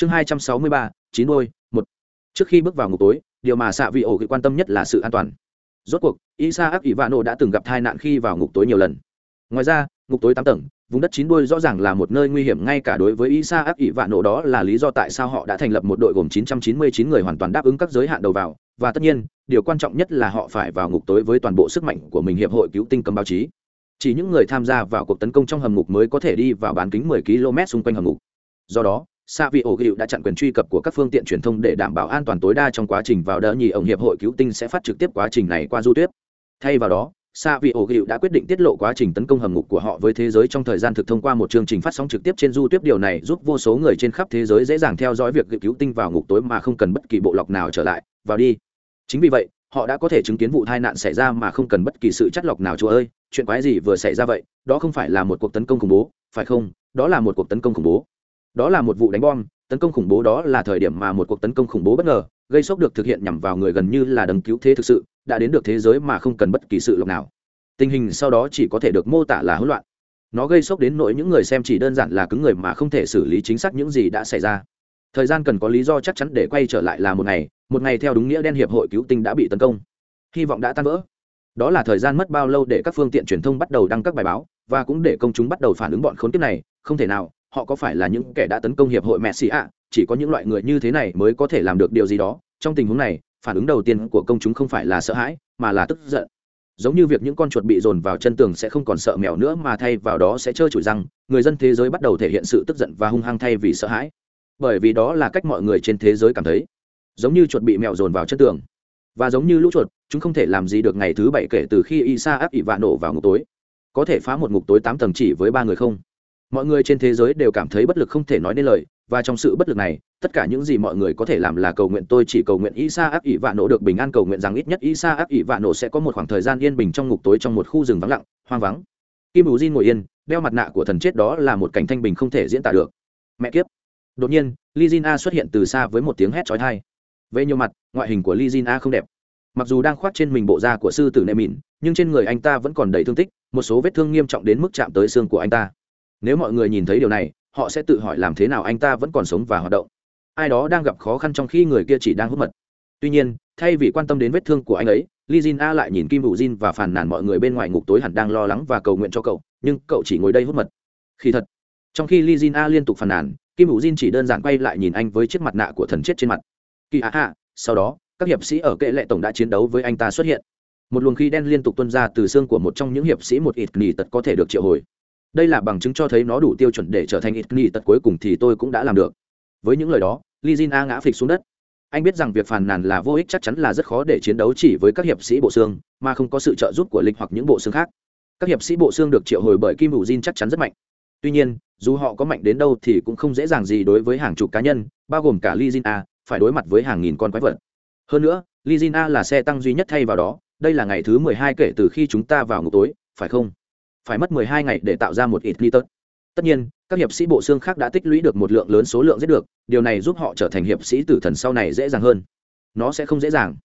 chương hai trăm sáu mươi ba, chín đôi, một. Trước khi bước vào ngục tối, điều mà xạ vị ổ quan tâm nhất là sự an toàn. Rốt cuộc isa áp ỷ vạn nổ đã từng gặp tai nạn khi vào ngục tối nhiều lần. Ngoài ra, ngục tối tám tầng, vùng đất chín đuôi rõ ràng là một nơi nguy hiểm ngay cả đối với isa áp ỷ vạn nổ đó là lý do tại sao họ đã thành lập một đội gồm 999 người hoàn toàn đáp ứng các giới hạn đầu vào, và tất nhiên, điều quan trọng nhất là họ phải vào ngục tối với toàn bộ sức mạnh của mình hiệp hội cứu tinh cầm báo chí. Chỉ những người tham gia vào cuộc tấn công trong hầm ngục mới có thể đi vào bán kính 10 km xung quanh hầm ngục. Do đó Sa vị ổ gịu đã chặn quyền truy cập của các phương tiện truyền thông để đảm bảo an toàn tối đa trong quá trình vào đỡ nhì ổng hiệp hội cứu tinh sẽ phát trực tiếp quá trình này qua du tuyết. Thay vào đó, Sa vị ổ gịu đã quyết định tiết lộ quá trình tấn công hầm ngục của họ với thế giới trong thời gian thực thông qua một chương trình phát sóng trực tiếp trên du tuyết điều này giúp vô số người trên khắp thế giới dễ dàng theo dõi việc cứu tinh vào ngục tối mà không cần bất kỳ bộ lọc nào trở lại. Vào đi. Chính vì vậy, họ đã có thể chứng kiến vụ tai nạn xảy ra mà không cần bất kỳ sự chắt lọc nào chúa ơi, chuyện quái gì vừa xảy ra vậy? Đó không phải là một cuộc tấn công khủng bố, phải không? Đó là một cuộc tấn công khủng bố đó là một vụ đánh bom, tấn công khủng bố đó là thời điểm mà một cuộc tấn công khủng bố bất ngờ, gây sốc được thực hiện nhằm vào người gần như là đấng cứu thế thực sự, đã đến được thế giới mà không cần bất kỳ sự lọc nào. Tình hình sau đó chỉ có thể được mô tả là hỗn loạn. Nó gây sốc đến nỗi những người xem chỉ đơn giản là cứng người mà không thể xử lý chính xác những gì đã xảy ra. Thời gian cần có lý do chắc chắn để quay trở lại là một ngày một ngày theo đúng nghĩa đen hiệp hội cứu tinh đã bị tấn công. Hy vọng đã tan vỡ. Đó là thời gian mất bao lâu để các phương tiện truyền thông bắt đầu đăng các bài báo, và cũng để công chúng bắt đầu phản ứng bọn khốn kiếp này, không thể nào họ có phải là những kẻ đã tấn công hiệp hội messi ạ? Chỉ có những loại người như thế này mới có thể làm được điều gì đó. Trong tình huống này, phản ứng đầu tiên của công chúng không phải là sợ hãi, mà là tức giận. Giống như việc những con chuột bị dồn vào chân tường sẽ không còn sợ mèo nữa mà thay vào đó sẽ trơ trụi răng, người dân thế giới bắt đầu thể hiện sự tức giận và hung hăng thay vì sợ hãi. Bởi vì đó là cách mọi người trên thế giới cảm thấy. Giống như chuột bị mèo dồn vào chân tường. Và giống như lũ chuột, chúng không thể làm gì được ngày thứ bảy kể từ khi isa áp ỷ vạ nổ vào ngục tối. Có thể phá một ngục tối tám tầng chỉ với ba người không? Mọi người trên thế giới đều cảm thấy bất lực không thể nói nên lời, và trong sự bất lực này, tất cả những gì mọi người có thể làm là cầu nguyện tôi chỉ cầu nguyện isa áp ỷ vạ nổ được bình an cầu nguyện rằng ít nhất isa áp ỷ vạ nổ sẽ có một khoảng thời gian yên bình trong ngục tối trong một khu rừng vắng lặng, hoang vắng. Kim bù jin ngồi yên, đeo mặt nạ của thần chết đó là một cảnh thanh bình không thể diễn tả được. Mẹ kiếp. Đột nhiên li jin a xuất hiện từ xa với một tiếng hét trói thai về nhiều mặt, ngoại hình của li jin a không đẹp. Mặc dù đang khoác trên mình bộ da của sư tử nệ mịn nhưng trên người anh ta vẫn còn đầy thương tích, một số vết thương nghiêm trọng đến mức chạm tới xương của anh ta nếu mọi người nhìn thấy điều này, họ sẽ tự hỏi làm thế nào anh ta vẫn còn sống và hoạt động. Ai đó đang gặp khó khăn trong khi người kia chỉ đang hút mật. Tuy nhiên, thay vì quan tâm đến vết thương của anh ấy li jin a lại nhìn kim Vũ jin và phàn nàn mọi người bên ngoài ngục tối hẳn đang lo lắng và cầu nguyện cho cậu, nhưng cậu chỉ ngồi đây hút mật. Khi thật, trong khi li jin a liên tục phàn nàn, kim Vũ jin chỉ đơn giản quay lại nhìn anh với chiếc mặt nạ của thần chết trên mặt. Kỳ a a sau đó, các hiệp sĩ ở kệ lệ tổng đã chiến đấu với anh ta xuất hiện. Một luồng khí đen liên tục tuân ra từ xương của một trong những hiệp sĩ một ít nghỉ tật có thể được triệu hồi đây là bằng chứng cho thấy nó đủ tiêu chuẩn để trở thành ít nghỉ tật cuối cùng thì tôi cũng đã làm được. Với những lời đó, li jin a ngã phịch xuống đất. Anh biết rằng việc phàn nàn là vô ích chắc chắn là rất khó để chiến đấu chỉ với các hiệp sĩ bộ xương, mà không có sự trợ giúp của lịch hoặc những bộ xương khác. Các hiệp sĩ bộ xương được triệu hồi bởi kim hữu jin chắc chắn rất mạnh. Tuy nhiên, dù họ có mạnh đến đâu thì cũng không dễ dàng gì đối với hàng chục cá nhân, bao gồm cả li jin a, phải đối mặt với hàng nghìn con quái vật. Hơn nữa, li jin a là xe tăng duy nhất thay vào đó. Đây là ngày thứ mười hai kể từ khi chúng ta vào ngục tối, phải không? Phải mất 12 ngày để tạo ra một ít liter. Tất nhiên, các hiệp sĩ bộ xương khác đã tích lũy được một lượng lớn số lượng giết được, điều này giúp họ trở thành hiệp sĩ tử thần sau này dễ dàng hơn. Nó sẽ không dễ dàng.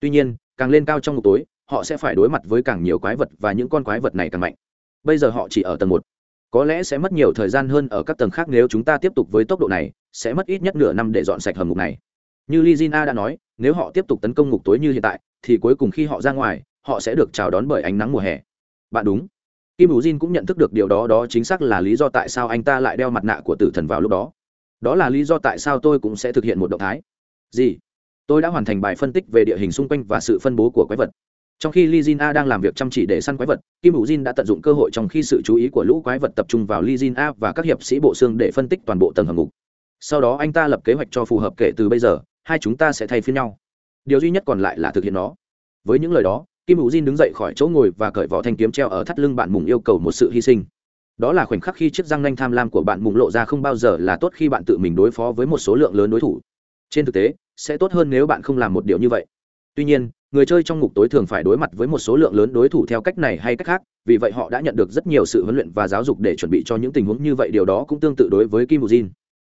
Tuy nhiên, càng lên cao trong ngục tối, họ sẽ phải đối mặt với càng nhiều quái vật và những con quái vật này càng mạnh. Bây giờ họ chỉ ở tầng 1. Có lẽ sẽ mất nhiều thời gian hơn ở các tầng khác nếu chúng ta tiếp tục với tốc độ này, sẽ mất ít nhất nửa năm để dọn sạch hầm ngục này. Như Lizina đã nói, nếu họ tiếp tục tấn công ngục tối như hiện tại, thì cuối cùng khi họ ra ngoài, họ sẽ được chào đón bởi ánh nắng mùa hè. Bạn đúng kim hữu jin cũng nhận thức được điều đó đó chính xác là lý do tại sao anh ta lại đeo mặt nạ của tử thần vào lúc đó đó là lý do tại sao tôi cũng sẽ thực hiện một động thái gì tôi đã hoàn thành bài phân tích về địa hình xung quanh và sự phân bố của quái vật trong khi Li Jin A đang làm việc chăm chỉ để săn quái vật, Kim Vũ Jin đã tận dụng cơ hội trong khi sự chú ý của lũ quái vật tập trung vào Li Jin A và các hiệp sĩ bộ xương để phân tích toàn bộ tầng hầm ngục. Sau đó anh ta lập kế hoạch cho phù hợp kể từ bây giờ, hai chúng ta sẽ thay phiên nhau. Điều duy nhất còn lại là thực hiện nó. Với những lời đó, kim hữu diên đứng dậy khỏi chỗ ngồi và cởi vỏ thanh kiếm treo ở thắt lưng bạn mùng yêu cầu một sự hy sinh. Đó là khoảnh khắc khi chiếc răng nanh tham lam của bạn mùng lộ ra không bao giờ là tốt khi bạn tự mình đối phó với một số lượng lớn đối thủ. Trên thực tế, sẽ tốt hơn nếu bạn không làm một điều như vậy. Tuy nhiên, người chơi trong ngục tối thường phải đối mặt với một số lượng lớn đối thủ theo cách này hay cách khác, vì vậy họ đã nhận được rất nhiều sự huấn luyện và giáo dục để chuẩn bị cho những tình huống như vậy. Điều đó cũng tương tự đối với kim Bù Jin.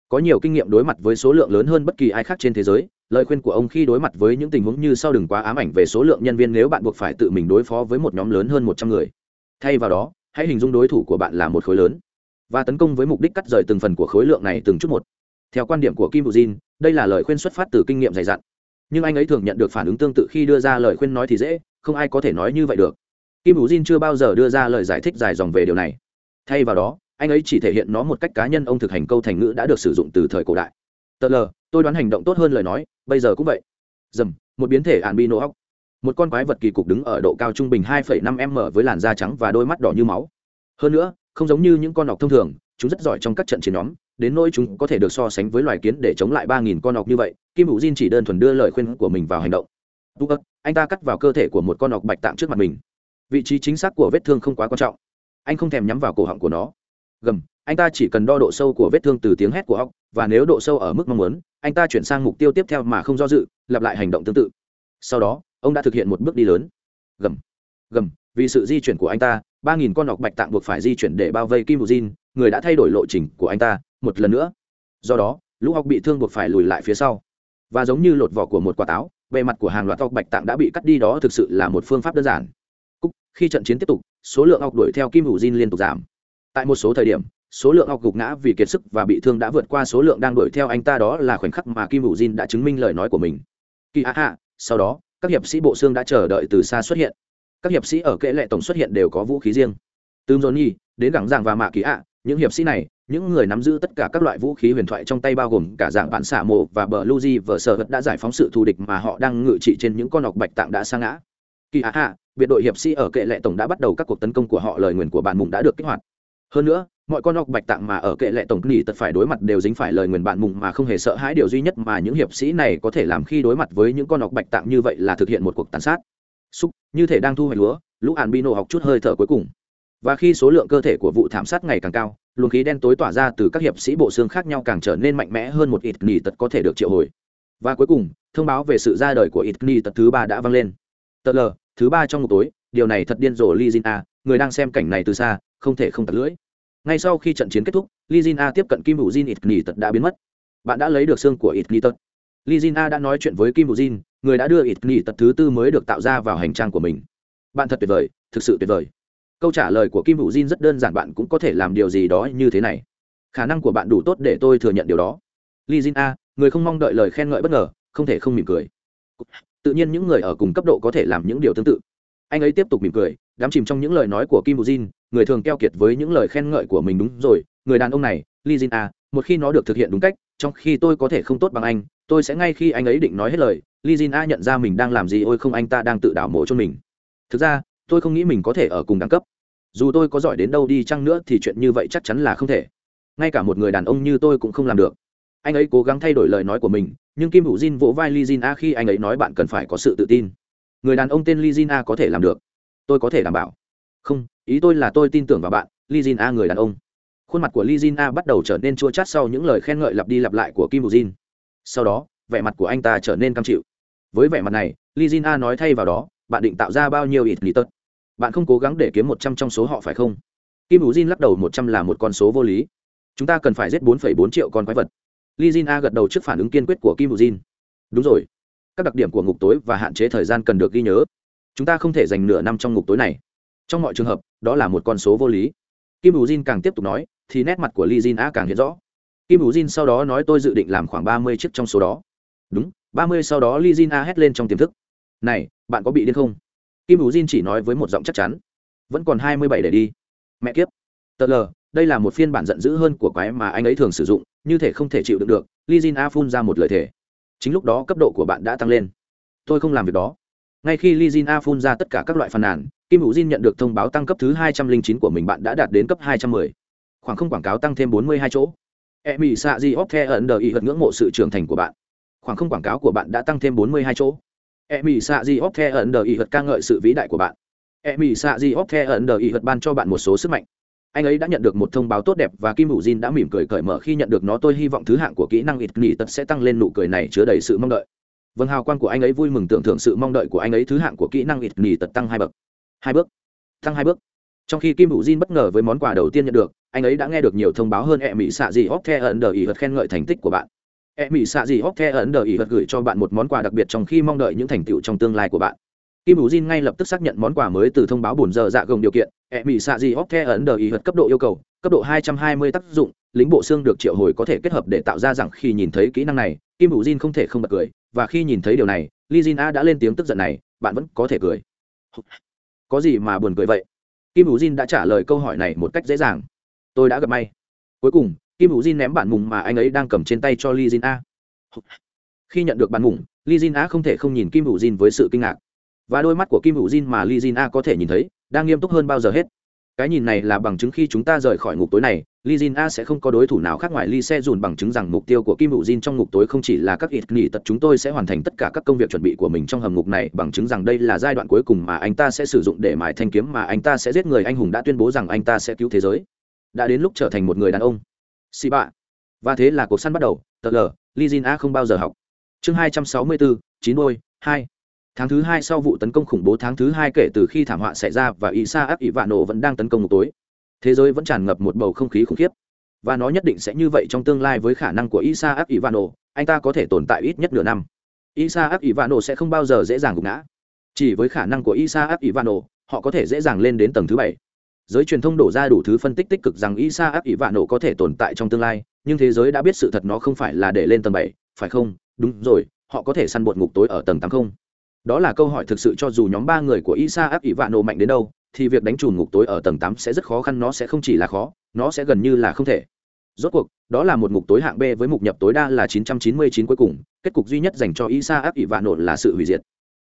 có nhiều kinh nghiệm đối mặt với số lượng lớn hơn bất kỳ ai khác trên thế giới lời khuyên của ông khi đối mặt với những tình huống như sau đừng quá ám ảnh về số lượng nhân viên nếu bạn buộc phải tự mình đối phó với một nhóm lớn hơn một trăm người. Thay vào đó, hãy hình dung đối thủ của bạn là một khối lớn và tấn công với mục đích cắt rời từng phần của khối lượng này từng chút một. Theo quan điểm của kim bujin đây là lời khuyên xuất phát từ kinh nghiệm dày dặn. Nhưng anh ấy thường nhận được phản ứng tương tự khi đưa ra lời khuyên nói thì dễ, không ai có thể nói như vậy được. Kim bujin chưa bao giờ đưa ra lời giải thích dài dòng về điều này. Thay vào đó, anh ấy chỉ thể hiện nó một cách cá nhân, ông thực hành câu thành ngữ đã được sử dụng từ thời cổ đại. Tờ lờ tôi đoán hành động tốt hơn lời nói bây giờ cũng vậy. Dầm một biến thể ạn bi nổ óc. Một con quái vật kỳ cục đứng ở độ cao trung bình 2,5 m với làn da trắng và đôi mắt đỏ như máu. Hơn nữa không giống như những con ọc thông thường chúng rất giỏi trong các trận chiến nhóm đến nỗi chúng có thể được so sánh với loài kiến để chống lại 3.000 con ọc như vậy kim hữu diên chỉ đơn thuần đưa lời khuyên của mình vào hành động. Đúng anh ta cắt vào cơ thể của một con ọc bạch tạng trước mặt mình. Vị trí chính xác của vết thương không quá quan trọng. Anh không thèm nhắm vào cổ họng của nó. Gầm anh ta chỉ cần đo độ sâu của vết thương từ tiếng hét của ọc và nếu độ sâu ở mức mong muốn anh ta chuyển sang mục tiêu tiếp theo mà không do dự lặp lại hành động tương tự. Sau đó ông đã thực hiện một bước đi lớn. Gầm gầm vì sự di chuyển của anh ta ba nghìn con ọc bạch tạng buộc phải di chuyển để bao vây kim bù jin người đã thay đổi lộ trình của anh ta một lần nữa. Do đó lũ ọc bị thương buộc phải lùi lại phía sau. Và giống như lột vỏ của một quả táo bề mặt của hàng loạt ọc bạch tạng đã bị cắt đi đó thực sự là một phương pháp đơn giản. Cúc, khi trận chiến tiếp tục số lượng ọc đuổi theo kim bù jin liên tục giảm. Tại một số thời điểm số lượng học gục ngã vì kiệt sức và bị thương đã vượt qua số lượng đang đuổi theo anh ta đó là khoảnh khắc mà kim hữu jin đã chứng minh lời nói của mình. Kỳ hạ hạ sau đó, các hiệp sĩ bộ xương đã chờ đợi từ xa xuất hiện. Các hiệp sĩ ở kệ lệ tổng xuất hiện đều có vũ khí riêng. Từ johnny đến gẳng giảng và mạ kỳ ạ, những hiệp sĩ này, những người nắm giữ tất cả các loại vũ khí huyền thoại trong tay bao gồm cả dạng bản xả mộ và bờ luigi vờ sở vật đã giải phóng sự thù địch mà họ đang ngự trị trên những con ọc bạch tạng đã sa ngã. Kỳ hạ hạ biệt đội hiệp sĩ ở kệ lệ tổng đã bắt đầu các cuộc tấn công của họ, lời nguyền của bản mùng đã được kích hoạt hơn nữa, mọi con ọc bạch tạng mà ở kệ lệ tổng nghỉ tật phải đối mặt đều dính phải lời nguyền bạn mùng mà không hề sợ hãi điều duy nhất mà những hiệp sĩ này có thể làm khi đối mặt với những con ọc bạch tạng như vậy là thực hiện một cuộc tàn sát. Xúc, như thể đang thu hoạch lúa, lũ ạn bino học chút hơi thở cuối cùng. Và khi số lượng cơ thể của vụ thảm sát ngày càng cao, luồng khí đen tối tỏa ra từ các hiệp sĩ bộ xương khác nhau càng trở nên mạnh mẽ hơn một ít nghỉ tật có thể được triệu hồi. Và cuối cùng, thông báo về sự ra đời của ít nghỉ tật thứ ba đã vang lên. Tờ l thứ ba trong ngục tối, điều này thật điên rồ lizina người đang xem cảnh này từ xa, không thể không tật lưỡi ngay sau khi trận chiến kết thúc lizina tiếp cận kim hữu jin ít nghỉ tật đã biến mất. Bạn đã lấy được xương của ít nghỉ tật lizina đã nói chuyện với kim hữu jin, người đã đưa ít nghỉ tật thứ tư mới được tạo ra vào hành trang của mình. Bạn thật tuyệt vời, thực sự tuyệt vời. Câu trả lời của kim hữu jin rất đơn giản, bạn cũng có thể làm điều gì đó như thế này. Khả năng của bạn đủ tốt để tôi thừa nhận điều đó. Li jin a, người không mong đợi lời khen ngợi bất ngờ, không thể không mỉm cười. Tự nhiên những người ở cùng cấp độ có thể làm những điều tương tự. Anh ấy tiếp tục mỉm cười, đắm chìm trong những lời nói của kim hữu jin người thường keo kiệt với những lời khen ngợi của mình đúng rồi, người đàn ông này li jin a một khi nó được thực hiện đúng cách, trong khi tôi có thể không tốt bằng anh, tôi sẽ ngay khi anh ấy định nói hết lời li jin a nhận ra mình đang làm gì, ôi không anh ta đang tự đảo mộ cho mình. Thực ra, tôi không nghĩ mình có thể ở cùng đẳng cấp. Dù tôi có giỏi đến đâu đi chăng nữa thì chuyện như vậy chắc chắn là không thể. Ngay cả một người đàn ông như tôi cũng không làm được. Anh ấy cố gắng thay đổi lời nói của mình, nhưng kim hữu jin vỗ vai li jin a khi anh ấy nói bạn cần phải có sự tự tin. Người đàn ông tên li jin a có thể làm được. Tôi có thể đảm bảo không, ý tôi là tôi tin tưởng vào bạn li jin a người đàn ông. Khuôn mặt của li jin a bắt đầu trở nên chua chát sau những lời khen ngợi lặp đi lặp lại của kim bù jin. Sau đó, vẻ mặt của anh ta trở nên cam chịu. Với vẻ mặt này li jin a nói thay vào đó, bạn định tạo ra bao nhiêu ít lý tật? Bạn không cố gắng để kiếm một trăm trong số họ phải không? Kim bù jin lắc đầu, một trăm là một con số vô lý. Chúng ta cần phải giết bốn phẩy bốn triệu con quái vật. Li jin a gật đầu trước phản ứng kiên quyết của kim bù jin. Đúng rồi. Các đặc điểm của ngục tối và hạn chế thời gian cần được ghi nhớ. Chúng ta không thể dành nửa năm trong ngục tối này trong mọi trường hợp, đó là một con số vô lý. Kim ủ jin càng tiếp tục nói, thì nét mặt của li jin a càng hiện rõ. Kim ủ jin sau đó nói, tôi dự định làm khoảng ba mươi chiếc trong số đó. Đúng, ba mươi sau đó li jin a hét lên trong tiềm thức. Này, bạn có bị điên không? Kim hữu jin chỉ nói với một giọng chắc chắn. Vẫn còn hai mươi bảy để đi. Mẹ kiếp. Tờ lờ, đây là một phiên bản giận dữ hơn của quái mà anh ấy thường sử dụng, như thể không thể chịu đựng được. Li jin a phun ra một lời thề. Chính lúc đó cấp độ của bạn đã tăng lên. Tôi không làm việc đó ngay khi li jin a phun ra tất cả các loại phàn nàn, kim hữu jin nhận được thông báo tăng cấp thứ hai trăm linh chín của mình bạn đã đạt đến cấp hai trăm mười. Khoảng không quảng cáo tăng thêm bốn mươi hai chỗ. E mỹ xạ di óc the ẩn đờ ý hận ngưỡng mộ sự trưởng thành của bạn. Khoảng không quảng cáo của bạn đã tăng thêm bốn mươi hai chỗ. E mỹ xạ di óc the ẩn đờ ý hận ca ngợi sự vĩ đại của bạn. E mỹ xạ di óc the ẩn đờ ý hận ban cho bạn một số sức mạnh. Anh ấy đã nhận được một thông báo tốt đẹp và kim hữu jin đã mỉm cười cởi mở khi nhận được nó. Tôi hy vọng thứ hạng của kỹ năng ít nghỉ tật sẽ tăng lên nụ cười này chứa đầy sự mong đợi vâng hào quang của anh ấy vui mừng tưởng thưởng sự mong đợi của anh ấy thứ hạng của kỹ năng ít nghỉ tật tăng hai bậc. Hai bước. Tăng hai bước. Trong khi kim hữu jin bất ngờ với món quà đầu tiên nhận được, anh ấy đã nghe được nhiều thông báo hơn e mỹ xạ gì hóc the ẩn đờ ý vật khen ngợi thành tích của bạn. E mỹ xạ gì hóc the ẩn đờ ý vật gửi cho bạn một món quà đặc biệt trong khi mong đợi những thành tựu trong tương lai của bạn. Kim hữu jin ngay lập tức xác nhận món quà mới từ thông báo bổn giờ dạ gồng điều kiện. E mỹ xạ gì hóc the ẩn đờ ý vật cấp độ yêu cầu, cấp độ 220 tác dụng, lính bộ xương được triệu hồi có thể kết hợp để tạo ra rằng khi nhìn thấy kỹ năng này, kim hữu jin không thể không bật cười và khi nhìn thấy điều này li jin a đã lên tiếng tức giận này, bạn vẫn có thể cười. Có gì mà buồn cười vậy? Kim hữu jin đã trả lời câu hỏi này một cách dễ dàng. Tôi đã gặp may. Cuối cùng, kim hữu jin ném bản mùng mà anh ấy đang cầm trên tay cho li jin a. Khi nhận được bản mùng li jin a không thể không nhìn kim hữu jin với sự kinh ngạc. Và đôi mắt của kim hữu jin mà li jin a có thể nhìn thấy, đang nghiêm túc hơn bao giờ hết. Cái nhìn này là bằng chứng khi chúng ta rời khỏi ngục tối này li jin a sẽ không có đối thủ nào khác ngoài li xe dùn bằng chứng rằng mục tiêu của kim Vũ jin trong ngục tối không chỉ là các ít nghỉ tật chúng tôi sẽ hoàn thành tất cả các công việc chuẩn bị của mình trong hầm ngục này, bằng chứng rằng đây là giai đoạn cuối cùng mà anh ta sẽ sử dụng để mài thanh kiếm mà anh ta sẽ giết người anh hùng đã tuyên bố rằng anh ta sẽ cứu thế giới. Đã đến lúc trở thành một người đàn ông. Xì bạ. Và thế là cuộc săn bắt đầu. Tờ lờ, li jin a không bao giờ học. Chương hai trăm sáu mươi bốn chín đôi, hai. Tháng thứ hai sau vụ tấn công khủng bố tháng thứ hai kể từ khi thảm họa xảy ra và isa áp ỷ vạn nổ vẫn đang tấn công ngục tối thế giới vẫn tràn ngập một bầu không khí khủng khiếp. Và nó nhất định sẽ như vậy trong tương lai với khả năng của isa áp ivano anh ta có thể tồn tại ít nhất nửa năm. Isa áp ivano sẽ không bao giờ dễ dàng gục ngã. Chỉ với khả năng của isa áp ivano họ có thể dễ dàng lên đến tầng thứ bảy. Giới truyền thông đổ ra đủ thứ phân tích tích cực rằng isa áp ivano có thể tồn tại trong tương lai, nhưng thế giới đã biết sự thật nó không phải là để lên tầng bảy, phải không? Đúng rồi, họ có thể săn bột ngục tối ở tầng tám không? Đó là câu hỏi thực sự cho dù nhóm ba người của isa áp ivano mạnh đến đâu thì việc đánh trùn ngục tối ở tầng tám sẽ rất khó khăn, nó sẽ không chỉ là khó, nó sẽ gần như là không thể. Rốt cuộc, đó là một ngục tối hạng b với mục nhập tối đa là 999 cuối cùng, kết cục duy nhất dành cho isa áp ỷ vạn nộn là sự hủy diệt.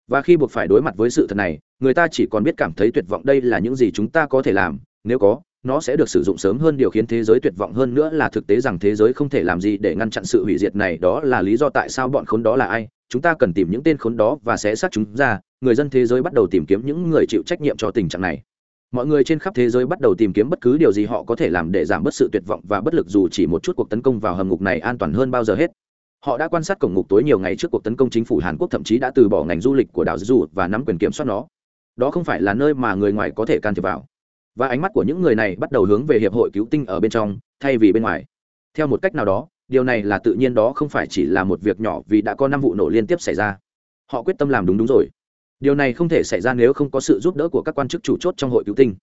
Và khi buộc phải đối mặt với sự thật này, người ta chỉ còn biết cảm thấy tuyệt vọng đây là những gì chúng ta có thể làm, nếu có nó sẽ được sử dụng sớm hơn. Điều khiến thế giới tuyệt vọng hơn nữa là thực tế rằng thế giới không thể làm gì để ngăn chặn sự hủy diệt này. Đó là lý do tại sao bọn khốn đó là ai? Chúng ta cần tìm những tên khốn đó và sẽ sát chúng ra. Người dân thế giới bắt đầu tìm kiếm những người chịu trách nhiệm cho tình trạng này. Mọi người trên khắp thế giới bắt đầu tìm kiếm bất cứ điều gì họ có thể làm để giảm bớt sự tuyệt vọng và bất lực dù chỉ một chút cuộc tấn công vào hầm ngục này an toàn hơn bao giờ hết. Họ đã quan sát cổng ngục tối nhiều ngày trước cuộc tấn công chính phủ hàn quốc, thậm chí đã từ bỏ ngành du lịch của đảo dù và nắm quyền kiểm soát nó. Đó không phải là nơi mà người ngoài có thể can thiệp vào và ánh mắt của những người này bắt đầu hướng về hiệp hội cứu tinh ở bên trong, thay vì bên ngoài. Theo một cách nào đó, điều này là tự nhiên đó không phải chỉ là một việc nhỏ vì đã có năm vụ nổ liên tiếp xảy ra. Họ quyết tâm làm đúng đúng rồi. Điều này không thể xảy ra nếu không có sự giúp đỡ của các quan chức chủ chốt trong hội cứu tinh.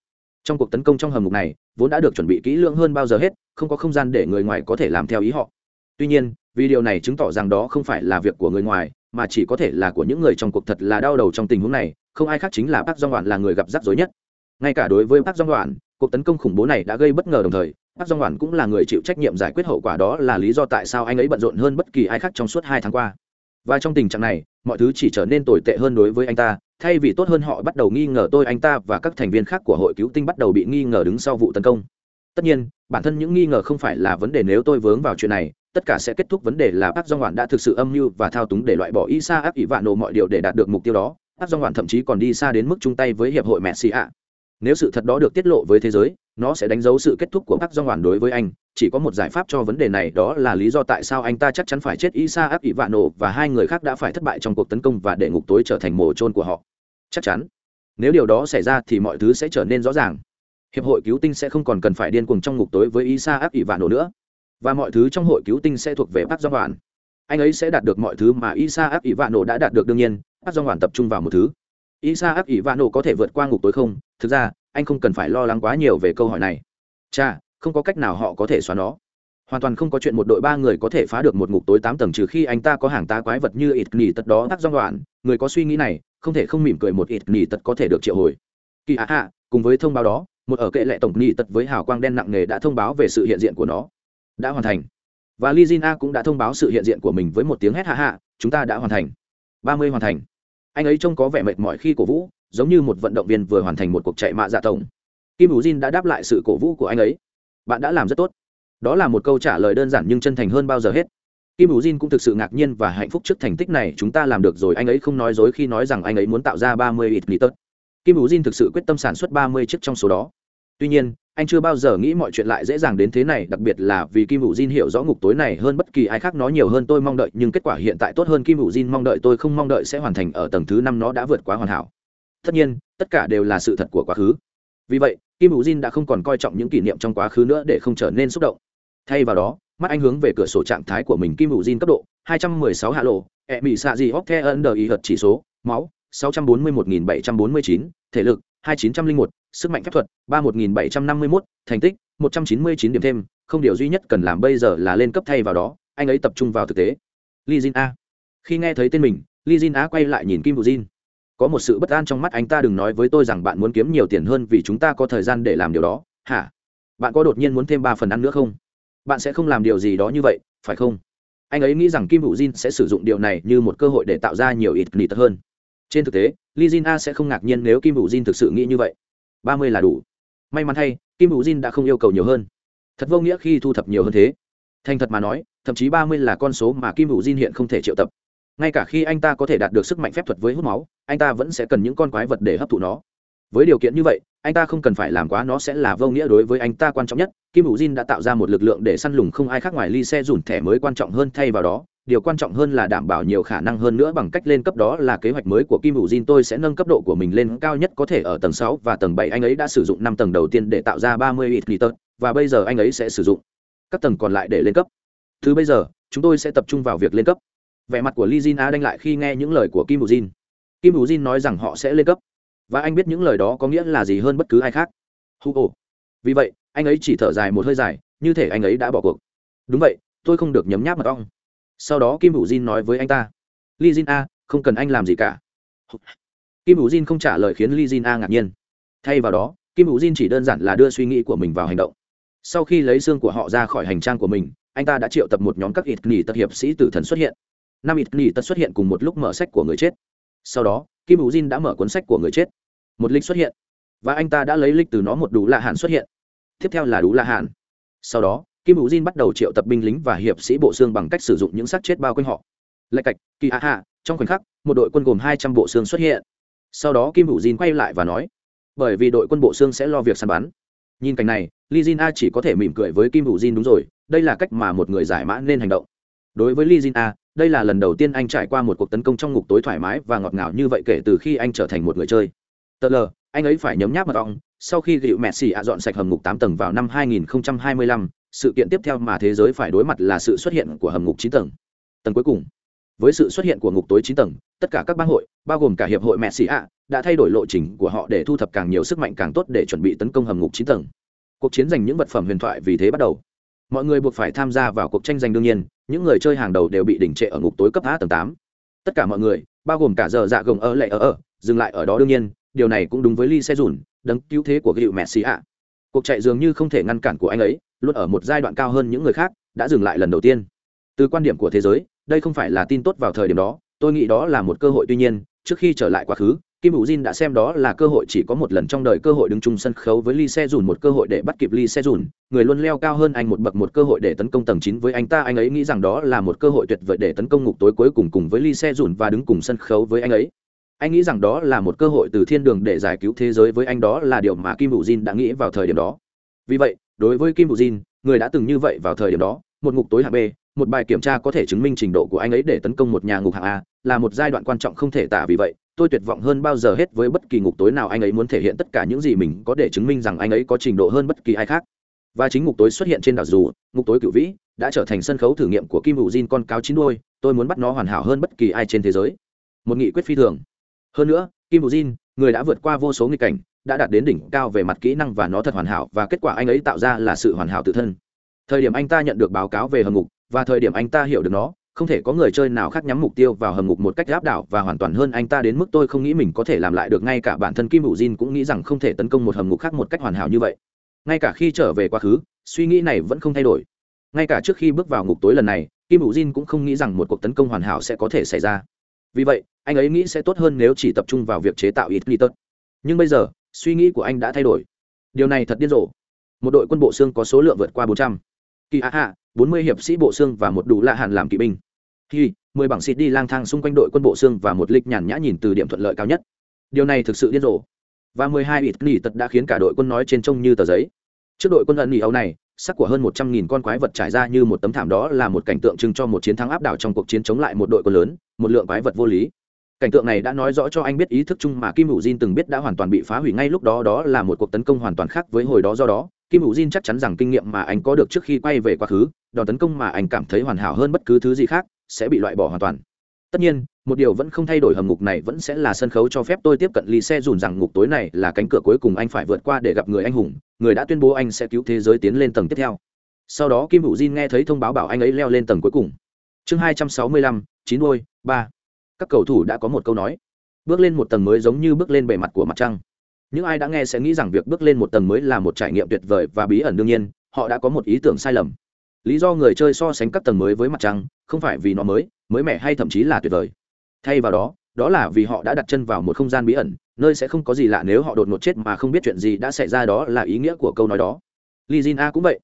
Trong cuộc tấn công trong hầm mục này, vốn đã được chuẩn bị kỹ lưỡng hơn bao giờ hết, không có không gian để người ngoài có thể làm theo ý họ. Tuy nhiên, vì điều này chứng tỏ rằng đó không phải là việc của người ngoài, mà chỉ có thể là của những người trong cuộc thật là đau đầu trong tình huống này, không ai khác chính là bác do ngoạn là người gặp rắc rối nhất ngay cả đối với bác dong hoàn cuộc tấn công khủng bố này đã gây bất ngờ đồng thời bác dong hoàn cũng là người chịu trách nhiệm giải quyết hậu quả đó là lý do tại sao anh ấy bận rộn hơn bất kỳ ai khác trong suốt hai tháng qua. Và trong tình trạng này, mọi thứ chỉ trở nên tồi tệ hơn đối với anh ta, thay vì tốt hơn họ bắt đầu nghi ngờ tôi anh ta và các thành viên khác của hội cứu tinh bắt đầu bị nghi ngờ đứng sau vụ tấn công. Tất nhiên, bản thân những nghi ngờ không phải là vấn đề nếu tôi vướng vào chuyện này, tất cả sẽ kết thúc vấn đề là bác dong hoàn đã thực sự âm mưu và thao túng để loại bỏ isa áp ỷ vạn nổ mọi điều để đạt được mục tiêu đó. Bác dong hoàn thậm chí còn đi xa đến mức chung tay với hiệp hội messi ạ nếu sự thật đó được tiết lộ với thế giới, nó sẽ đánh dấu sự kết thúc của bác do hoàn đối với anh. Chỉ có một giải pháp cho vấn đề này đó là lý do tại sao anh ta chắc chắn phải chết. Isa áp ỷ vạn nổ và hai người khác đã phải thất bại trong cuộc tấn công và để ngục tối trở thành mồ trôn của họ. Chắc chắn. Nếu điều đó xảy ra thì mọi thứ sẽ trở nên rõ ràng. Hiệp hội cứu tinh sẽ không còn cần phải điên cuồng trong ngục tối với isa áp ỷ vạn nổ nữa. Và mọi thứ trong hội cứu tinh sẽ thuộc về bác do hoàn. Anh ấy sẽ đạt được mọi thứ mà isa áp ỷ vạn nổ đã đạt được đương nhiên. Bác do hoàn tập trung vào một thứ isa ác ỷ vạn nổ có thể vượt qua ngục tối không? Thực ra, anh không cần phải lo lắng quá nhiều về câu hỏi này. Cha không có cách nào họ có thể xóa nó. Hoàn toàn không có chuyện một đội ba người có thể phá được một ngục tối tám tầng trừ khi anh ta có hàng tá quái vật như ít nghỉ tật đó tắc dong đoạn người có suy nghĩ này, không thể không mỉm cười một ít nghỉ tật có thể được triệu hồi. Kỳ hạ hạ cùng với thông báo đó, một ở kệ lệ tổng nghỉ tật với hào quang đen nặng nề đã thông báo về sự hiện diện của nó. Đã hoàn thành. Và lizina cũng đã thông báo sự hiện diện của mình với một tiếng hét hạ hạ chúng ta đã hoàn thành. Ba mươi hoàn thành anh ấy trông có vẻ mệt mỏi khi cổ vũ, giống như một vận động viên vừa hoàn thành một cuộc chạy mạ dạ tổng. Kim hữu jin đã đáp lại sự cổ vũ của anh ấy. Bạn đã làm rất tốt. Đó là một câu trả lời đơn giản nhưng chân thành hơn bao giờ hết. Kim hữu jin cũng thực sự ngạc nhiên và hạnh phúc trước thành tích này. Chúng ta làm được rồi, anh ấy không nói dối khi nói rằng anh ấy muốn tạo ra ba mươi ít liter kim hữu jin thực sự quyết tâm sản xuất ba mươi chiếc trong số đó. Tuy nhiên anh chưa bao giờ nghĩ mọi chuyện lại dễ dàng đến thế này đặc biệt là vì kim hữu jin hiểu rõ ngục tối này hơn bất kỳ ai khác nó nhiều hơn tôi mong đợi nhưng kết quả hiện tại tốt hơn. Kim hữu jin mong đợi tôi không mong đợi sẽ hoàn thành ở tầng thứ năm nó đã vượt quá hoàn hảo. Tất nhiên tất cả đều là sự thật của quá khứ. Vì vậy kim hữu jin đã không còn coi trọng những kỷ niệm trong quá khứ nữa để không trở nên xúc động. Thay vào đó mắt anh hướng về cửa sổ trạng thái của mình. Kim hữu jin cấp độ 216 hạ lộ e ẹ bị xạ gì hóc the ân đờ ý hợt chỉ số máu 641.749, thể lực 2901, sức mạnh phép thuật 31.751, thành tích 199 điểm thêm không điều duy nhất cần làm bây giờ là lên cấp thay vào đó anh ấy tập trung vào thực tế. Li jin a. Khi nghe thấy tên mình li jin a quay lại nhìn kim vũ jin. Có một sự bất an trong mắt anh ta đừng nói với tôi rằng bạn muốn kiếm nhiều tiền hơn vì chúng ta có thời gian để làm điều đó. Hả? Bạn có đột nhiên muốn thêm ba phần ăn nữa không? Bạn sẽ không làm điều gì đó như vậy phải không? Anh ấy nghĩ rằng kim vũ jin sẽ sử dụng điều này như một cơ hội để tạo ra nhiều ít nịt hơn. Trên thực tế li jin a sẽ không ngạc nhiên nếu kim hữu jin thực sự nghĩ như vậy. Ba mươi là đủ. May mắn thay, kim hữu jin đã không yêu cầu nhiều hơn. Thật vô nghĩa khi thu thập nhiều hơn thế. Thành thật mà nói, thậm chí ba mươi là con số mà kim hữu jin hiện không thể triệu tập. Ngay cả khi anh ta có thể đạt được sức mạnh phép thuật với hút máu, anh ta vẫn sẽ cần những con quái vật để hấp thụ nó. Với điều kiện như vậy, anh ta không cần phải làm quá nó sẽ là vô nghĩa đối với anh ta quan trọng nhất. Kim hữu jin đã tạo ra một lực lượng để săn lùng không ai khác ngoài ly xe dùn thẻ mới quan trọng hơn thay vào đó điều quan trọng hơn là đảm bảo nhiều khả năng hơn nữa bằng cách lên cấp đó là kế hoạch mới của kim Vũ jin tôi sẽ nâng cấp độ của mình lên cao nhất có thể ở tầng sáu và tầng bảy anh ấy đã sử dụng năm tầng đầu tiên để tạo ra ba mươi ít liter và bây giờ anh ấy sẽ sử dụng các tầng còn lại để lên cấp thứ bây giờ chúng tôi sẽ tập trung vào việc lên cấp vẻ mặt của Lee Jin A đanh lại khi nghe những lời của Kim Vũ Jin. Kim Vũ Jin nói rằng họ sẽ lên cấp, và anh biết những lời đó có nghĩa là gì hơn bất cứ ai khác. Hu ồ. Vì vậy, anh ấy chỉ thở dài một hơi dài, như thể anh ấy đã bỏ cuộc. Đúng vậy, tôi không được nhấm nháp mật ong. Sau đó Kim Bù Jin nói với anh ta, Lee Jin A, không cần anh làm gì cả. Kim Bù Jin không trả lời khiến Lee Jin A ngạc nhiên. Thay vào đó, Kim Bù Jin chỉ đơn giản là đưa suy nghĩ của mình vào hành động. Sau khi lấy xương của họ ra khỏi hành trang của mình, anh ta đã triệu tập một nhóm các ít nghỉ tập hiệp sĩ tử thần xuất hiện. Năm ít nghỉ tật xuất hiện cùng một lúc mở sách của người chết. Sau đó kim hữu jin đã mở cuốn sách của người chết. Một lịch xuất hiện. Và anh ta đã lấy lịch từ nó một đủ lạ hạn xuất hiện. Tiếp theo là đủ lạ hạn sau đó kim hữu jin bắt đầu triệu tập binh lính và hiệp sĩ bộ xương bằng cách sử dụng những xác chết bao quanh họ. Lạch cạch kỳ hạ hạ trong khoảnh khắc một đội quân gồm hai trăm bộ xương xuất hiện. Sau đó kim hữu jin quay lại và nói bởi vì đội quân bộ xương sẽ lo việc săn bắn. Nhìn cảnh này li jin a chỉ có thể mỉm cười với kim hữu jin đúng rồi đây là cách mà một người giải mã nên hành động. Đối với li jin a đây là lần đầu tiên anh trải qua một cuộc tấn công trong ngục tối thoải mái và ngọt ngào như vậy kể từ khi anh trở thành một người chơi. Tờ lờ anh ấy phải nhấm nháp mật ong sau khi gịu messi ạ dọn sạch hầm ngục tám tầng vào năm 2025, sự kiện tiếp theo mà thế giới phải đối mặt là sự xuất hiện của hầm ngục chín tầng. Tầng cuối cùng. Với sự xuất hiện của ngục tối chín tầng, tất cả các bang hội, bao gồm cả hiệp hội mẹ xì ạ, đã thay đổi lộ trình của họ để thu thập càng nhiều sức mạnh càng tốt để chuẩn bị tấn công hầm ngục chín tầng. Cuộc chiến giành những vật phẩm huyền thoại vì thế bắt đầu. Mọi người buộc phải tham gia vào cuộc tranh giành đương nhiên, những người chơi hàng đầu đều bị đỉnh trệ ở ngục tối cấp á tầng tám. Tất cả mọi người, bao gồm cả giờ dạ gồng ở lệ ở ở, dừng lại ở đó đương nhiên, điều này cũng đúng với lee xe dùn đấng cứu thế của guild mẹ xì ạ cuộc chạy dường như không thể ngăn cản của anh ấy luôn ở một giai đoạn cao hơn những người khác đã dừng lại lần đầu tiên. Từ quan điểm của thế giới đây không phải là tin tốt vào thời điểm đó tôi nghĩ đó là một cơ hội. Tuy nhiên trước khi trở lại quá khứ Kim Vũ Jin đã xem đó là cơ hội chỉ có một lần trong đời cơ hội đứng chung sân khấu với Lee Se Jun một cơ hội để bắt kịp Lee Se Jun, người luôn leo cao hơn anh một bậc một cơ hội để tấn công tầng 9 với anh ta, anh ấy nghĩ rằng đó là một cơ hội tuyệt vời để tấn công ngục tối cuối cùng cùng với Lee Se Jun và đứng cùng sân khấu với anh ấy. Anh nghĩ rằng đó là một cơ hội từ thiên đường để giải cứu thế giới với anh. Đó là điều mà Kim Vũ Jin đã nghĩ vào thời điểm đó. Vì vậy, đối với Kim Vũ Jin, người đã từng như vậy vào thời điểm đó, một ngục tối hạng B, một bài kiểm tra có thể chứng minh trình độ của anh ấy để tấn công một nhà ngục hạng A, là một giai đoạn quan trọng không thể tả vì vậy, tôi tuyệt vọng hơn bao giờ hết với bất kỳ ngục tối nào anh ấy muốn thể hiện tất cả những gì mình có để chứng minh rằng anh ấy có trình độ hơn bất kỳ ai khác. Và chính ngục tối xuất hiện trên đảo dù ngục tối cựu vĩ đã trở thành sân khấu thử nghiệm của kim hữu jin con cáo chín đôi tôi muốn bắt nó hoàn hảo hơn bất kỳ ai trên thế giới. Một nghị quyết phi thường. Hơn nữa kim hữu jin người đã vượt qua vô số nghịch cảnh đã đạt đến đỉnh cao về mặt kỹ năng và nó thật hoàn hảo và kết quả anh ấy tạo ra là sự hoàn hảo tự thân. Thời điểm anh ta nhận được báo cáo về hầm ngục và thời điểm anh ta hiểu được nó, không thể có người chơi nào khác nhắm mục tiêu vào hầm ngục một cách áp đảo và hoàn toàn hơn anh ta đến mức tôi không nghĩ mình có thể làm lại được. Ngay cả bản thân kim hữu jin cũng nghĩ rằng không thể tấn công một hầm ngục khác một cách hoàn hảo như vậy. Ngay cả khi trở về quá khứ, suy nghĩ này vẫn không thay đổi. Ngay cả trước khi bước vào ngục tối lần này, kim hữu jin cũng không nghĩ rằng một cuộc tấn công hoàn hảo sẽ có thể xảy ra. Vì vậy, anh ấy nghĩ sẽ tốt hơn nếu chỉ tập trung vào việc chế tạo ít glitter. Nhưng bây giờ suy nghĩ của anh đã thay đổi điều này thật điên rồ một đội quân bộ xương có số lượng vượt qua bốn trăm kỳ hạ hạ bốn mươi hiệp sĩ bộ xương và một đủ lạ hàn làm kỵ binh Khi mười bảng xịt đi lang thang xung quanh đội quân bộ xương và một lịch nhàn nhã nhìn từ điểm thuận lợi cao nhất. Điều này thực sự điên rồ. Và mười hai ít nghỉ tật đã khiến cả đội quân nói trên trông như tờ giấy. Trước đội quân ẩn nỉ âu này, sắc của hơn một trăm nghìn con quái vật trải ra như một tấm thảm đó là một cảnh tượng trưng cho một chiến thắng áp đảo trong cuộc chiến chống lại một đội quân lớn, một lượng quái vật vô lý. Cảnh tượng này đã nói rõ cho anh biết ý thức chung mà Kim Hữu Jin từng biết đã hoàn toàn bị phá hủy ngay lúc đó đó là một cuộc tấn công hoàn toàn khác với hồi đó do đó, Kim Hữu Jin chắc chắn rằng kinh nghiệm mà anh có được trước khi quay về quá khứ, đòn tấn công mà anh cảm thấy hoàn hảo hơn bất cứ thứ gì khác, sẽ bị loại bỏ hoàn toàn. Tất nhiên một điều vẫn không thay đổi hầm ngục này vẫn sẽ là sân khấu cho phép tôi tiếp cận ly xe dùn rằng ngục tối này là cánh cửa cuối cùng anh phải vượt qua để gặp người anh hùng người đã tuyên bố anh sẽ cứu thế giới tiến lên tầng tiếp theo. Sau đó kim hữu Jin nghe thấy thông báo bảo anh ấy leo lên tầng cuối cùng. Chương hai trăm sáu mươi lăm chín đôi ba các cầu thủ đã có một câu nói. Bước lên một tầng mới giống như bước lên bề mặt của mặt trăng. Những ai đã nghe sẽ nghĩ rằng việc bước lên một tầng mới là một trải nghiệm tuyệt vời và bí ẩn đương nhiên, họ đã có một ý tưởng sai lầm. Lý do người chơi so sánh các tầng mới với mặt trăng, không phải vì nó mới mới mẻ hay thậm chí là tuyệt vời. Thay vào đó đó là vì họ đã đặt chân vào một không gian bí ẩn, nơi sẽ không có gì lạ nếu họ đột ngột chết mà không biết chuyện gì đã xảy ra đó là ý nghĩa của câu nói đó. Li jin a cũng vậy.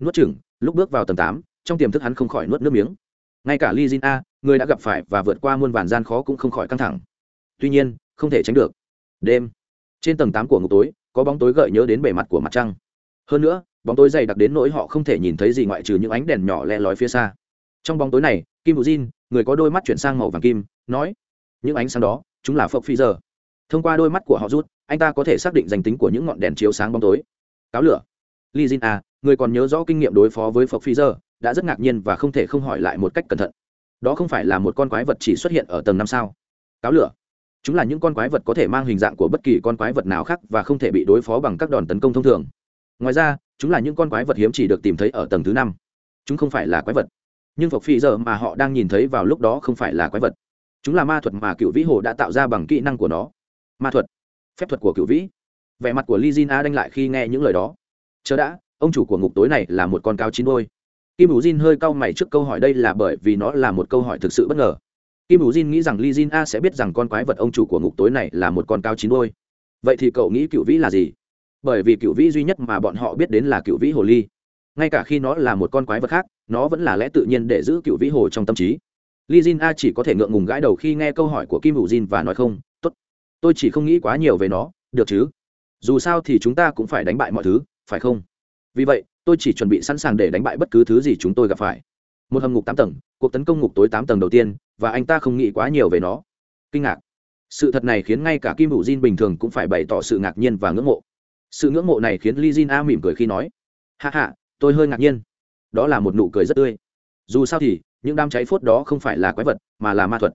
Nuốt chừng lúc bước vào tầng tám, trong tiềm thức hắn không khỏi nuốt nước miếng ngay cả li jin a, người đã gặp phải và vượt qua muôn vàn gian khó cũng không khỏi căng thẳng. Tuy nhiên, không thể tránh được. Đêm, trên tầng tám của ngục tối, có bóng tối gợi nhớ đến bề mặt của mặt trăng. Hơn nữa, bóng tối dày đặc đến nỗi họ không thể nhìn thấy gì ngoại trừ những ánh đèn nhỏ le lói phía xa. Trong bóng tối này, kim bù jin, người có đôi mắt chuyển sang màu vàng kim, nói, những ánh sáng đó, chúng là phộc phi giờ. Thông qua đôi mắt của họ rút, anh ta có thể xác định danh tính của những ngọn đèn chiếu sáng bóng tối. Cáo lửa. Li jin a, người còn nhớ rõ kinh nghiệm đối phó với phộc phi giờ đã rất ngạc nhiên và không thể không hỏi lại một cách cẩn thận. Đó không phải là một con quái vật chỉ xuất hiện ở tầng năm sao? Cáo lửa. Chúng là những con quái vật có thể mang hình dạng của bất kỳ con quái vật nào khác và không thể bị đối phó bằng các đòn tấn công thông thường. Ngoài ra, chúng là những con quái vật hiếm chỉ được tìm thấy ở tầng thứ năm. Chúng không phải là quái vật. Nhưng phộc phi giờ mà họ đang nhìn thấy vào lúc đó không phải là quái vật. Chúng là ma thuật mà cựu vĩ hồ đã tạo ra bằng kỹ năng của nó. Ma thuật. Phép thuật của cựu vĩ. Vẻ mặt của lizina đanh lại khi nghe những lời đó. Chờ đã, ông chủ của ngục tối này là một con cao chín đôi kim hữu jin hơi cau mày trước câu hỏi đây là bởi vì nó là một câu hỏi thực sự bất ngờ. Kim hữu jin nghĩ rằng li jin a sẽ biết rằng con quái vật ông chủ của ngục tối này là một con cao chín đôi vậy thì cậu nghĩ cựu vĩ là gì? Bởi vì cựu vĩ duy nhất mà bọn họ biết đến là cựu vĩ hồ ly. Ngay cả khi nó là một con quái vật khác, nó vẫn là lẽ tự nhiên để giữ cựu vĩ hồ trong tâm trí. Li jin a chỉ có thể ngượng ngùng gãi đầu khi nghe câu hỏi của kim hữu jin và nói không, tốt, tôi chỉ không nghĩ quá nhiều về nó, được chứ? Dù sao thì chúng ta cũng phải đánh bại mọi thứ, phải không? Vì vậy tôi chỉ chuẩn bị sẵn sàng để đánh bại bất cứ thứ gì chúng tôi gặp phải. Một hầm ngục tám tầng, cuộc tấn công ngục tối tám tầng đầu tiên, và anh ta không nghĩ quá nhiều về nó. Kinh ngạc. Sự thật này khiến ngay cả kim hữu jin bình thường cũng phải bày tỏ sự ngạc nhiên và ngưỡng mộ. Sự ngưỡng mộ này khiến li jin a mỉm cười khi nói hạ hạ tôi hơi ngạc nhiên. Đó là một nụ cười rất tươi. Dù sao thì, những đám cháy phốt đó không phải là quái vật, mà là ma thuật.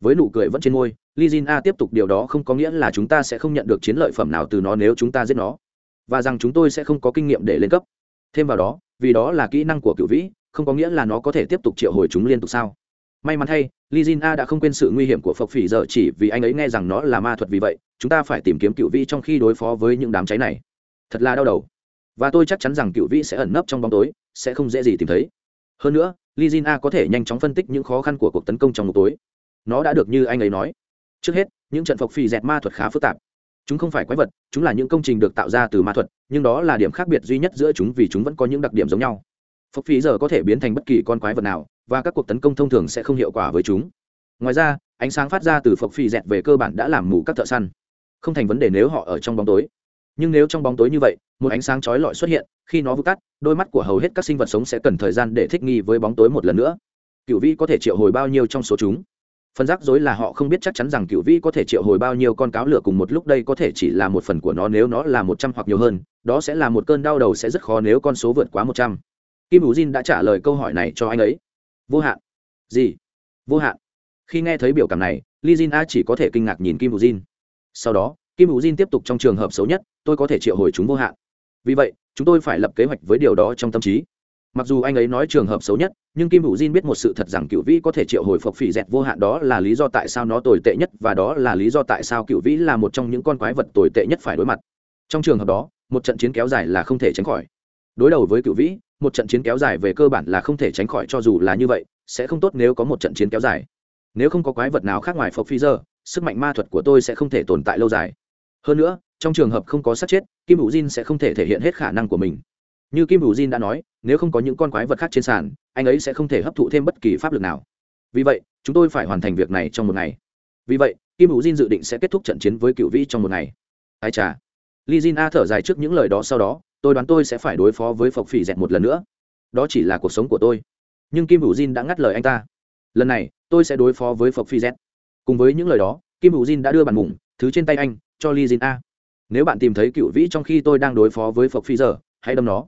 Với nụ cười vẫn trên môi, li jin a tiếp tục, điều đó không có nghĩa là chúng ta sẽ không nhận được chiến lợi phẩm nào từ nó nếu chúng ta giết nó. Và rằng chúng tôi sẽ không có kinh nghiệm để lên cấp thêm vào đó, vì đó là kỹ năng của cựu vĩ, không có nghĩa là nó có thể tiếp tục triệu hồi chúng liên tục sao? May mắn thay, li jin a đã không quên sự nguy hiểm của phộc phỉ giờ chỉ vì anh ấy nghe rằng nó là ma thuật vì vậy, chúng ta phải tìm kiếm cựu vĩ trong khi đối phó với những đám cháy này. Thật là đau đầu. Và tôi chắc chắn rằng cựu vĩ sẽ ẩn nấp trong bóng tối, sẽ không dễ gì tìm thấy. Hơn nữa, li jin a có thể nhanh chóng phân tích những khó khăn của cuộc tấn công trong một tối. Nó đã được như anh ấy nói. Trước hết, những trận phộc phì dẹt ma thuật khá phức tạp chúng không phải quái vật, chúng là những công trình được tạo ra từ ma thuật, nhưng đó là điểm khác biệt duy nhất giữa chúng vì chúng vẫn có những đặc điểm giống nhau. Phốc phí giờ có thể biến thành bất kỳ con quái vật nào, và các cuộc tấn công thông thường sẽ không hiệu quả với chúng. Ngoài ra, ánh sáng phát ra từ phốc phí dẹt về cơ bản đã làm mù các thợ săn. Không thành vấn đề nếu họ ở trong bóng tối. Nhưng nếu trong bóng tối như vậy, một ánh sáng chói lọi xuất hiện, khi nó vụt tắt, đôi mắt của hầu hết các sinh vật sống sẽ cần thời gian để thích nghi với bóng tối một lần nữa. Cựu vĩ có thể triệu hồi bao nhiêu trong số chúng? Phần rắc rối là họ không biết chắc chắn rằng cựu vĩ có thể triệu hồi bao nhiêu con cáo lửa cùng một lúc đây có thể chỉ là một phần của nó, nếu nó là một trăm hoặc nhiều hơn, đó sẽ là một cơn đau đầu sẽ rất khó nếu con số vượt quá một trăm. Kim ủ jin đã trả lời câu hỏi này cho anh ấy. Vô hạn. Gì? Vô hạn. Khi nghe thấy biểu cảm này, li jin a chỉ có thể kinh ngạc nhìn kim ủ jin. Sau đó, kim ủ jin tiếp tục trong trường hợp xấu nhất, tôi có thể triệu hồi chúng vô hạn. Vì vậy, chúng tôi phải lập kế hoạch với điều đó trong tâm trí. Mặc dù anh ấy nói trường hợp xấu nhất nhưng kim hữu jin biết một sự thật rằng cựu vĩ có thể triệu hồi phộc phỉ dẹt vô hạn, đó là lý do tại sao nó tồi tệ nhất và đó là lý do tại sao cựu vĩ là một trong những con quái vật tồi tệ nhất phải đối mặt. Trong trường hợp đó, một trận chiến kéo dài là không thể tránh khỏi. Đối đầu với cựu vĩ, một trận chiến kéo dài về cơ bản là không thể tránh khỏi, cho dù là như vậy, sẽ không tốt nếu có một trận chiến kéo dài. Nếu không có quái vật nào khác ngoài phộc phi giờ, sức mạnh ma thuật của tôi sẽ không thể tồn tại lâu dài. Hơn nữa, trong trường hợp không có sát chết, kim hữu jin sẽ không thể thể hiện hết khả năng của mình như kim hữu jin đã nói, nếu không có những con quái vật khác trên sàn, anh ấy sẽ không thể hấp thụ thêm bất kỳ pháp lực nào. Vì vậy, chúng tôi phải hoàn thành việc này trong một ngày. Vì vậy, kim hữu jin dự định sẽ kết thúc trận chiến với cựu vĩ trong một ngày. Ai chà. Li jin a thở dài trước những lời đó sau đó, tôi đoán tôi sẽ phải đối phó với phộc phỉ dẹt một lần nữa. Đó chỉ là cuộc sống của tôi. Nhưng kim hữu jin đã ngắt lời anh ta. Lần này, tôi sẽ đối phó với phộc phi z cùng với những lời đó, kim hữu jin đã đưa bàn mủng thứ trên tay anh, cho li jin a. Nếu bạn tìm thấy cựu vĩ trong khi tôi đang đối phó với phộc phi giờ, hãy đâm nó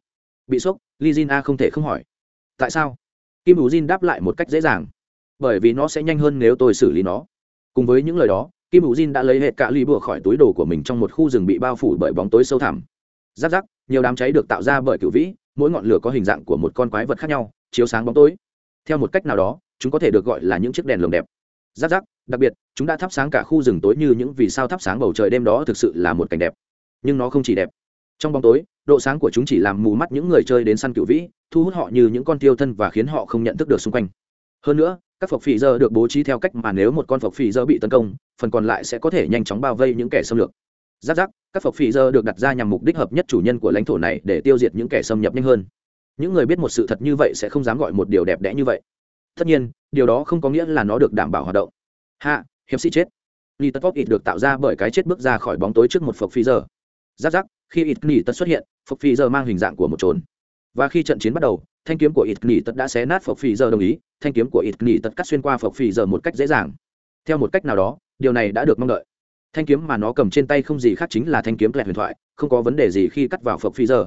bị sốc li jin a không thể không hỏi. Tại sao? Kim u jin đáp lại một cách dễ dàng. Bởi vì nó sẽ nhanh hơn nếu tôi xử lý nó. Cùng với những lời đó, kim u jin đã lấy hệ cả ly bùa khỏi túi đồ của mình trong một khu rừng bị bao phủ bởi bóng tối sâu thẳm. Giáp giáp, nhiều đám cháy được tạo ra bởi cựu vĩ, mỗi ngọn lửa có hình dạng của một con quái vật khác nhau, chiếu sáng bóng tối. Theo một cách nào đó, chúng có thể được gọi là những chiếc đèn lồng đẹp. Giáp giáp, đặc biệt, chúng đã thắp sáng cả khu rừng tối như những vì sao thắp sáng bầu trời đêm đó thực sự là một cảnh đẹp. Nhưng nó không chỉ đẹp trong bóng tối, độ sáng của chúng chỉ làm mù mắt những người chơi đến săn cựu vĩ, thu hút họ như những con tiêu thân và khiến họ không nhận thức được xung quanh. Hơn nữa, các phộc phì dơ được bố trí theo cách mà nếu một con phộc phì dơ bị tấn công, phần còn lại sẽ có thể nhanh chóng bao vây những kẻ xâm lược. Giáp giáp, các phộc phì dơ được đặt ra nhằm mục đích hợp nhất chủ nhân của lãnh thổ này để tiêu diệt những kẻ xâm nhập nhanh hơn. Những người biết một sự thật như vậy sẽ không dám gọi một điều đẹp đẽ như vậy. Tất nhiên, điều đó không có nghĩa là nó được đảm bảo hoạt động. Hạ hiệp sĩ chết. Li tất ít được tạo ra bởi cái chết bước ra khỏi bóng tối trước một phộc phi giờ giáp giáp khi ít nghỉ tật xuất hiện, Phục phi giờ mang hình dạng của một trồn và khi trận chiến bắt đầu, thanh kiếm của ít nghỉ tật đã xé nát Phục phi giờ đồng ý, thanh kiếm của ít nghỉ tật cắt xuyên qua Phục phi giờ một cách dễ dàng. Theo một cách nào đó, điều này đã được mong đợi. Thanh kiếm mà nó cầm trên tay không gì khác chính là thanh kiếm kẹt huyền thoại, không có vấn đề gì khi cắt vào Phục phi giờ.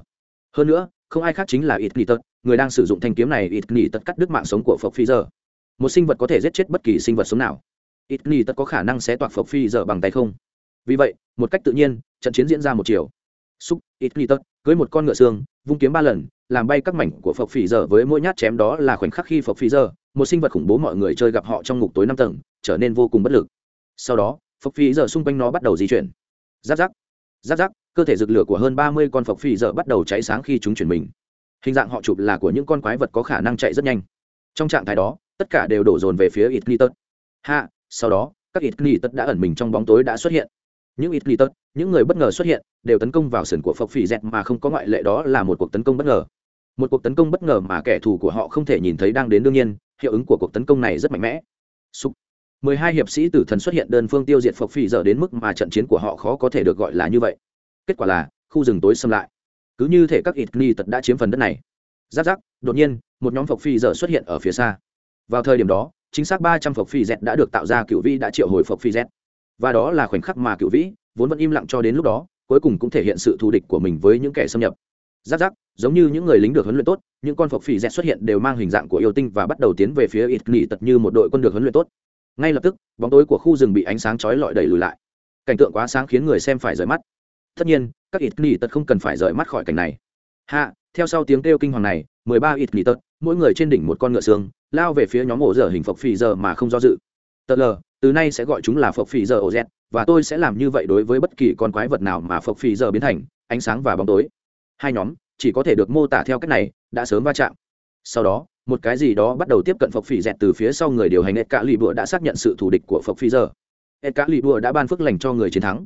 Hơn nữa, không ai khác chính là ít nghỉ tật người đang sử dụng thanh kiếm này ít nghỉ tật cắt đứt mạng sống của Phục phi giờ. Một sinh vật có thể giết chết bất kỳ sinh vật sống nào. Ít nghỉ tật có khả năng xé toạc Phục phi giờ bằng tay không? Vì vậy, một cách tự nhiên, trận chiến diễn ra một chiều. Xúc, ít ni tất cưới một con ngựa xương, vung kiếm ba lần, làm bay các mảnh của phộc Phỉ giờ với mỗi nhát chém đó là khoảnh khắc khi phộc Phỉ giờ, một sinh vật khủng bố mọi người chơi gặp họ trong ngục tối năm tầng, trở nên vô cùng bất lực. Sau đó, phộc Phỉ giờ xung quanh nó bắt đầu di chuyển. Giáp giáp giáp giáp, cơ thể rực lửa của hơn ba mươi con phộc Phỉ giờ bắt đầu cháy sáng khi chúng chuyển mình. Hình dạng họ chụp là của những con quái vật có khả năng chạy rất nhanh. Trong trạng thái đó, tất cả đều đổ dồn về phía ít ni tật hạ sau đó, các ít ni tật đã ẩn mình trong bóng tối đã xuất hiện những ít ni tật, những người bất ngờ xuất hiện, đều tấn công vào sườn của phộc phỉ dẹt mà không có ngoại lệ đó là một cuộc tấn công bất ngờ. Một cuộc tấn công bất ngờ mà kẻ thù của họ không thể nhìn thấy đang đến đương nhiên, hiệu ứng của cuộc tấn công này rất mạnh mẽ. Súc. mười hai hiệp sĩ tử thần xuất hiện đơn phương tiêu diệt phộc phỉ giờ đến mức mà trận chiến của họ khó có thể được gọi là như vậy. Kết quả là, khu rừng tối xâm lại. Cứ như thể các ít ni tật đã chiếm phần đất này. Giáp giáp, đột nhiên, một nhóm phộc phỉ giờ xuất hiện ở phía xa. Vào thời điểm đó, chính xác ba trăm phộc phỉ dẹt đã được tạo ra cựu Vi đã triệu hồi phộc phỉ dẹt và đó là khoảnh khắc mà cựu vĩ vốn vẫn im lặng cho đến lúc đó, cuối cùng cũng thể hiện sự thù địch của mình với những kẻ xâm nhập. Giáp giáp giống như những người lính được huấn luyện tốt, những con phộc phì dẹt xuất hiện đều mang hình dạng của yêu tinh và bắt đầu tiến về phía ít nghỉ tật như một đội quân được huấn luyện tốt. Ngay lập tức, bóng tối của khu rừng bị ánh sáng chói lọi đẩy lùi lại. Cảnh tượng quá sáng khiến người xem phải rời mắt. Tất nhiên, các ít nghỉ tật không cần phải rời mắt khỏi cảnh này. Hạ, theo sau tiếng kêu kinh hoàng này, mười ba ít nghỉ tật, mỗi người trên đỉnh một con ngựa xương, lao về phía nhóm ổ dở hình phộc phì giờ mà không do dự. Tờ lờ từ nay sẽ gọi chúng là phộc phì giờ ổ z và tôi sẽ làm như vậy đối với bất kỳ con quái vật nào mà phộc phì giờ biến thành, ánh sáng và bóng tối. Hai nhóm, chỉ có thể được mô tả theo cách này, đã sớm va chạm. Sau đó, một cái gì đó bắt đầu tiếp cận phộc phì dẹt từ phía sau người điều hành ed cả lì bùa đã xác nhận sự thù địch của phộc phì giờ. Ed cả lì bùa đã ban phước lành cho người chiến thắng.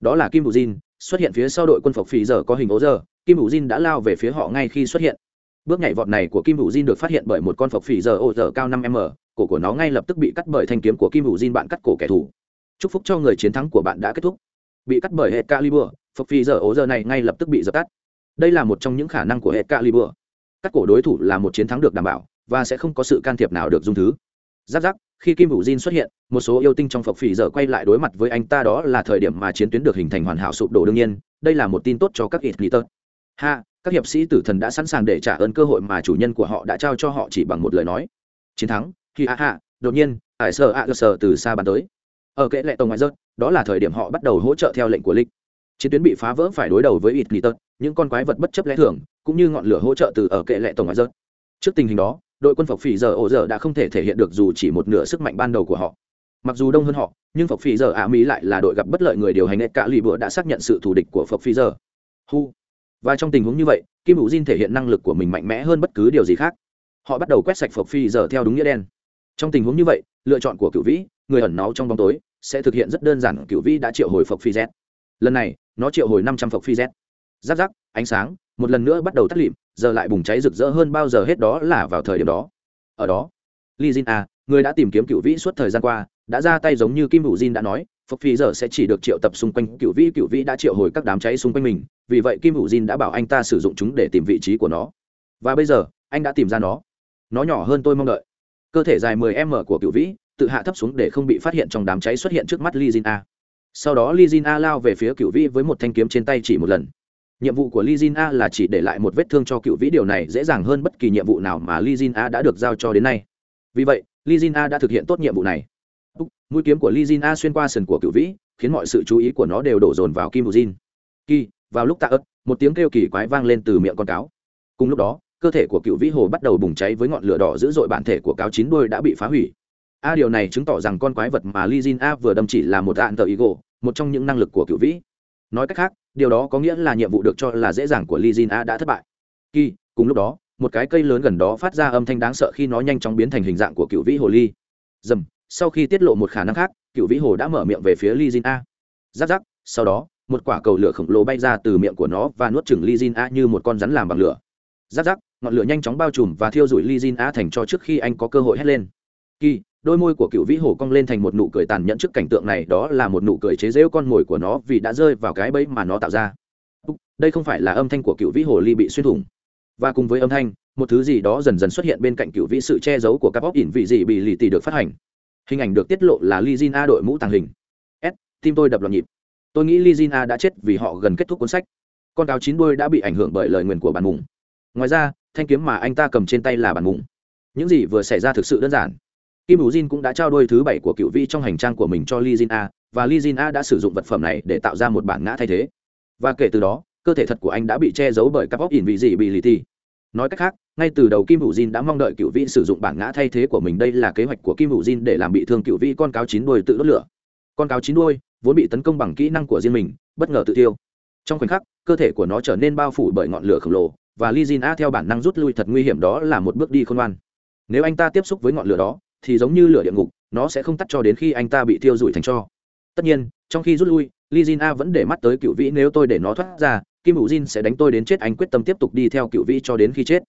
Đó là kim bù jin, xuất hiện phía sau đội quân phộc phì giờ có hình ố giờ. Kim bù jin đã lao về phía họ ngay khi xuất hiện. Bước nhảy vọt này của kim hữu diên được phát hiện bởi một con phộc phì giờ ô giờ cao năm m cổ của nó ngay lập tức bị cắt bởi thanh kiếm của kim hữu diên bạn cắt cổ kẻ thù. Chúc phúc cho người chiến thắng của bạn đã kết thúc. Bị cắt bởi hệ calibur phật phi giờ ố giờ này ngay lập tức bị dập tắt. Đây là một trong những khả năng của hệ calibur. Cắt cổ đối thủ là một chiến thắng được đảm bảo, và sẽ không có sự can thiệp nào được dung thứ. Giáp giáp, khi kim hữu diên xuất hiện, một số yêu tinh trong phật phi giờ quay lại đối mặt với anh ta, đó là thời điểm mà chiến tuyến được hình thành hoàn hảo sụp đổ đương nhiên. Đây là một tin tốt cho các ít lý tật ha, các hiệp sĩ tử thần đã sẵn sàng để trả ơn cơ hội mà chủ nhân của họ đã trao cho họ chỉ bằng một lời nói. Chiến thắng khi a hạ đột nhiên, ải sơ cơ sợ từ xa bàn tới. Ở kệ lệ tổng ngoại rớt đó là thời điểm họ bắt đầu hỗ trợ theo lệnh của lịch. Chiến tuyến bị phá vỡ phải đối đầu với ít nghỉ tật, những con quái vật bất chấp lẽ thường, cũng như ngọn lửa hỗ trợ từ ở kệ lệ tổng ngoại rớt trước tình hình đó, đội quân phộc phỉ giờ ổ giờ đã không thể thể hiện được dù chỉ một nửa sức mạnh ban đầu của họ. Mặc dù đông hơn họ, nhưng phộc phỉ giờ ả mỹ lại là đội gặp bất lợi người điều hành nét cả lì bữa đã xác nhận sự thù địch của phộc phỉ giờ. Hu. Và trong tình huống như vậy, kim hữu diên thể hiện năng lực của mình mạnh mẽ hơn bất cứ điều gì khác. Họ bắt đầu quét sạch phộc phi giờ theo đúng nghĩa đen trong tình huống như vậy, lựa chọn của cựu vĩ, người ẩn náu trong bóng tối, sẽ thực hiện rất đơn giản cựu vĩ đã triệu hồi phộc phi z. Lần này, nó triệu hồi năm trăm phộc phi z. Giáp giáp, ánh sáng, một lần nữa bắt đầu tắt lịm, giờ lại bùng cháy rực rỡ hơn bao giờ hết đó là vào thời điểm đó. Ở đó, li jin a người đã tìm kiếm cựu vĩ suốt thời gian qua, đã ra tay giống như kim hữu jin đã nói, phộc phi giờ sẽ chỉ được triệu tập xung quanh cựu vĩ cựu vĩ đã triệu hồi các đám cháy xung quanh mình, vì vậy kim hữu jin đã bảo anh ta sử dụng chúng để tìm vị trí của nó. Và bây giờ, anh đã tìm ra nó. Nó nhỏ hơn tôi mong đợi cơ thể dài 10 m của cựu vĩ, tự hạ thấp xuống để không bị phát hiện trong đám cháy xuất hiện trước mắt li jin a. Sau đó li jin a lao về phía cựu vĩ với một thanh kiếm trên tay chỉ một lần. Nhiệm vụ của li jin a là chỉ để lại một vết thương cho cựu vĩ, điều này dễ dàng hơn bất kỳ nhiệm vụ nào mà li jin a đã được giao cho đến nay. Vì vậy li jin a đã thực hiện tốt nhiệm vụ này. Mũi kiếm của li jin a xuyên qua sườn của cựu vĩ, khiến mọi sự chú ý của nó đều đổ dồn vào kim bù jin. Kỳ, vào lúc tạ ớt, một tiếng kêu kỳ quái vang lên từ miệng con cáo. Cùng lúc đó cơ thể của cựu vĩ hồ bắt đầu bùng cháy với ngọn lửa đỏ dữ dội, bản thể của cáo chín đuôi đã bị phá hủy. A, điều này chứng tỏ rằng con quái vật mà li jin a vừa đâm chỉ là một đạn tờ ý gỗ một trong những năng lực của cựu vĩ. Nói cách khác, điều đó có nghĩa là nhiệm vụ được cho là dễ dàng của li jin a đã thất bại. Kỳ, cùng lúc đó, một cái cây lớn gần đó phát ra âm thanh đáng sợ khi nó nhanh chóng biến thành hình dạng của cựu vĩ hồ ly dầm, sau khi tiết lộ một khả năng khác, cựu vĩ hồ đã mở miệng về phía li jin a. Giáp giáp, sau đó, một quả cầu lửa khổng lồ bay ra từ miệng của nó và nuốt chừng li jin a như một con rắn làm bằng lửa. Giáp giáp ngọn lửa nhanh chóng bao trùm và thiêu rụi ly jin a thành cho trước khi anh có cơ hội hét lên. Kỳ, đôi môi của cựu vĩ hồ cong lên thành một nụ cười tàn nhẫn trước cảnh tượng này, đó là một nụ cười chế rễu con mồi của nó vì đã rơi vào cái bẫy mà nó tạo ra. Đây không phải là âm thanh của cựu vĩ hồ ly bị xuyên thủng. Và cùng với âm thanh, một thứ gì đó dần dần xuất hiện bên cạnh cựu vĩ sự che giấu của các bóc ỉn vị gì bị lì tì được phát hành. Hình ảnh được tiết lộ là li jin a đội mũ tàng hình. S, tim tôi đập loạn nhịp. Tôi nghĩ li jin a đã chết vì họ gần kết thúc cuốn sách. Con cáo chín đuôi đã bị ảnh hưởng bởi lời nguyền của bản mùng ngoài ra, thanh kiếm mà anh ta cầm trên tay là bản mùng. Những gì vừa xảy ra thực sự đơn giản. Kim hữu jin cũng đã trao đôi thứ bảy của cựu vi trong hành trang của mình cho li jin a, và li jin a đã sử dụng vật phẩm này để tạo ra một bản ngã thay thế. Và kể từ đó, cơ thể thật của anh đã bị che giấu bởi các bóc ỉn vị dị bị lì ti nói cách khác, ngay từ đầu kim hữu jin đã mong đợi cựu vi sử dụng bản ngã thay thế của mình. Đây là kế hoạch của kim hữu jin để làm bị thương cựu vi con cáo chín đuôi tự đốt lửa. Con cáo chín đuôi vốn bị tấn công bằng kỹ năng của riêng mình, bất ngờ tự tiêu trong khoảnh khắc, cơ thể của nó trở nên bao phủ bởi ngọn lửa khổng lồ và li jin a theo bản năng rút lui thật nguy hiểm đó là một bước đi khôn ngoan. Nếu anh ta tiếp xúc với ngọn lửa đó, thì giống như lửa địa ngục, nó sẽ không tắt cho đến khi anh ta bị thiêu rụi thành cho. Tất nhiên, trong khi rút lui li jin a vẫn để mắt tới cựu vĩ nếu tôi để nó thoát ra, kim hữu jin sẽ đánh tôi đến chết, anh quyết tâm tiếp tục đi theo cựu vĩ cho đến khi chết.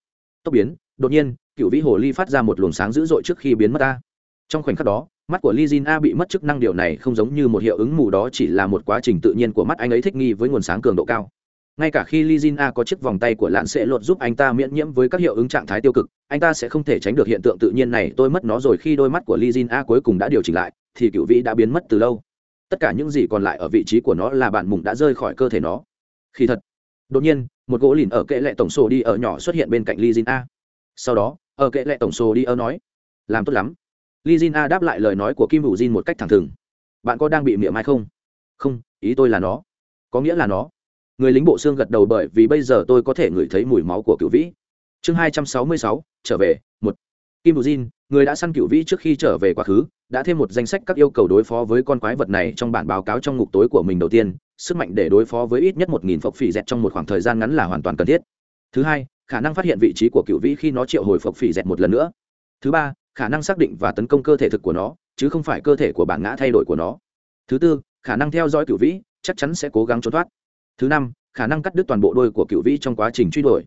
Tốc biến, đột nhiên, cựu vĩ hồ ly phát ra một luồng sáng dữ dội trước khi biến mất ta trong khoảnh khắc đó, mắt của li jin a bị mất chức năng điều này không giống như một hiệu ứng mù, đó chỉ là một quá trình tự nhiên của mắt anh ấy thích nghi với nguồn sáng cường độ cao ngay cả khi Lizina có chiếc vòng tay của lạn sẽ lột giúp anh ta miễn nhiễm với các hiệu ứng trạng thái tiêu cực, anh ta sẽ không thể tránh được hiện tượng tự nhiên này. Tôi mất nó rồi. Khi đôi mắt của Lizina cuối cùng đã điều chỉnh lại, thì cựu vĩ đã biến mất từ lâu. Tất cả những gì còn lại ở vị trí của nó là bạn mùng đã rơi khỏi cơ thể nó. Khi thật, đột nhiên, một gỗ lìn ở kệ lệ tổng sổ đi ở nhỏ xuất hiện bên cạnh Lizina. sau đó, ở kệ lệ tổng sổ đi ở nói, làm tốt lắm. Lizina đáp lại lời nói của kim Vũ jin một cách thẳng thừng. Bạn có đang bị miệng mai không? Không, ý tôi là nó. Có nghĩa là nó người lính bộ xương gật đầu bởi vì bây giờ tôi có thể ngửi thấy mùi máu của cựu vĩ. Chương hai trăm sáu mươi sáu, trở về, một. Kim bù jin, người đã săn cựu vĩ trước khi trở về quá khứ, đã thêm một danh sách các yêu cầu đối phó với con quái vật này trong bản báo cáo trong ngục tối của mình đầu tiên, sức mạnh để đối phó với ít nhất một nghìn phộc phỉ dẹt trong một khoảng thời gian ngắn là hoàn toàn cần thiết. Thứ hai, khả năng phát hiện vị trí của cựu vĩ khi nó triệu hồi phộc phỉ dẹt một lần nữa. Thứ ba, khả năng xác định và tấn công cơ thể thực của nó, chứ không phải cơ thể của bản ngã thay đổi của nó. Thứ tư, khả năng theo dõi cựu vĩ, chắc chắn sẽ cố gắng trốn thoát thứ năm, khả năng cắt đứt toàn bộ đôi của cựu vĩ trong quá trình truy đuổi.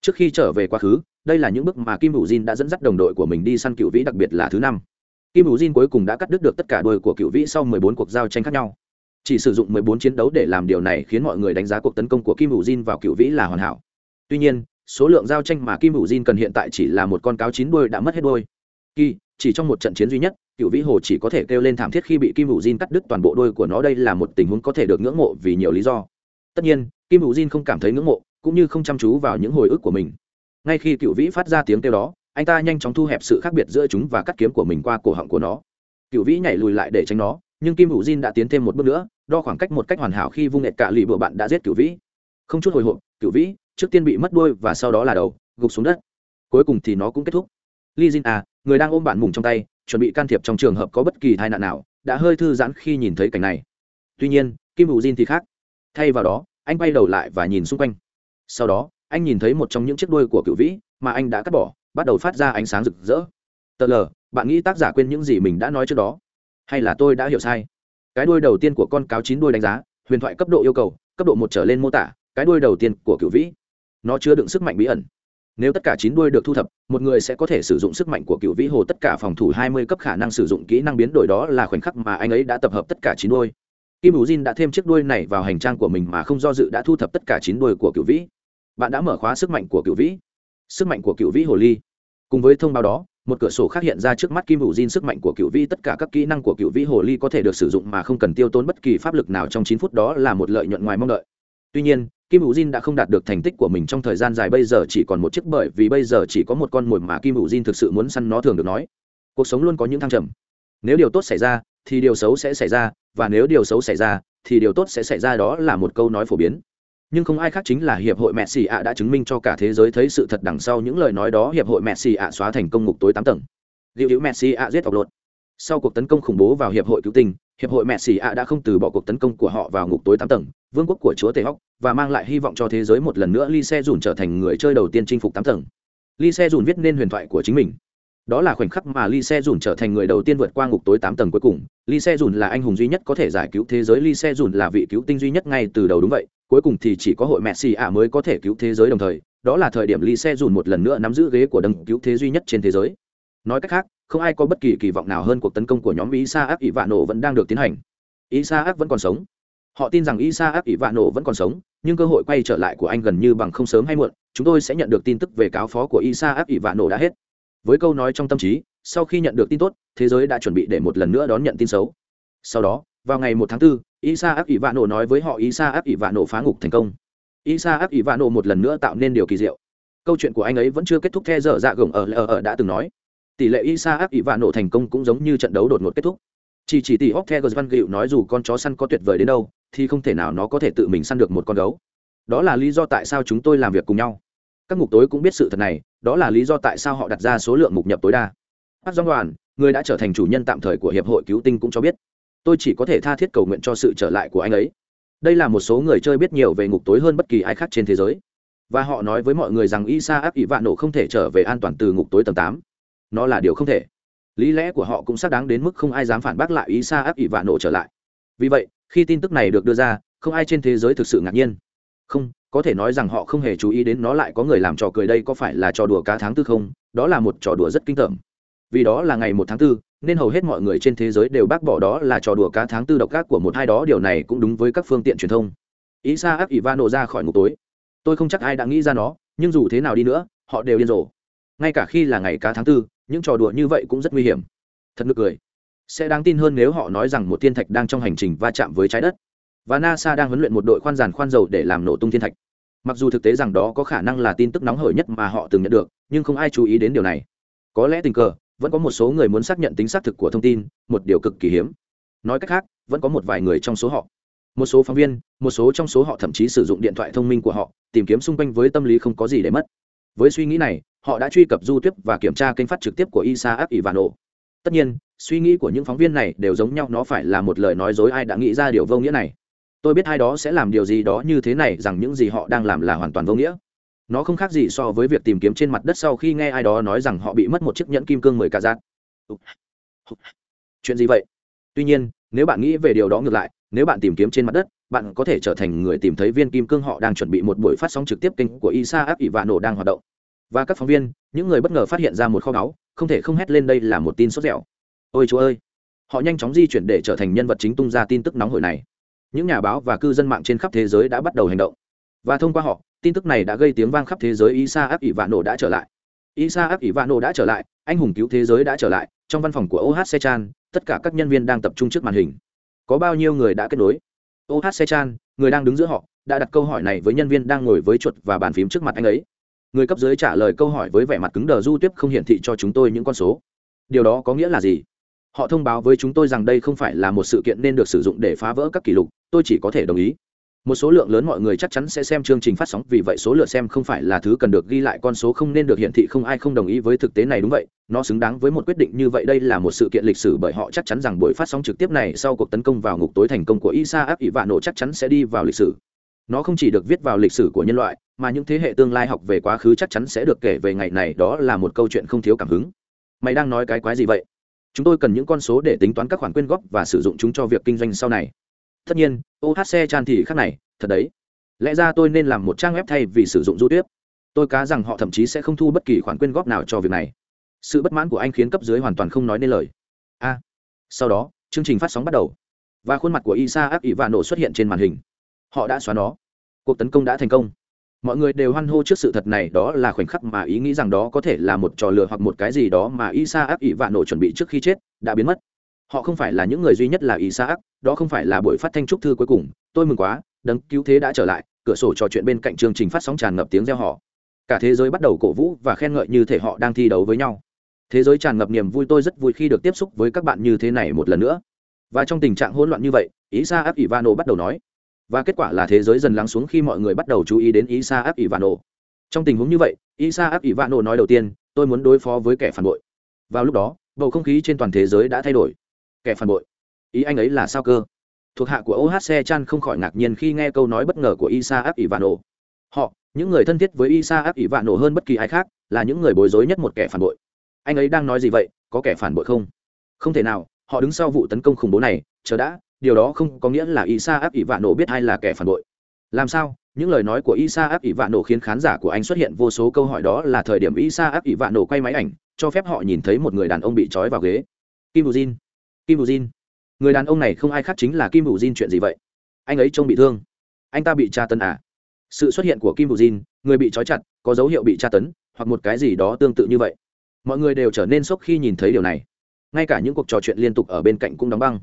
Trước khi trở về quá khứ, đây là những bước mà kim hữu jin đã dẫn dắt đồng đội của mình đi săn cựu vĩ, đặc biệt là thứ năm. Kim hữu jin cuối cùng đã cắt đứt được tất cả đôi của cựu vĩ sau 14 cuộc giao tranh khác nhau. Chỉ sử dụng 14 chiến đấu để làm điều này khiến mọi người đánh giá cuộc tấn công của kim hữu jin vào cựu vĩ là hoàn hảo. Tuy nhiên, số lượng giao tranh mà kim hữu jin cần hiện tại chỉ là một con cáo chín đuôi đã mất hết đôi. Kỳ, chỉ trong một trận chiến duy nhất, cựu vĩ hồ chỉ có thể kêu lên thảm thiết khi bị kim hữu jin cắt đứt toàn bộ đôi của nó. Đây là một tình huống có thể được ngưỡng mộ vì nhiều lý do tất nhiên, kim hữu jin không cảm thấy ngưỡng mộ, cũng như không chăm chú vào những hồi ức của mình. Ngay khi cựu vĩ phát ra tiếng kêu đó, anh ta nhanh chóng thu hẹp sự khác biệt giữa chúng và cắt kiếm của mình qua cổ họng của nó. Cựu vĩ nhảy lùi lại để tránh nó, nhưng kim hữu jin đã tiến thêm một bước nữa, đo khoảng cách một cách hoàn hảo khi vung nghệ cạ lì bựa bạn đã giết cựu vĩ. Không chút hồi hộp, cựu vĩ, trước tiên bị mất đuôi và sau đó là đầu, gục xuống đất. Cuối cùng thì nó cũng kết thúc. Li jin à người đang ôm bạn mùng trong tay, chuẩn bị can thiệp trong trường hợp có bất kỳ tai nạn nào, đã hơi thư giãn khi nhìn thấy cảnh này. Tuy nhiên, kim hữu jin thì khác thay vào đó, anh quay đầu lại và nhìn xung quanh. Sau đó, anh nhìn thấy một trong những chiếc đuôi của cựu vĩ mà anh đã cắt bỏ, bắt đầu phát ra ánh sáng rực rỡ. Tờ lờ, bạn nghĩ tác giả quên những gì mình đã nói trước đó? Hay là tôi đã hiểu sai? Cái đuôi đầu tiên của con cáo chín đuôi đánh giá, huyền thoại cấp độ yêu cầu, cấp độ một trở lên mô tả, cái đuôi đầu tiên của cựu vĩ. Nó chứa đựng sức mạnh bí ẩn. Nếu tất cả chín đuôi được thu thập, một người sẽ có thể sử dụng sức mạnh của cựu vĩ hồ tất cả phòng thủ hai mươi cấp khả năng sử dụng kỹ năng biến đổi đó là khoảnh khắc mà anh ấy đã tập hợp tất cả chín đuôi kim Vũ jin đã thêm chiếc đuôi này vào hành trang của mình mà không do dự đã thu thập tất cả chín đuôi của cựu vĩ. Bạn đã mở khóa sức mạnh của cựu vĩ. Sức mạnh của cựu vĩ hồ ly. Cùng với thông báo đó, một cửa sổ khác hiện ra trước mắt kim Vũ jin. Sức mạnh của cựu vĩ, tất cả các kỹ năng của cựu vĩ hồ ly có thể được sử dụng mà không cần tiêu tốn bất kỳ pháp lực nào trong chín phút đó là một lợi nhuận ngoài mong đợi. Tuy nhiên, kim Vũ jin đã không đạt được thành tích của mình trong thời gian dài. Bây giờ chỉ còn một chiếc bởi vì bây giờ chỉ có một con mồi mà kim Vũ jin thực sự muốn săn nó thường được nói. Cuộc sống luôn có những thăng trầm. Nếu điều tốt xảy ra thì điều xấu sẽ xảy ra, và nếu điều xấu xảy ra, thì điều tốt sẽ xảy ra, đó là một câu nói phổ biến. Nhưng không ai khác chính là hiệp hội mẹ xì ạ đã chứng minh cho cả thế giới thấy sự thật đằng sau những lời nói đó, hiệp hội mẹ xì ạ xóa thành công ngục tối tám tầng. Liệu hữu mẹ xì ạ giết ọc lột. Sau cuộc tấn công khủng bố vào hiệp hội cứu tinh, hiệp hội mẹ xì ạ đã không từ bỏ cuộc tấn công của họ vào ngục tối tám tầng, vương quốc của chúa tề hóc, và mang lại hy vọng cho thế giới một lần nữa ly xe dùn trở thành người chơi đầu tiên chinh phục tám tầng. Ly xe dùn viết nên huyền thoại của chính mình đó là khoảnh khắc mà ly xe dùn trở thành người đầu tiên vượt qua ngục tối tám tầng cuối cùng. Ly xe dùn là anh hùng duy nhất có thể giải cứu thế giới. Ly xe dùn là vị cứu tinh duy nhất ngay từ đầu đúng vậy. Cuối cùng thì chỉ có hội mẹ xì ạ mới có thể cứu thế giới đồng thời. Đó là thời điểm ly xe dùn một lần nữa nắm giữ ghế của đấng cứu thế duy nhất trên thế giới. Nói cách khác, không ai có bất kỳ kỳ vọng nào hơn cuộc tấn công của nhóm isa ác ỷ vạn nổ vẫn đang được tiến hành. Isa ác vẫn còn sống. Họ tin rằng isa ác ỷ vạn nổ vẫn còn sống, nhưng cơ hội quay trở lại của anh gần như bằng không sớm hay muộn. Chúng tôi sẽ nhận được tin tức về cáo phó của isa ác ỷ vạn nổ đã hết với câu nói trong tâm trí sau khi nhận được tin tốt thế giới đã chuẩn bị để một lần nữa đón nhận tin xấu. Sau đó vào ngày một tháng 4, isa áp ỷ vạn nổ nói với họ isa áp ỷ vạn nổ phá ngục thành công. Isa áp ỷ vạn nổ một lần nữa tạo nên điều kỳ diệu. Câu chuyện của anh ấy vẫn chưa kết thúc the dở dạ gồng ở ở ở đã từng nói. Tỷ lệ isa áp ỷ vạn nổ thành công cũng giống như trận đấu đột ngột kết thúc. Chỉ chỉ tỷ hóc theo văn gịu nói dù con chó săn có tuyệt vời đến đâu thì không thể nào nó có thể tự mình săn được một con gấu. Đó là lý do tại sao chúng tôi làm việc cùng nhau các ngục tối cũng biết sự thật này, đó là lý do tại sao họ đặt ra số lượng mục nhập tối đa. Bác doan đoàn người đã trở thành chủ nhân tạm thời của hiệp hội cứu tinh cũng cho biết, tôi chỉ có thể tha thiết cầu nguyện cho sự trở lại của anh ấy. Đây là một số người chơi biết nhiều về ngục tối hơn bất kỳ ai khác trên thế giới. Và họ nói với mọi người rằng isa áp ỷ vạn nổ không thể trở về an toàn từ ngục tối tầng tám. Nó là điều không thể. Lý lẽ của họ cũng xác đáng đến mức không ai dám phản bác lại isa áp ỷ vạn nổ trở lại. Vì vậy, khi tin tức này được đưa ra, không ai trên thế giới thực sự ngạc nhiên không, có thể nói rằng họ không hề chú ý đến nó lại có người làm trò cười đây có phải là trò đùa cá tháng tư không? Đó là một trò đùa rất kinh tởm. Vì đó là ngày một tháng tư, nên hầu hết mọi người trên thế giới đều bác bỏ đó là trò đùa cá tháng tư độc ác của một hai đó, điều này cũng đúng với các phương tiện truyền thông. Ý xa áp ivano ra khỏi ngục tối. Tôi không chắc ai đã nghĩ ra nó, nhưng dù thế nào đi nữa, họ đều điên rồ. Ngay cả khi là ngày cá tháng tư, những trò đùa như vậy cũng rất nguy hiểm. Thật nực cười. Sẽ đáng tin hơn nếu họ nói rằng một thiên thạch đang trong hành trình va chạm với trái đất và nasa đang huấn luyện một đội khoan giàn khoan dầu để làm nổ tung thiên thạch. Mặc dù thực tế rằng đó có khả năng là tin tức nóng hởi nhất mà họ từng nhận được, nhưng không ai chú ý đến điều này. Có lẽ tình cờ, vẫn có một số người muốn xác nhận tính xác thực của thông tin, một điều cực kỳ hiếm. Nói cách khác, vẫn có một vài người trong số họ. Một số phóng viên, một số trong số họ thậm chí sử dụng điện thoại thông minh của họ, tìm kiếm xung quanh với tâm lý không có gì để mất. Với suy nghĩ này, họ đã truy cập du tiếp và kiểm tra kênh phát trực tiếp của isaac ivano. Tất nhiên, suy nghĩ của những phóng viên này đều giống nhau, nó phải là một lời nói dối ai đã nghĩ ra điều vô nghĩa này tôi biết ai đó sẽ làm điều gì đó như thế này, rằng những gì họ đang làm là hoàn toàn vô nghĩa. Nó không khác gì so với việc tìm kiếm trên mặt đất sau khi nghe ai đó nói rằng họ bị mất một chiếc nhẫn kim cương mười cà giác chuyện gì vậy? Tuy nhiên, nếu bạn nghĩ về điều đó ngược lại, nếu bạn tìm kiếm trên mặt đất, bạn có thể trở thành người tìm thấy viên kim cương họ đang chuẩn bị một buổi phát sóng trực tiếp kênh của isa áp ỷ và nổ đang hoạt động. Và các phóng viên, những người bất ngờ phát hiện ra một kho báu, không thể không hét lên đây là một tin sốt dẻo. Ôi chúa ơi! Họ nhanh chóng di chuyển để trở thành nhân vật chính tung ra tin tức nóng hổi này những nhà báo và cư dân mạng trên khắp thế giới đã bắt đầu hành động. Và thông qua họ, tin tức này đã gây tiếng vang khắp thế giới. Isa áp ỷ vạn nổ đã trở lại. Isa áp ỷ vạn nổ đã trở lại. Anh hùng cứu thế giới đã trở lại. Trong văn phòng của oh sechan tất cả các nhân viên đang tập trung trước màn hình. Có bao nhiêu người đã kết nối? Oh sechan người đang đứng giữa họ, đã đặt câu hỏi này với nhân viên đang ngồi với chuột và bàn phím trước mặt anh ấy. Người cấp dưới trả lời câu hỏi với vẻ mặt cứng đờ du tiếp không hiển thị cho chúng tôi những con số. Điều đó có nghĩa là gì? Họ thông báo với chúng tôi rằng đây không phải là một sự kiện nên được sử dụng để phá vỡ các kỷ lục tôi chỉ có thể đồng ý. Một số lượng lớn mọi người chắc chắn sẽ xem chương trình phát sóng, vì vậy số lượt xem không phải là thứ cần được ghi lại, con số không nên được hiển thị không ai không đồng ý với thực tế này đúng vậy, nó xứng đáng với một quyết định như vậy, đây là một sự kiện lịch sử bởi họ chắc chắn rằng buổi phát sóng trực tiếp này sau cuộc tấn công vào ngục tối thành công của isa áp ỷ vạn nổ chắc chắn sẽ đi vào lịch sử. Nó không chỉ được viết vào lịch sử của nhân loại, mà những thế hệ tương lai học về quá khứ chắc chắn sẽ được kể về ngày này, đó là một câu chuyện không thiếu cảm hứng. Mày đang nói cái quái gì vậy? Chúng tôi cần những con số để tính toán các khoản quyên góp và sử dụng chúng cho việc kinh doanh sau này tất nhiên OHS tràn thì khác này, thật đấy. Lẽ ra tôi nên làm một trang web thay vì sử dụng du tiếp. Tôi cá rằng họ thậm chí sẽ không thu bất kỳ khoản quyên góp nào cho việc này. Sự bất mãn của anh khiến cấp dưới hoàn toàn không nói nên lời. A. Sau đó, chương trình phát sóng bắt đầu. Và khuôn mặt của isa ác ỷ và nổ xuất hiện trên màn hình. Họ đã xóa nó. Cuộc tấn công đã thành công. Mọi người đều hoan hô trước sự thật này, đó là khoảnh khắc mà ý nghĩ rằng đó có thể là một trò lừa hoặc một cái gì đó mà isa ác ỷ và nổ chuẩn bị trước khi chết, đã biến mất họ không phải là những người duy nhất là isa ác đó không phải là buổi phát thanh trúc thư cuối cùng. Tôi mừng quá, đấng cứu thế đã trở lại. Cửa sổ trò chuyện bên cạnh chương trình phát sóng tràn ngập tiếng reo họ cả thế giới bắt đầu cổ vũ và khen ngợi như thể họ đang thi đấu với nhau. Thế giới tràn ngập niềm vui, tôi rất vui khi được tiếp xúc với các bạn như thế này một lần nữa. Và trong tình trạng hỗn loạn như vậy ý ra áp ivano bắt đầu nói. Và kết quả là thế giới dần lắng xuống khi mọi người bắt đầu chú ý đến isaac ivano. Trong tình huống như vậy, isaac ivano nói đầu tiên, tôi muốn đối phó với kẻ phản bội. Vào lúc đó, bầu không khí trên toàn thế giới đã thay đổi kẻ phản bội. Ý anh ấy là sao cơ? Thuộc hạ của ohc chan không khỏi ngạc nhiên khi nghe câu nói bất ngờ của Isa Appi vạn nổ. họ, những người thân thiết với Isa Appi vạn nổ hơn bất kỳ ai khác, là những người bối rối nhất một kẻ phản bội. Anh ấy đang nói gì vậy? Có kẻ phản bội không? Không thể nào, họ đứng sau vụ tấn công khủng bố này. Chờ đã, điều đó không có nghĩa là Isa Appi vạn nổ biết ai là kẻ phản bội. Làm sao? Những lời nói của Isa Appi vạn nổ khiến khán giả của anh xuất hiện vô số câu hỏi đó là thời điểm Isa Appi vạn nổ quay máy ảnh, cho phép họ nhìn thấy một người đàn ông bị trói vào ghế. Kim bù jin kim bù jin. Người đàn ông này không ai khác chính là kim bù jin chuyện gì vậy? Anh ấy trông bị thương. Anh ta bị tra tấn à? Sự xuất hiện của kim bù jin, người bị trói chặt, có dấu hiệu bị tra tấn, hoặc một cái gì đó tương tự như vậy. Mọi người đều trở nên sốc khi nhìn thấy điều này. Ngay cả những cuộc trò chuyện liên tục ở bên cạnh cũng đóng băng.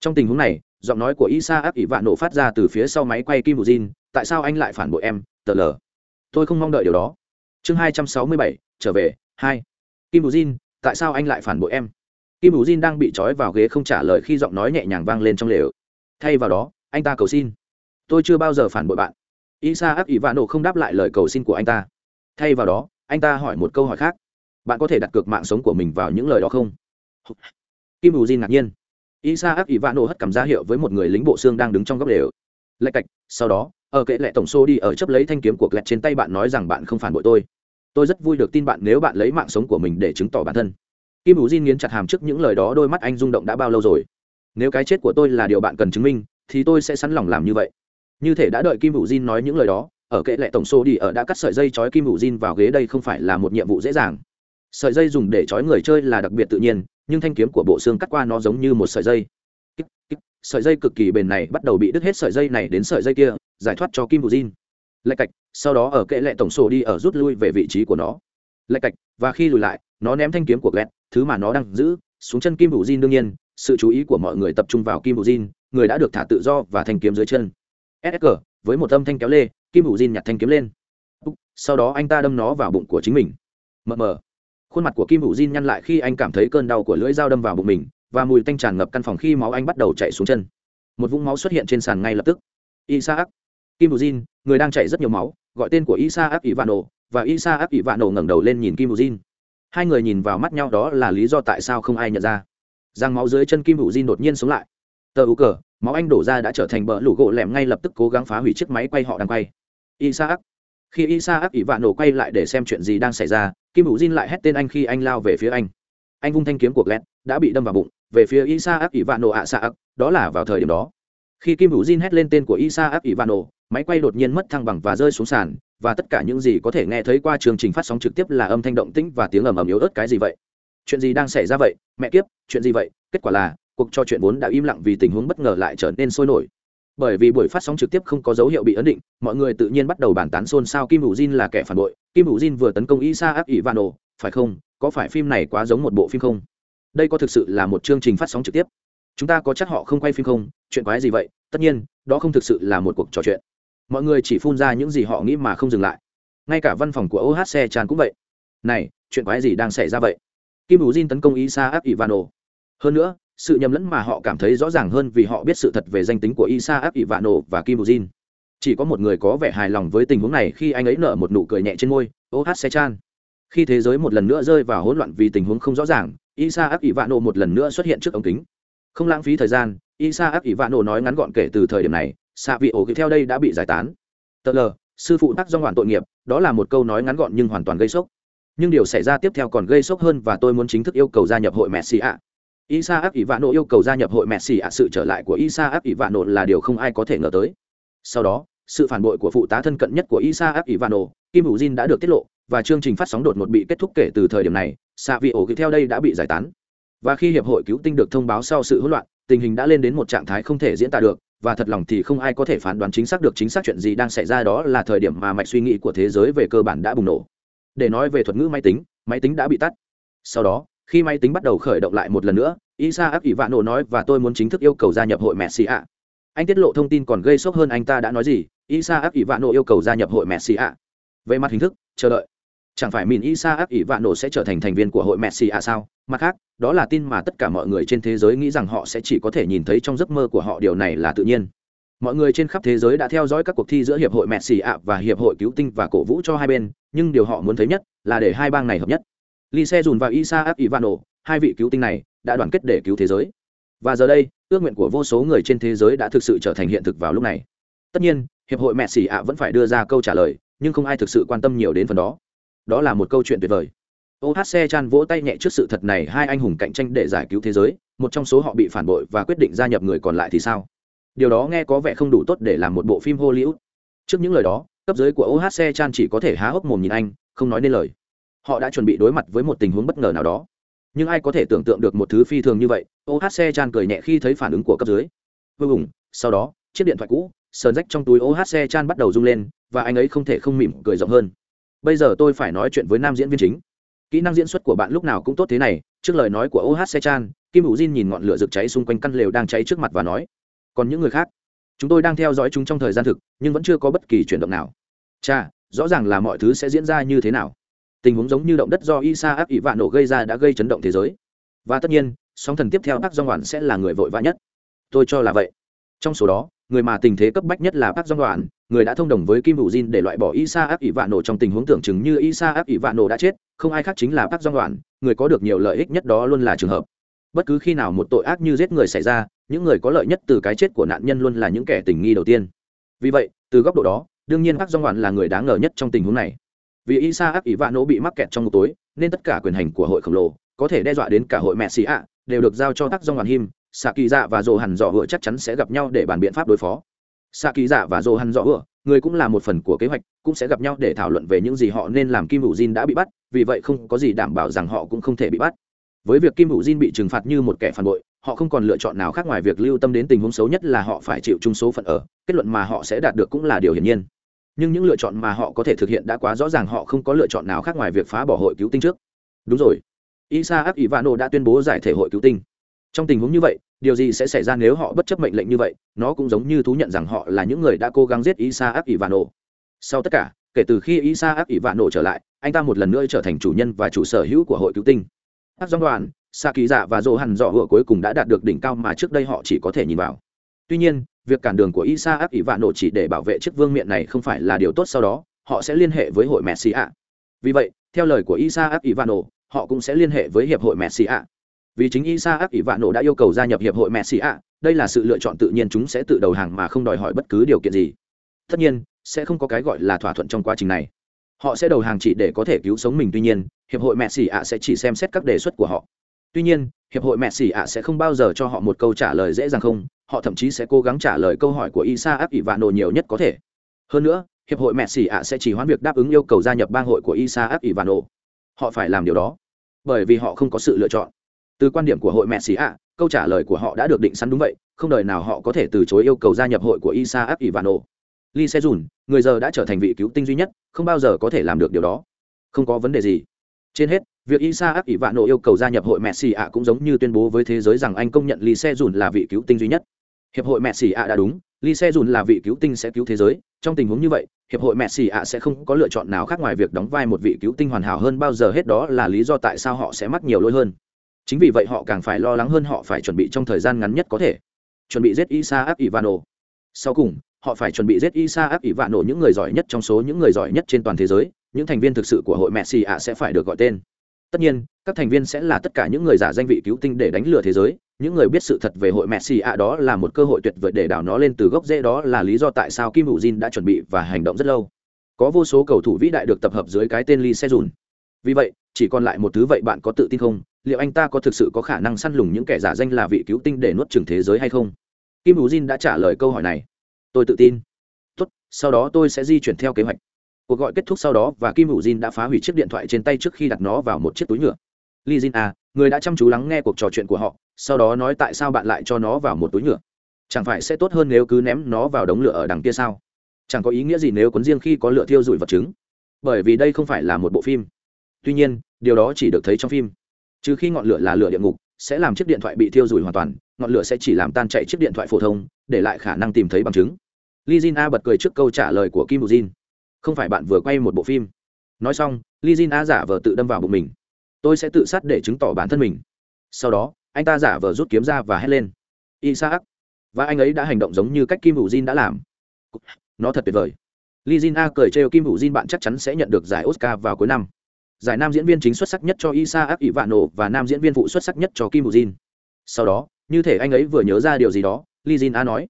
Trong tình huống này, giọng nói của isa áp ỷ vạn nổ phát ra từ phía sau máy quay kim bù jin, tại sao anh lại phản bội em, tờ lờ? Tôi không mong đợi điều đó. Chương hai trăm sáu mươi bảy, trở về, hai. Kim bù jin, tại sao anh lại phản bội em? Kim bù jin đang bị trói vào ghế không trả lời khi giọng nói nhẹ nhàng vang lên trong lều. Thay vào đó, anh ta cầu xin. Tôi chưa bao giờ phản bội bạn. Isa áp ỷ vạn nộ không đáp lại lời cầu xin của anh ta. Thay vào đó, anh ta hỏi một câu hỏi khác. Bạn có thể đặt cược mạng sống của mình vào những lời đó không? Kim bù jin ngạc nhiên. Isa áp ỷ vạn nộ hất cảm ra hiệu với một người lính bộ xương đang đứng trong góc lều. Lạch cạch, sau đó, ở kệ lệ tổng số đi ở chấp lấy thanh kiếm của lẹt trên tay bạn nói rằng bạn không phản bội tôi. Tôi rất vui được tin bạn nếu bạn lấy mạng sống của mình để chứng tỏ bản thân kim Vũ Jin nghiến chặt hàm trước những lời đó, đôi mắt anh rung động đã bao lâu rồi? Nếu cái chết của tôi là điều bạn cần chứng minh, thì tôi sẽ sẵn lòng làm như vậy. Như thể đã đợi kim Vũ Jin nói những lời đó, ở kệ lệ tổng số đi, ở đã cắt sợi dây trói kim Vũ Jin vào ghế đây không phải là một nhiệm vụ dễ dàng. Sợi dây dùng để trói người chơi là đặc biệt tự nhiên, nhưng thanh kiếm của bộ xương cắt qua nó giống như một sợi dây. Sợi dây cực kỳ bền này bắt đầu bị đứt hết sợi dây này đến sợi dây kia, giải thoát cho kim Vũ Jin. lạch cạch, sau đó ở kệ lệ tổng sổ đi, ở rút lui về vị trí của nó. Lạch cạch, và khi lùi lại nó ném thanh kiếm của ghét thứ mà nó đang giữ, xuống chân kim bù jin đương nhiên, sự chú ý của mọi người tập trung vào kim bù jin, người đã được thả tự do và thanh kiếm dưới chân. Sg với một âm thanh kéo lê, kim bù jin nhặt thanh kiếm lên. Sau đó anh ta đâm nó vào bụng của chính mình. Mờ mờ. Khuôn mặt của kim hữu Jin nhăn lại khi anh cảm thấy cơn đau của lưỡi dao đâm vào bụng mình, và mùi tanh tràn ngập căn phòng khi máu anh bắt đầu chạy xuống chân. Một vũng máu xuất hiện trên sàn ngay lập tức. Isaac. Kim bù jin, người đang chảy rất nhiều máu, gọi tên của isaac ivano, và isaac ivano ngẩng đầu lên nhìn kim bù jin hai người nhìn vào mắt nhau đó là lý do tại sao không ai nhận ra. Giang máu dưới chân kim hữu jin đột nhiên sống lại. Tờ ú cờ, máu anh đổ ra đã trở thành bờ lũ gỗ lẻm ngay lập tức cố gắng phá hủy chiếc máy quay họ đang quay. Isaac. Khi isaac ivano quay lại để xem chuyện gì đang xảy ra, kim hữu jin lại hét tên anh khi anh lao về phía anh. Anh vung thanh kiếm của glenn, đã bị đâm vào bụng, về phía isaac ivano ạ xạ đó là vào thời điểm đó. Khi kim hữu jin hét lên tên của isaac ivano máy quay đột nhiên mất thăng bằng và rơi xuống sàn và tất cả những gì có thể nghe thấy qua chương trình phát sóng trực tiếp là âm thanh động tĩnh và tiếng ầm ầm yếu ớt cái gì vậy? Chuyện gì đang xảy ra vậy? Mẹ kiếp, chuyện gì vậy? Kết quả là, cuộc trò chuyện vốn đã im lặng vì tình huống bất ngờ lại trở nên sôi nổi. Bởi vì buổi phát sóng trực tiếp không có dấu hiệu bị ấn định, mọi người tự nhiên bắt đầu bàn tán xôn xao kim hữu jin là kẻ phản bội. Kim hữu jin vừa tấn công Isa isaac ivano phải không? Có phải phim này quá giống một bộ phim không? Đây có thực sự là một chương trình phát sóng trực tiếp? Chúng ta có chắc họ không quay phim không? Chuyện quái gì vậy? Tất nhiên, đó không thực sự là một cuộc trò chuyện mọi người chỉ phun ra những gì họ nghĩ mà không dừng lại. Ngay cả văn phòng của ohc tràn cũng vậy. Này, chuyện quái gì đang xảy ra vậy? Kim bù jin tấn công isaac ivano. Hơn nữa, sự nhầm lẫn mà họ cảm thấy rõ ràng hơn vì họ biết sự thật về danh tính của isaac ivano và kim bù jin. Chỉ có một người có vẻ hài lòng với tình huống này khi anh ấy nở một nụ cười nhẹ trên môi xe chan. Khi thế giới một lần nữa rơi vào hỗn loạn vì tình huống không rõ ràng, isaac ivano một lần nữa xuất hiện trước ống kính. Không lãng phí thời gian, isaac ivano nói ngắn gọn kể từ thời điểm này xạ vị ổ theo đây đã bị giải tán. Tờ lờ, sư phụ tắc do hoàn tội nghiệp, đó là một câu nói ngắn gọn nhưng hoàn toàn gây sốc. Nhưng điều xảy ra tiếp theo còn gây sốc hơn và tôi muốn chính thức yêu cầu gia nhập hội messi ạ. Isaac ivano yêu cầu gia nhập hội messi ạ, sự trở lại của isaac ivano là điều không ai có thể ngờ tới. Sau đó, sự phản bội của phụ tá thân cận nhất của isaac ivano, kim hữu jin đã được tiết lộ, và chương trình phát sóng đột ngột bị kết thúc kể từ thời điểm này, xạ vị ổ theo đây đã bị giải tán. Và khi hiệp hội cứu tinh được thông báo sau sự hỗn loạn, tình hình đã lên đến một trạng thái không thể diễn tả được và thật lòng thì không ai có thể phán đoán chính xác được chính xác chuyện gì đang xảy ra đó là thời điểm mà mạch suy nghĩ của thế giới về cơ bản đã bùng nổ. Để nói về thuật ngữ máy tính máy tính đã bị tắt. Sau đó, khi máy tính bắt đầu khởi động lại một lần nữa isa áp ỷ vạn nổ nói và tôi muốn chính thức yêu cầu gia nhập hội messi ạ. Anh tiết lộ thông tin còn gây sốc hơn anh ta đã nói gì isa áp ỷ vạn nổ yêu cầu gia nhập hội messi ạ. Về mặt hình thức, chờ đợi chẳng phải min isa ác ỷ vạn nổ sẽ trở thành thành viên của hội messi à sao? Mặt khác, đó là tin mà tất cả mọi người trên thế giới nghĩ rằng họ sẽ chỉ có thể nhìn thấy trong giấc mơ của họ, điều này là tự nhiên. Mọi người trên khắp thế giới đã theo dõi các cuộc thi giữa hiệp hội messi ạ và hiệp hội cứu tinh và cổ vũ cho hai bên, nhưng điều họ muốn thấy nhất là để hai bang này hợp nhất. Lise dùn và isaac nổ hai vị cứu tinh này, đã đoàn kết để cứu thế giới. Và giờ đây, ước nguyện của vô số người trên thế giới đã thực sự trở thành hiện thực vào lúc này. Tất nhiên, hiệp hội messi ạ vẫn phải đưa ra câu trả lời, nhưng không ai thực sự quan tâm nhiều đến phần đó đó là một câu chuyện tuyệt vời. Ohc chan vỗ tay nhẹ trước sự thật này, hai anh hùng cạnh tranh để giải cứu thế giới, một trong số họ bị phản bội và quyết định gia nhập người còn lại thì sao? Điều đó nghe có vẻ không đủ tốt để làm một bộ phim hollywood. Trước những lời đó, cấp dưới của ohc chan chỉ có thể há hốc mồm nhìn anh, không nói nên lời. Họ đã chuẩn bị đối mặt với một tình huống bất ngờ nào đó. Nhưng ai có thể tưởng tượng được một thứ phi thường như vậy? Ohc chan cười nhẹ khi thấy phản ứng của cấp dưới. Vô cùng. Sau đó, chiếc điện thoại cũ, sờn rách trong túi ohc chan bắt đầu rung lên, và anh ấy không thể không mỉm cười rộng hơn bây giờ tôi phải nói chuyện với nam diễn viên chính. Kỹ năng diễn xuất của bạn lúc nào cũng tốt thế này, trước lời nói của ohc chan kim hữu jin nhìn ngọn lửa rực cháy xung quanh căn lều đang cháy trước mặt và nói, còn những người khác? Chúng tôi đang theo dõi chúng trong thời gian thực, nhưng vẫn chưa có bất kỳ chuyển động nào. Cha rõ ràng là mọi thứ sẽ diễn ra như thế nào? Tình huống giống như động đất do isa áp ỷ vạn nổ gây ra đã gây chấn động thế giới. Và tất nhiên, sóng thần tiếp theo bác do hoàn sẽ là người vội vã nhất. Tôi cho là vậy. Trong số đó người mà tình thế cấp bách nhất là bác Jong hoàn người đã thông đồng với kim Vũ jin để loại bỏ isa áp ỷ vạn nổ trong tình huống tưởng chừng như isa áp ỷ vạn nổ đã chết, không ai khác chính là bác Jong hoàn người có được nhiều lợi ích nhất đó luôn là trường hợp. Bất cứ khi nào một tội ác như giết người xảy ra, những người có lợi nhất từ cái chết của nạn nhân luôn là những kẻ tình nghi đầu tiên. Vì vậy, từ góc độ đó, đương nhiên bác Jong hoàn là người đáng ngờ nhất trong tình huống này. Vì isa áp ỷ vạn nổ bị mắc kẹt trong một tối, nên tất cả quyền hành của hội khổng lồ, có thể đe dọa đến cả hội mẹ xì ạ, đều được giao cho Park Jong hoàn him xạ kỳ dạ và dồ hẳn dọ hựa chắc chắn sẽ gặp nhau để bàn biện pháp đối phó. Xạ kỳ dạ và dồ hẳn dọ hựa, người cũng là một phần của kế hoạch, cũng sẽ gặp nhau để thảo luận về những gì họ nên làm. Kim hữu jin đã bị bắt, vì vậy không có gì đảm bảo rằng họ cũng không thể bị bắt. Với việc kim hữu jin bị trừng phạt như một kẻ phản bội, họ không còn lựa chọn nào khác ngoài việc lưu tâm đến tình huống xấu nhất là họ phải chịu chung số phận ở. Kết luận mà họ sẽ đạt được cũng là điều hiển nhiên. Nhưng những lựa chọn mà họ có thể thực hiện đã quá rõ ràng, họ không có lựa chọn nào khác ngoài việc phá bỏ hội cứu tinh trước. Đúng rồi. Isaac ivano đã tuyên bố giải thể hội cứu tinh trong tình huống như vậy điều gì sẽ xảy ra nếu họ bất chấp mệnh lệnh như vậy? Nó cũng giống như thú nhận rằng họ là những người đã cố gắng giết Isa Apì Vannô. sau tất cả kể từ khi Isa Apì Vannô trở lại anh ta một lần nữa trở thành chủ nhân và chủ sở hữu của hội cứu tinh. Hát dòng đoàn sa kỳ dạ và dỗ hẳn dọ hựa cuối cùng đã đạt được đỉnh cao mà trước đây họ chỉ có thể nhìn vào. Tuy nhiên việc cản đường của Isa Apì Vannô chỉ để bảo vệ chiếc vương miện này không phải là điều tốt sau đó họ sẽ liên hệ với hội messi ạ vì vậy theo lời của Isa Apì Vannô, họ cũng sẽ liên hệ với hiệp hội messi ạ vì chính Isaac Ivano đã yêu cầu gia nhập hiệp hội Messi ạ, đây là sự lựa chọn tự nhiên chúng sẽ tự đầu hàng mà không đòi hỏi bất cứ điều kiện gì. Tất nhiên, sẽ không có cái gọi là thỏa thuận trong quá trình này. Họ sẽ đầu hàng chỉ để có thể cứu sống mình tuy nhiên, hiệp hội Messi ạ sẽ chỉ xem xét các đề xuất của họ. Tuy nhiên, hiệp hội Messi ạ sẽ không bao giờ cho họ một câu trả lời dễ dàng không, họ thậm chí sẽ cố gắng trả lời câu hỏi của Isaac Ivano nhiều nhất có thể. Hơn nữa, hiệp hội Messi ạ sẽ chỉ hoãn việc đáp ứng yêu cầu gia nhập bang hội của Isaac Ivano. Họ phải làm điều đó, bởi vì họ không có sự lựa chọn từ quan điểm của hội mẹ xì ạ, câu trả lời của họ đã được định sẵn đúng vậy, không đời nào họ có thể từ chối yêu cầu gia nhập hội của isaac ivano. Lee se dùn người giờ đã trở thành vị cứu tinh duy nhất, không bao giờ có thể làm được điều đó. Không có vấn đề gì. Trên hết, việc isaac ivano yêu cầu gia nhập hội mẹ xì ạ cũng giống như tuyên bố với thế giới rằng anh công nhận lee se dùn là vị cứu tinh duy nhất. Hiệp hội mẹ xì ạ đã đúng, lee se dùn là vị cứu tinh sẽ cứu thế giới. Trong tình huống như vậy, hiệp hội mẹ xì ạ sẽ không có lựa chọn nào khác ngoài việc đóng vai một vị cứu tinh hoàn hảo hơn, bao giờ hết đó là lý do tại sao họ sẽ mắc nhiều lỗi hơn chính vì vậy họ càng phải lo lắng hơn họ phải chuẩn bị trong thời gian ngắn nhất có thể. Chuẩn bị giết isa ivano. Sau cùng, họ phải chuẩn bị giết isa ivano, những người giỏi nhất trong số những người giỏi nhất trên toàn thế giới. Những thành viên thực sự của hội messi ạ sẽ phải được gọi tên. Tất nhiên, các thành viên sẽ là tất cả những người giả danh vị cứu tinh để đánh lừa thế giới. Những người biết sự thật về hội messi ạ đó là một cơ hội tuyệt vời để đào nó lên từ gốc rễ, đó là lý do tại sao kim hữu jin đã chuẩn bị và hành động rất lâu. Có vô số cầu thủ vĩ đại được tập hợp dưới cái tên lee se dùn vì vậy, chỉ còn lại một thứ vậy bạn có tự tin không? Liệu anh ta có thực sự có khả năng săn lùng những kẻ giả danh là vị cứu tinh để nuốt trừng thế giới hay không? Kim hữu jin đã trả lời câu hỏi này. Tôi tự tin. Tốt, sau đó tôi sẽ di chuyển theo kế hoạch. Cuộc gọi kết thúc sau đó và kim hữu jin đã phá hủy chiếc điện thoại trên tay trước khi đặt nó vào một chiếc túi nhựa. Li jin à người đã chăm chú lắng nghe cuộc trò chuyện của họ, sau đó nói tại sao bạn lại cho nó vào một túi nhựa? Chẳng phải sẽ tốt hơn nếu cứ ném nó vào đống lửa ở đằng kia sao? Chẳng có ý nghĩa gì nếu cuốn riêng khi có lửa thiêu rụi vật chứng. Bởi vì đây không phải là một bộ phim. Tuy nhiên, điều đó chỉ được thấy trong phim trừ khi ngọn lửa là lửa địa ngục, sẽ làm chiếc điện thoại bị thiêu rụi hoàn toàn, ngọn lửa sẽ chỉ làm tan chạy chiếc điện thoại phổ thông, để lại khả năng tìm thấy bằng chứng. Li jin a bật cười trước câu trả lời của kim bù jin. Không phải bạn vừa quay một bộ phim. Nói xong li jin a giả vờ tự đâm vào bụng mình. Tôi sẽ tự sát để chứng tỏ bản thân mình. Sau đó, anh ta giả vờ rút kiếm ra và hét lên. Isaac. Và anh ấy đã hành động giống như cách kim bù jin đã làm. Nó thật tuyệt vời. Li Jin A cười trêu Kim bù Jin bạn chắc chắn sẽ nhận được giải Oscar vào cuối năm. Giải nam diễn viên chính xuất sắc nhất cho Isaac Ivano và nam diễn viên phụ xuất sắc nhất cho Kim Vũ Jin. Sau đó, như thể anh ấy vừa nhớ ra điều gì đó, Lee Jin A nói: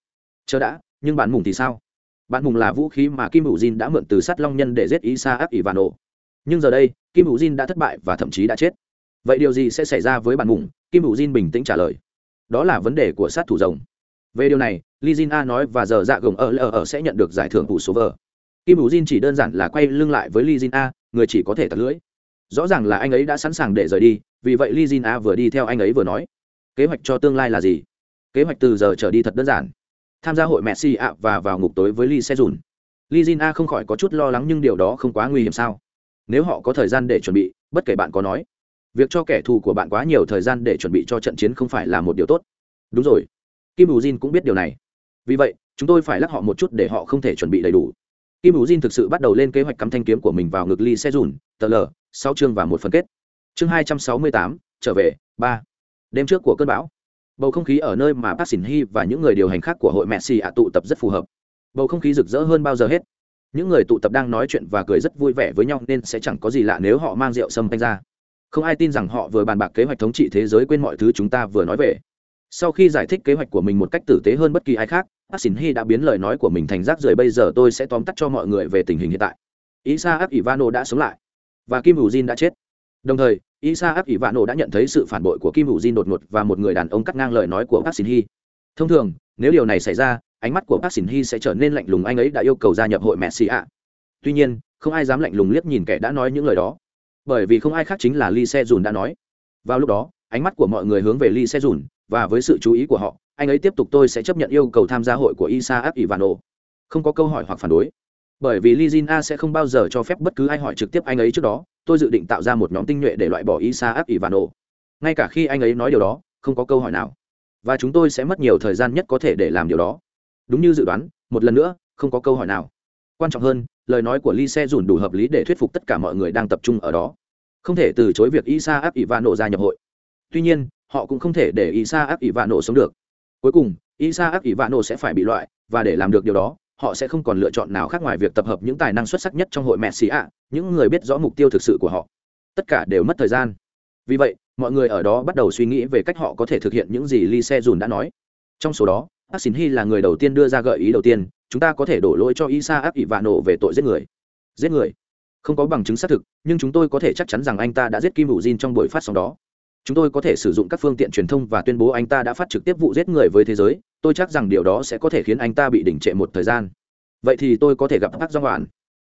"Chờ đã, nhưng bạn mùng thì sao? Bạn mùng là vũ khí mà Kim Vũ Jin đã mượn từ sát long nhân để giết Isaac Ivano. Nhưng giờ đây, Kim Vũ Jin đã thất bại và thậm chí đã chết. Vậy điều gì sẽ xảy ra với bạn mùng?" Kim Vũ Jin bình tĩnh trả lời: "Đó là vấn đề của sát thủ rồng." Về điều này, Lee Jin A nói và giờ dạ gồng ở ở sẽ nhận được giải thưởng phụ số vở kim hữu jin chỉ đơn giản là quay lưng lại với Lee jin a người chỉ có thể tật lưỡi rõ ràng là anh ấy đã sẵn sàng để rời đi, vì vậy li jin a vừa đi theo anh ấy vừa nói, kế hoạch cho tương lai là gì? Kế hoạch từ giờ trở đi thật đơn giản. Tham gia hội messi ạ và vào ngục tối với li se dùn. Li jin a không khỏi có chút lo lắng nhưng điều đó không quá nguy hiểm sao? Nếu họ có thời gian để chuẩn bị, bất kể bạn có nói, việc cho kẻ thù của bạn quá nhiều thời gian để chuẩn bị cho trận chiến không phải là một điều tốt. Đúng rồi. Kim bù jin cũng biết điều này. Vì vậy, chúng tôi phải lắc họ một chút để họ không thể chuẩn bị đầy đủ. Kim U jin thực sự bắt đầu lên kế hoạch cắm thanh kiếm của mình vào ngực ly xe dùn tờ lờ sáu chương và một phần kết. Chương hai trăm sáu mươi tám, trở về, ba. Đêm trước của cơn bão, bầu không khí ở nơi mà bác xỉn hy và những người điều hành khác của hội messi ạ tụ tập rất phù hợp. Bầu không khí rực rỡ hơn bao giờ hết. Những người tụ tập đang nói chuyện và cười rất vui vẻ với nhau nên sẽ chẳng có gì lạ nếu họ mang rượu sâm canh ra. Không ai tin rằng họ vừa bàn bạc kế hoạch thống trị thế giới quên mọi thứ chúng ta vừa nói về. Sau khi giải thích kế hoạch của mình một cách tử tế hơn bất kỳ ai khác bác sĩ hy đã biến lời nói của mình thành rác rưởi bây giờ tôi sẽ tóm tắt cho mọi người về tình hình hiện tại. Isaac ivano đã sống lại và kim hữu jin đã chết. Đồng thời, Isa isaac nổ đã nhận thấy sự phản bội của kim hữu jin đột ngột và một người đàn ông cắt ngang lời nói của bác sĩ hy thông thường, nếu điều này xảy ra, ánh mắt của bác sĩ hy sẽ trở nên lạnh lùng, anh ấy đã yêu cầu gia nhập hội messi ạ. Tuy nhiên, không ai dám lạnh lùng liếc nhìn kẻ đã nói những lời đó. Bởi vì không ai khác chính là lee se dùn đã nói. Vào lúc đó, ánh mắt của mọi người hướng về lee se dùn và với sự chú ý của họ, anh ấy tiếp tục tôi sẽ chấp nhận yêu cầu tham gia hội của Isa isaac nổ. Không có câu hỏi hoặc phản đối bởi vì Lizin A sẽ không bao giờ cho phép bất cứ ai hỏi trực tiếp anh ấy trước đó, tôi dự định tạo ra một nhóm tinh nhuệ để loại bỏ Isaac Ivano. Ngay cả khi anh ấy nói điều đó, không có câu hỏi nào. Và chúng tôi sẽ mất nhiều thời gian nhất có thể để làm điều đó. Đúng như dự đoán, một lần nữa, không có câu hỏi nào. Quan trọng hơn, lời nói của Li Se dùn đủ hợp lý để thuyết phục tất cả mọi người đang tập trung ở đó. Không thể từ chối việc Isaac Ivano gia nhập hội. Tuy nhiên, họ cũng không thể để Isaac Ivano sống được. Cuối cùng, Isaac Ivano sẽ phải bị loại, và để làm được điều đó, họ sẽ không còn lựa chọn nào khác ngoài việc tập hợp những tài năng xuất sắc nhất trong hội mẹ xì ạ, những người biết rõ mục tiêu thực sự của họ. Tất cả đều mất thời gian. Vì vậy, mọi người ở đó bắt đầu suy nghĩ về cách họ có thể thực hiện những gì Lee Se dùn đã nói. Trong số đó, Park Hy là người đầu tiên đưa ra gợi ý đầu tiên, chúng ta có thể đổ lỗi cho Isa Appi và nổ về tội giết người. Giết người? Không có bằng chứng xác thực, nhưng chúng tôi có thể chắc chắn rằng anh ta đã giết Kim Vũ Jin trong buổi phát sóng đó chúng tôi có thể sử dụng các phương tiện truyền thông và tuyên bố anh ta đã phát trực tiếp vụ giết người với thế giới, tôi chắc rằng điều đó sẽ có thể khiến anh ta bị đỉnh trệ một thời gian. Vậy thì tôi có thể gặp bác dong hoàn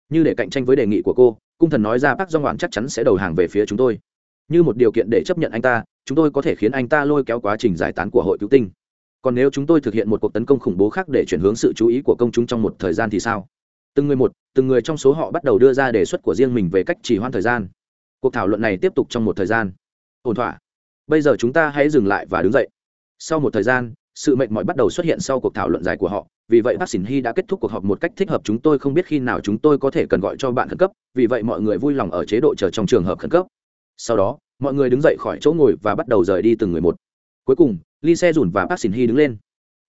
như để cạnh tranh với đề nghị của cô, cung thần nói ra bác dong hoàn chắc chắn sẽ đầu hàng về phía chúng tôi. Như một điều kiện để chấp nhận anh ta, chúng tôi có thể khiến anh ta lôi kéo quá trình giải tán của hội cứu tinh. Còn nếu chúng tôi thực hiện một cuộc tấn công khủng bố khác để chuyển hướng sự chú ý của công chúng trong một thời gian thì sao? Từng người một, từng người trong số họ bắt đầu đưa ra đề xuất của riêng mình về cách chỉ hoãn thời gian. Cuộc thảo luận này tiếp tục trong một thời gian ổn thỏa. Bây giờ chúng ta hãy dừng lại và đứng dậy. Sau một thời gian, sự mệt mỏi bắt đầu xuất hiện sau cuộc thảo luận dài của họ. Vì vậy bác sĩ hy đã kết thúc cuộc họp một cách thích hợp chúng tôi không biết khi nào chúng tôi có thể cần gọi cho bạn khẩn cấp. Vì vậy mọi người vui lòng ở chế độ chờ trong trường hợp khẩn cấp. Sau đó, mọi người đứng dậy khỏi chỗ ngồi và bắt đầu rời đi từng người một. Cuối cùng ly xe dùn và bác sĩ hy đứng lên.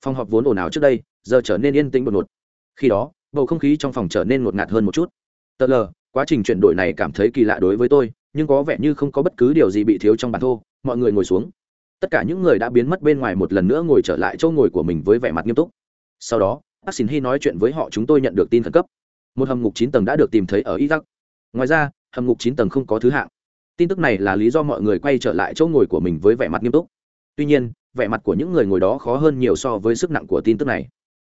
Phòng họp vốn ồn ào trước đây, giờ trở nên yên tĩnh một ngột. Khi đó, bầu không khí trong phòng trở nên ngột ngạt hơn một chút. Tờ lờ quá trình chuyển đổi này cảm thấy kỳ lạ đối với tôi nhưng có vẻ như không có bất cứ điều gì bị thiếu trong bản thô, mọi người ngồi xuống. Tất cả những người đã biến mất bên ngoài một lần nữa ngồi trở lại chỗ ngồi của mình với vẻ mặt nghiêm túc. Sau đó bác xin hy nói chuyện với họ chúng tôi nhận được tin khẩn cấp. Một hầm ngục chín tầng đã được tìm thấy ở iraq. Ngoài ra, hầm ngục chín tầng không có thứ hạng. Tin tức này là lý do mọi người quay trở lại chỗ ngồi của mình với vẻ mặt nghiêm túc. Tuy nhiên, vẻ mặt của những người ngồi đó khó hơn nhiều so với sức nặng của tin tức này.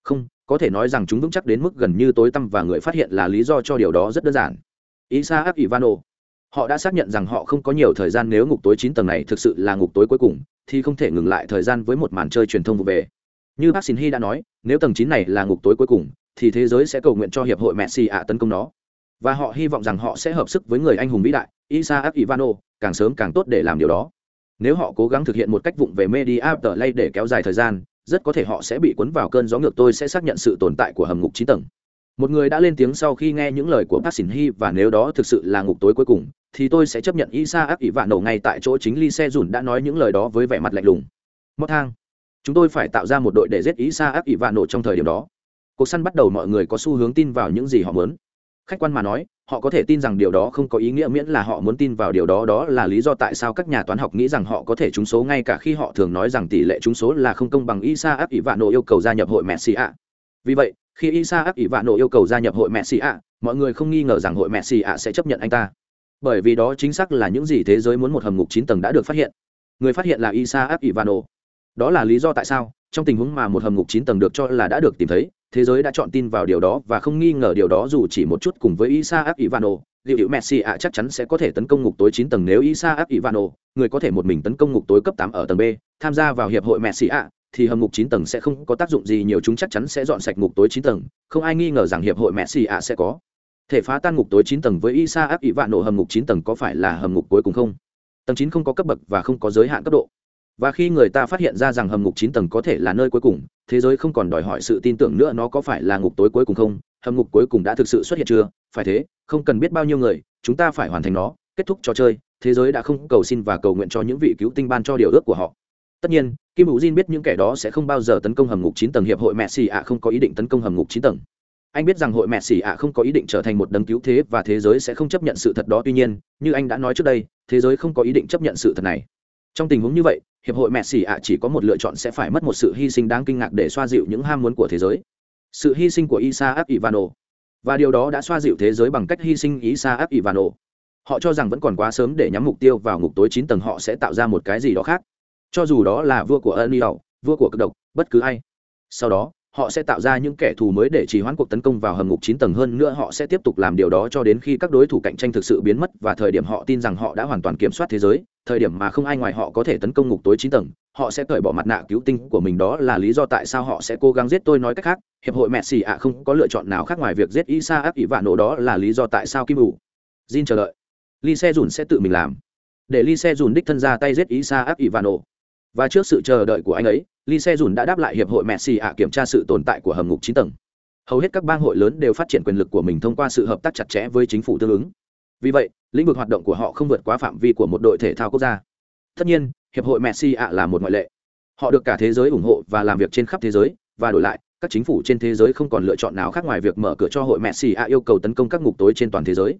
Không, có thể nói rằng chúng vững chắc đến mức gần như tối tăm và người phát hiện là lý do cho điều đó rất đơn giản. Isaac ivano họ đã xác nhận rằng họ không có nhiều thời gian nếu ngục tối chín tầng này thực sự là ngục tối cuối cùng, thì không thể ngừng lại thời gian với một màn chơi truyền thông vụ về. Như bác xin hy đã nói, nếu tầng chín này là ngục tối cuối cùng, thì thế giới sẽ cầu nguyện cho hiệp hội messi ạ tấn công nó. Và họ hy vọng rằng họ sẽ hợp sức với người anh hùng vĩ đại, isaac ivano càng sớm càng tốt để làm điều đó. Nếu họ cố gắng thực hiện một cách vụng về media tờ để kéo dài thời gian, rất có thể họ sẽ bị cuốn vào cơn gió ngược tôi sẽ xác nhận sự tồn tại của hầm ngục chín tầng một người đã lên tiếng sau khi nghe những lời của bác xỉn hy và nếu đó thực sự là ngục tối cuối cùng, thì tôi sẽ chấp nhận isa ác ỷ vạn nổ ngay tại chỗ chính ly xe dùn đã nói những lời đó với vẻ mặt lạnh lùng. Mót thang, chúng tôi phải tạo ra một đội để giết ý xa ỷ vạn nổ trong thời điểm đó. Cuộc săn bắt đầu mọi người có xu hướng tin vào những gì họ muốn. Khách quan mà nói, họ có thể tin rằng điều đó không có ý nghĩa miễn là họ muốn tin vào điều đó. Đó là lý do tại sao các nhà toán học nghĩ rằng họ có thể trúng số ngay cả khi họ thường nói rằng tỷ lệ trúng số là không công bằng. Isa áp ỷ vạn nổ yêu cầu gia nhập hội messi ạ. Vì vậy khi isa áp ỷ vạn nộ yêu cầu gia nhập hội messi ạ mọi người không nghi ngờ rằng hội messi ạ sẽ chấp nhận anh ta. Bởi vì đó chính xác là những gì thế giới muốn một hầm ngục chín tầng đã được phát hiện. Người phát hiện là isa áp ỷ vạn nộ đó là lý do tại sao trong tình huống mà một hầm ngục chín tầng được cho là đã được tìm thấy thế giới đã chọn tin vào điều đó và không nghi ngờ điều đó dù chỉ một chút cùng với Isaac Ivano, liệu hiệu Messi ạ chắc chắn sẽ có thể tấn công ngục tối chín tầng nếu Isaac Ivano, người có thể một mình tấn công ngục tối cấp tám ở tầng B, tham gia vào hiệp hội Messi ạ, thì hầm ngục 9 tầng sẽ không có tác dụng gì nhiều chúng chắc chắn sẽ dọn sạch ngục tối 9 tầng, không ai nghi ngờ rằng hiệp hội Messi ạ sẽ có thể phá tan ngục tối 9 tầng với Isaac nổ hầm ngục 9 tầng có phải là hầm ngục cuối cùng không? Tầng 9 không có cấp bậc và không có giới hạn cấp độ. Và khi người ta phát hiện ra rằng hầm ngục chín tầng có thể là nơi cuối cùng thế giới không còn đòi hỏi sự tin tưởng nữa nó có phải là ngục tối cuối cùng không? Hầm ngục cuối cùng đã thực sự xuất hiện chưa? Phải thế không cần biết bao nhiêu người chúng ta phải hoàn thành nó. Kết thúc trò chơi thế giới đã không cầu xin và cầu nguyện cho những vị cứu tinh ban cho điều ước của họ. Tất nhiên kim hữu jin biết những kẻ đó sẽ không bao giờ tấn công hầm ngục chín tầng, hiệp hội messi ạ không có ý định tấn công hầm ngục chín tầng. Anh biết rằng hội messi ạ không có ý định trở thành một đấng cứu thế và thế giới sẽ không chấp nhận sự thật đó. Tuy nhiên, như anh đã nói trước đây, thế giới không có ý định chấp nhận sự thật này. Trong tình huống như vậy, hiệp hội mẹ xỉ ạ chỉ có một lựa chọn sẽ phải mất một sự hy sinh đáng kinh ngạc để xoa dịu những ham muốn của thế giới. Sự hy sinh của isaac ivano và điều đó đã xoa dịu thế giới bằng cách hy sinh isaac ivano họ cho rằng vẫn còn quá sớm để nhắm mục tiêu vào ngục tối chín tầng, họ sẽ tạo ra một cái gì đó khác cho dù đó là vua của ân vua của cực độc, bất cứ ai. Sau đó, họ sẽ tạo ra những kẻ thù mới để trì hoãn cuộc tấn công vào hầm ngục chín tầng. Hơn nữa họ sẽ tiếp tục làm điều đó cho đến khi các đối thủ cạnh tranh thực sự biến mất và thời điểm họ tin rằng họ đã hoàn toàn kiểm soát thế giới, thời điểm mà không ai ngoài họ có thể tấn công ngục tối chín tầng, họ sẽ cởi bỏ mặt nạ cứu tinh của mình. Đó là lý do tại sao họ sẽ cố gắng giết. Tôi nói cách khác, hiệp hội mẹ xì ạ không có lựa chọn nào khác ngoài việc giết isa áp ỷ vạn nổ đó là lý do tại sao kim ủ jin chờ đợi. Ly xe dùn sẽ tự mình làm. Để ly xe dùn đích thân ra tay giết isa áp ỷ vạn nổ và trước sự chờ đợi của anh ấy, lee se dùn đã đáp lại hiệp hội messi ạ kiểm tra sự tồn tại của hầm ngục chín tầng. Hầu hết các bang hội lớn đều phát triển quyền lực của mình thông qua sự hợp tác chặt chẽ với chính phủ tương ứng. Vì vậy, lĩnh vực hoạt động của họ không vượt quá phạm vi của một đội thể thao quốc gia. Tất nhiên, hiệp hội messi ạ là một ngoại lệ. Họ được cả thế giới ủng hộ và làm việc trên khắp thế giới, và đổi lại, các chính phủ trên thế giới không còn lựa chọn nào khác ngoài việc mở cửa cho hội messi ạ yêu cầu tấn công các ngục tối trên toàn thế giới.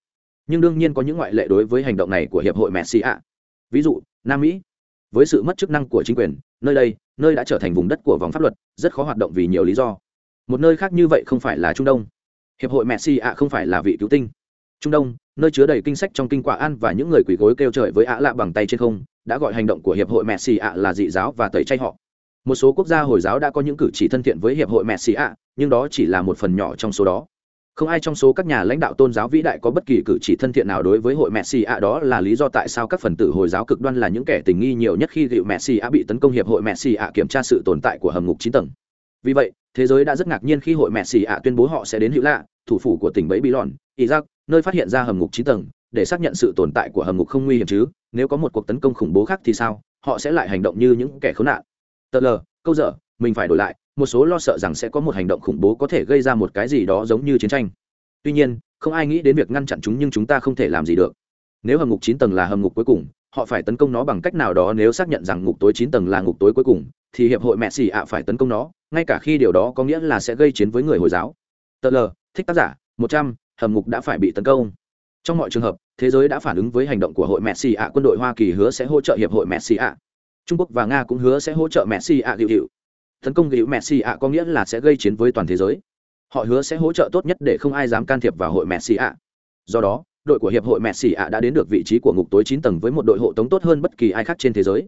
Nhưng đương nhiên có những ngoại lệ đối với hành động này của hiệp hội messi ạ. Ví dụ, nam mỹ với sự mất chức năng của chính quyền, nơi đây, nơi đã trở thành vùng đất của vòng pháp luật, rất khó hoạt động vì nhiều lý do. Một nơi khác như vậy không phải là trung đông. Hiệp hội messi ạ, không phải là vị cứu tinh. Trung đông, nơi chứa đầy kinh sách trong kinh quả an và những người quỷ gối kêu trời với ạ lạ bằng tay trên không, đã gọi hành động của hiệp hội messi ạ là dị giáo và tẩy chay họ. Một số quốc gia hồi giáo đã có những cử chỉ thân thiện với hiệp hội messi ạ, nhưng đó chỉ là một phần nhỏ trong số đó không ai trong số các nhà lãnh đạo tôn giáo vĩ đại có bất kỳ cử chỉ thân thiện nào đối với hội messi ạ đó là lý do tại sao các phần tử hồi giáo cực đoan là những kẻ tình nghi nhiều nhất khi gịu messi ạ bị tấn công hiệp hội messi ạ kiểm tra sự tồn tại của hầm ngục chín tầng. Vì vậy, thế giới đã rất ngạc nhiên khi hội messi ạ tuyên bố họ sẽ đến hữu lạ, thủ phủ của tỉnh bẫy bí lòn iraq, nơi phát hiện ra hầm ngục chín tầng, để xác nhận sự tồn tại của hầm ngục không nguy hiểm chứ, nếu có một cuộc tấn công khủng bố khác thì sao, họ sẽ lại hành động như những kẻ khốn nạn. Tờ lờ câu dở mình phải đổi lại một số lo sợ rằng sẽ có một hành động khủng bố có thể gây ra một cái gì đó giống như chiến tranh. Tuy nhiên, không ai nghĩ đến việc ngăn chặn chúng nhưng chúng ta không thể làm gì được. Nếu hầm ngục chín tầng là hầm ngục cuối cùng, họ phải tấn công nó bằng cách nào đó nếu xác nhận rằng ngục tối chín tầng là ngục tối cuối cùng, thì hiệp hội mẹ xì ạ phải tấn công nó, ngay cả khi điều đó có nghĩa là sẽ gây chiến với người hồi giáo. Tờ l, thích tác giả, một trăm, hầm ngục đã phải bị tấn công. Trong mọi trường hợp, thế giới đã phản ứng với hành động của hội mẹ xì ạ, quân đội hoa kỳ hứa sẽ hỗ trợ hiệp hội mẹ xì ạ. Trung quốc và nga cũng hứa sẽ hỗ trợ mẹ xì ạ hiệu hiệu tấn công hữu mẹ ạ có nghĩa là sẽ gây chiến với toàn thế giới. Họ hứa sẽ hỗ trợ tốt nhất để không ai dám can thiệp vào hội messi ạ. Do đó, đội của hiệp hội messi ạ đã đến được vị trí của ngục tối chín tầng với một đội hộ tống tốt hơn bất kỳ ai khác trên thế giới.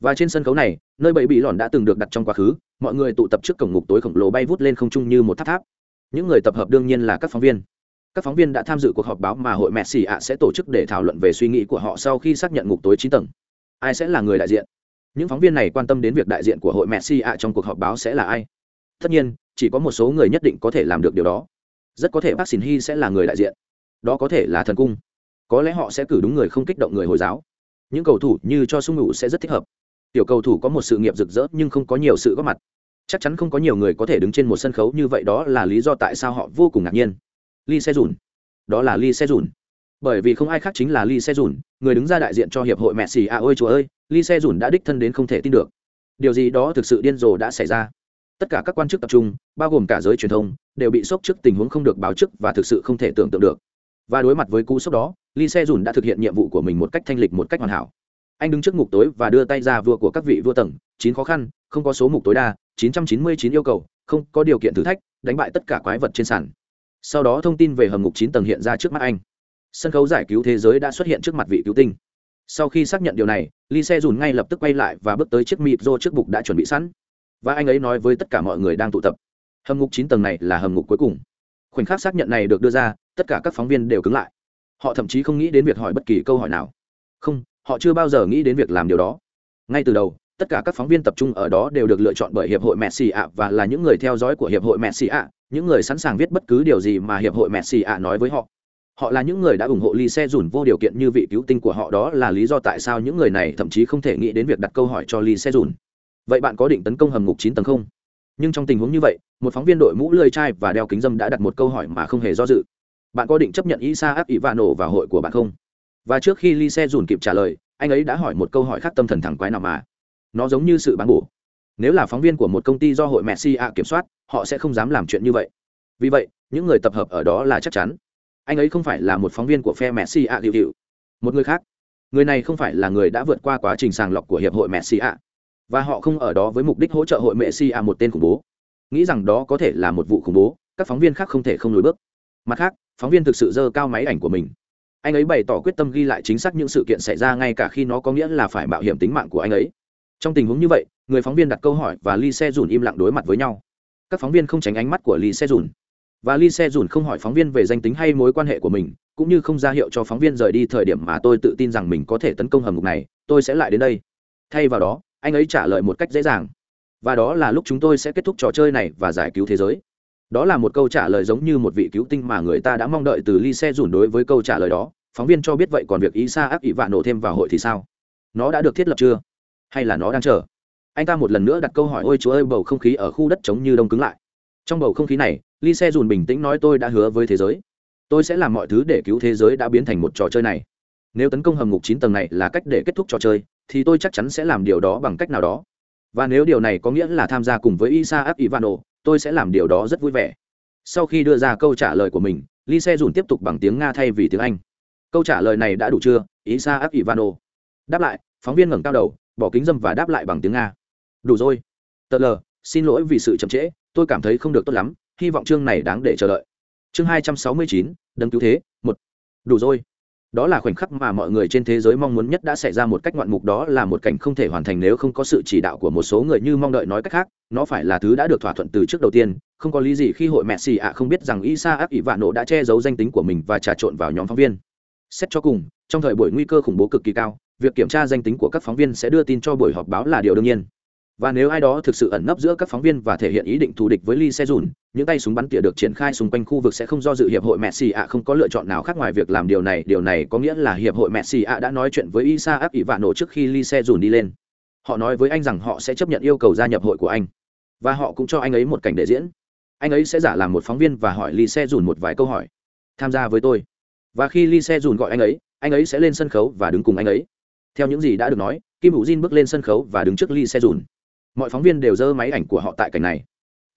Và trên sân khấu này, nơi bẫy bị lòn đã từng được đặt trong quá khứ, mọi người tụ tập trước cổng ngục tối khổng lồ bay vút lên không trung như một tháp tháp. Những người tập hợp đương nhiên là các phóng viên. Các phóng viên đã tham dự cuộc họp báo mà hội messi ạ sẽ tổ chức để thảo luận về suy nghĩ của họ sau khi xác nhận ngục tối chín tầng. Ai sẽ là người đại diện? Những phóng viên này quan tâm đến việc đại diện của hội messi ạ trong cuộc họp báo sẽ là ai. Tất nhiên, chỉ có một số người nhất định có thể làm được điều đó. Rất có thể bác xin hy sẽ là người đại diện. Đó có thể là thần cung. Có lẽ họ sẽ cử đúng người không kích động người hồi giáo. Những cầu thủ như cho sung ngủ sẽ rất thích hợp. Tiểu cầu thủ có một sự nghiệp rực rỡ nhưng không có nhiều sự góp mặt. Chắc chắn không có nhiều người có thể đứng trên một sân khấu như vậy, đó là lý do tại sao họ vô cùng ngạc nhiên. Lee se dùn đó là lee se dùn bởi vì không ai khác chính là lee se dùn người đứng ra đại diện cho hiệp hội messi. À ôi chúa ơi ly xe dùn đã đích thân đến không thể tin được. Điều gì đó thực sự điên rồ đã xảy ra. Tất cả các quan chức tập trung, bao gồm cả giới truyền thông, đều bị sốc trước tình huống không được báo trước và thực sự không thể tưởng tượng được. Và đối mặt với cú sốc đó, lee se dùn đã thực hiện nhiệm vụ của mình một cách thanh lịch một cách hoàn hảo. Anh đứng trước ngục tối và đưa tay ra vua của các vị vua tầng, chín khó khăn, không có số mục tối đa 999 yêu cầu, không có điều kiện thử thách, đánh bại tất cả quái vật trên sàn. Sau đó thông tin về hầm ngục chín tầng hiện ra trước mắt anh. Sân khấu giải cứu thế giới đã xuất hiện trước mặt vị cứu tinh sau khi xác nhận điều này ly xe dùn ngay lập tức quay lại và bước tới chiếc mịp rô trước bục đã chuẩn bị sẵn. Và anh ấy nói với tất cả mọi người đang tụ tập. Hầm ngục chín tầng này là hầm ngục cuối cùng. Khoảnh khắc xác nhận này được đưa ra, tất cả các phóng viên đều cứng lại. Họ thậm chí không nghĩ đến việc hỏi bất kỳ câu hỏi nào. Không, họ chưa bao giờ nghĩ đến việc làm điều đó. Ngay từ đầu, tất cả các phóng viên tập trung ở đó đều được lựa chọn bởi hiệp hội messi ạ và là những người theo dõi của hiệp hội messi ạ những người sẵn sàng viết bất cứ điều gì mà hiệp hội messi ạ nói với họ họ là những người đã ủng hộ ly xe dùn vô điều kiện như vị cứu tinh của họ, đó là lý do tại sao những người này thậm chí không thể nghĩ đến việc đặt câu hỏi cho ly xe dùn vậy bạn có định tấn công hầm ngục chín tầng không? Nhưng trong tình huống như vậy, một phóng viên đội mũ lơi chai và đeo kính dâm đã đặt một câu hỏi mà không hề do dự. Bạn có định chấp nhận isa áp nổ vào hội của bạn không? Và trước khi ly xe dùn kịp trả lời, anh ấy đã hỏi một câu hỏi khác tâm thần thẳng quái nào mà. Nó giống như sự bán bổ. Nếu là phóng viên của một công ty do hội messi a kiểm soát, họ sẽ không dám làm chuyện như vậy. Vì vậy, những người tập hợp ở đó là chắc chắn anh ấy không phải là một phóng viên của phe messi ạ hiệu hiệu một người khác. Người này không phải là người đã vượt qua quá trình sàng lọc của hiệp hội messi ạ. Và họ không ở đó với mục đích hỗ trợ hội messi ạ một tên khủng bố. Nghĩ rằng đó có thể là một vụ khủng bố, các phóng viên khác không thể không lùi bước. Mặt khác, phóng viên thực sự dơ cao máy ảnh của mình. Anh ấy bày tỏ quyết tâm ghi lại chính xác những sự kiện xảy ra ngay cả khi nó có nghĩa là phải mạo hiểm tính mạng của anh ấy. Trong tình huống như vậy, người phóng viên đặt câu hỏi và lee xe dùn im lặng đối mặt với nhau. Các phóng viên không tránh ánh mắt của lee xe dùn và lee xe dùn không hỏi phóng viên về danh tính hay mối quan hệ của mình, cũng như không ra hiệu cho phóng viên rời đi thời điểm mà tôi tự tin rằng mình có thể tấn công hầm ngục này, tôi sẽ lại đến đây. Thay vào đó, anh ấy trả lời một cách dễ dàng. Và đó là lúc chúng tôi sẽ kết thúc trò chơi này và giải cứu thế giới. Đó là một câu trả lời giống như một vị cứu tinh mà người ta đã mong đợi từ ly xe dùn đối với câu trả lời đó. Phóng viên cho biết vậy còn việc ý xa áp ỷ vạ nổ thêm vào hội thì sao? Nó đã được thiết lập chưa? Hay là nó đang chờ? Anh ta một lần nữa đặt câu hỏi, ôi chúa ơi, bầu không khí ở khu đất trống như đông cứng lại trong bầu không khí này ly xe dùn bình tĩnh nói tôi đã hứa với thế giới. Tôi sẽ làm mọi thứ để cứu thế giới đã biến thành một trò chơi này. Nếu tấn công hầm ngục chín tầng này là cách để kết thúc trò chơi, thì tôi chắc chắn sẽ làm điều đó bằng cách nào đó. Và nếu điều này có nghĩa là tham gia cùng với isa ap ivano, tôi sẽ làm điều đó rất vui vẻ. Sau khi đưa ra câu trả lời của mình ly xe dùn tiếp tục bằng tiếng nga thay vì tiếng anh. Câu trả lời này đã đủ chưa, isa ap ivano? Đáp lại, phóng viên ngẩng cao đầu, bỏ kính dâm và đáp lại bằng tiếng nga. Đủ rồi. Tờ lờ xin lỗi vì sự chậm trễ tôi cảm thấy không được tốt lắm, hy vọng chương này đáng để chờ đợi. Chương hai trăm sáu mươi chín, đấng cứu thế, một. Đủ rồi. Đó là khoảnh khắc mà mọi người trên thế giới mong muốn nhất đã xảy ra một cách ngoạn mục, đó là một cảnh không thể hoàn thành nếu không có sự chỉ đạo của một số người như mong đợi nói cách khác, nó phải là thứ đã được thỏa thuận từ trước đầu tiên, không có lý gì khi hội mẹ xì ạ không biết rằng isa áp ỷ vạn nộ đã che giấu danh tính của mình và trà trộn vào nhóm phóng viên. Xét cho cùng, trong thời buổi nguy cơ khủng bố cực kỳ cao, việc kiểm tra danh tính của các phóng viên sẽ đưa tin cho buổi họp báo là điều đương nhiên và nếu ai đó thực sự ẩn nấp giữa các phóng viên và thể hiện ý định thù địch với Lee Sejun, những tay súng bắn tỉa được triển khai xung quanh khu vực sẽ không do dự hiệp hội Messi ạ không có lựa chọn nào khác ngoài việc làm điều này, điều này có nghĩa là hiệp hội Messi ạ đã nói chuyện với Isaac Ivano trước khi Lee Sejun đi lên. Họ nói với anh rằng họ sẽ chấp nhận yêu cầu gia nhập hội của anh và họ cũng cho anh ấy một cảnh để diễn. Anh ấy sẽ giả làm một phóng viên và hỏi Lee Sejun một vài câu hỏi. Tham gia với tôi. Và khi Lee Sejun gọi anh ấy, anh ấy sẽ lên sân khấu và đứng cùng anh ấy. Theo những gì đã được nói, Kim Hữu Jin bước lên sân khấu và đứng trước Lee Sejun mọi phóng viên đều dơ máy ảnh của họ tại cảnh này.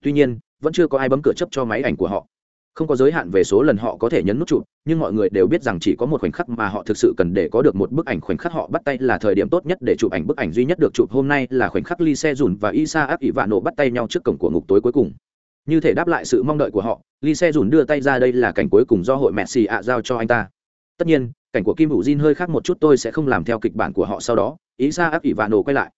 Tuy nhiên, vẫn chưa có ai bấm cửa chấp cho máy ảnh của họ. Không có giới hạn về số lần họ có thể nhấn nút chụp, nhưng mọi người đều biết rằng chỉ có một khoảnh khắc mà họ thực sự cần để có được một bức ảnh khoảnh khắc họ bắt tay là thời điểm tốt nhất để chụp ảnh bức ảnh duy nhất được chụp hôm nay là khoảnh khắc ly xe dùn và isa áp ỷ vạn nổ bắt tay nhau trước cổng của ngục tối cuối cùng. Như thể đáp lại sự mong đợi của họ ly xe dùn đưa tay ra đây là cảnh cuối cùng do hội mẹ xì ạ giao cho anh ta. Tất nhiên, cảnh của kim hữu jin hơi khác một chút, tôi sẽ không làm theo kịch bản của họ sau đó. Isa áp ỷ vạn nổ quay lại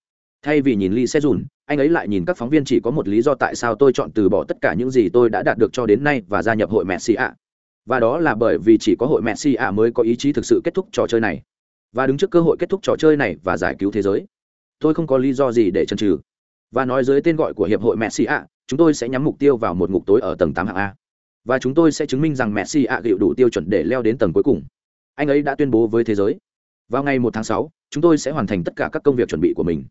thay vì nhìn lee se dùn, anh ấy lại nhìn các phóng viên chỉ có một lý do tại sao tôi chọn từ bỏ tất cả những gì tôi đã đạt được cho đến nay và gia nhập hội messi ạ. Và đó là bởi vì chỉ có hội messi ạ mới có ý chí thực sự kết thúc trò chơi này. Và đứng trước cơ hội kết thúc trò chơi này và giải cứu thế giới. Tôi không có lý do gì để chần trừ và nói dưới tên gọi của hiệp hội messi ạ, chúng tôi sẽ nhắm mục tiêu vào một ngục tối ở tầng tám hạng a. Và chúng tôi sẽ chứng minh rằng messi ạ gịu đủ tiêu chuẩn để leo đến tầng cuối cùng. Anh ấy đã tuyên bố với thế giới. Vào ngày một tháng sáu, chúng tôi sẽ hoàn thành tất cả các công việc chuẩn bị của mình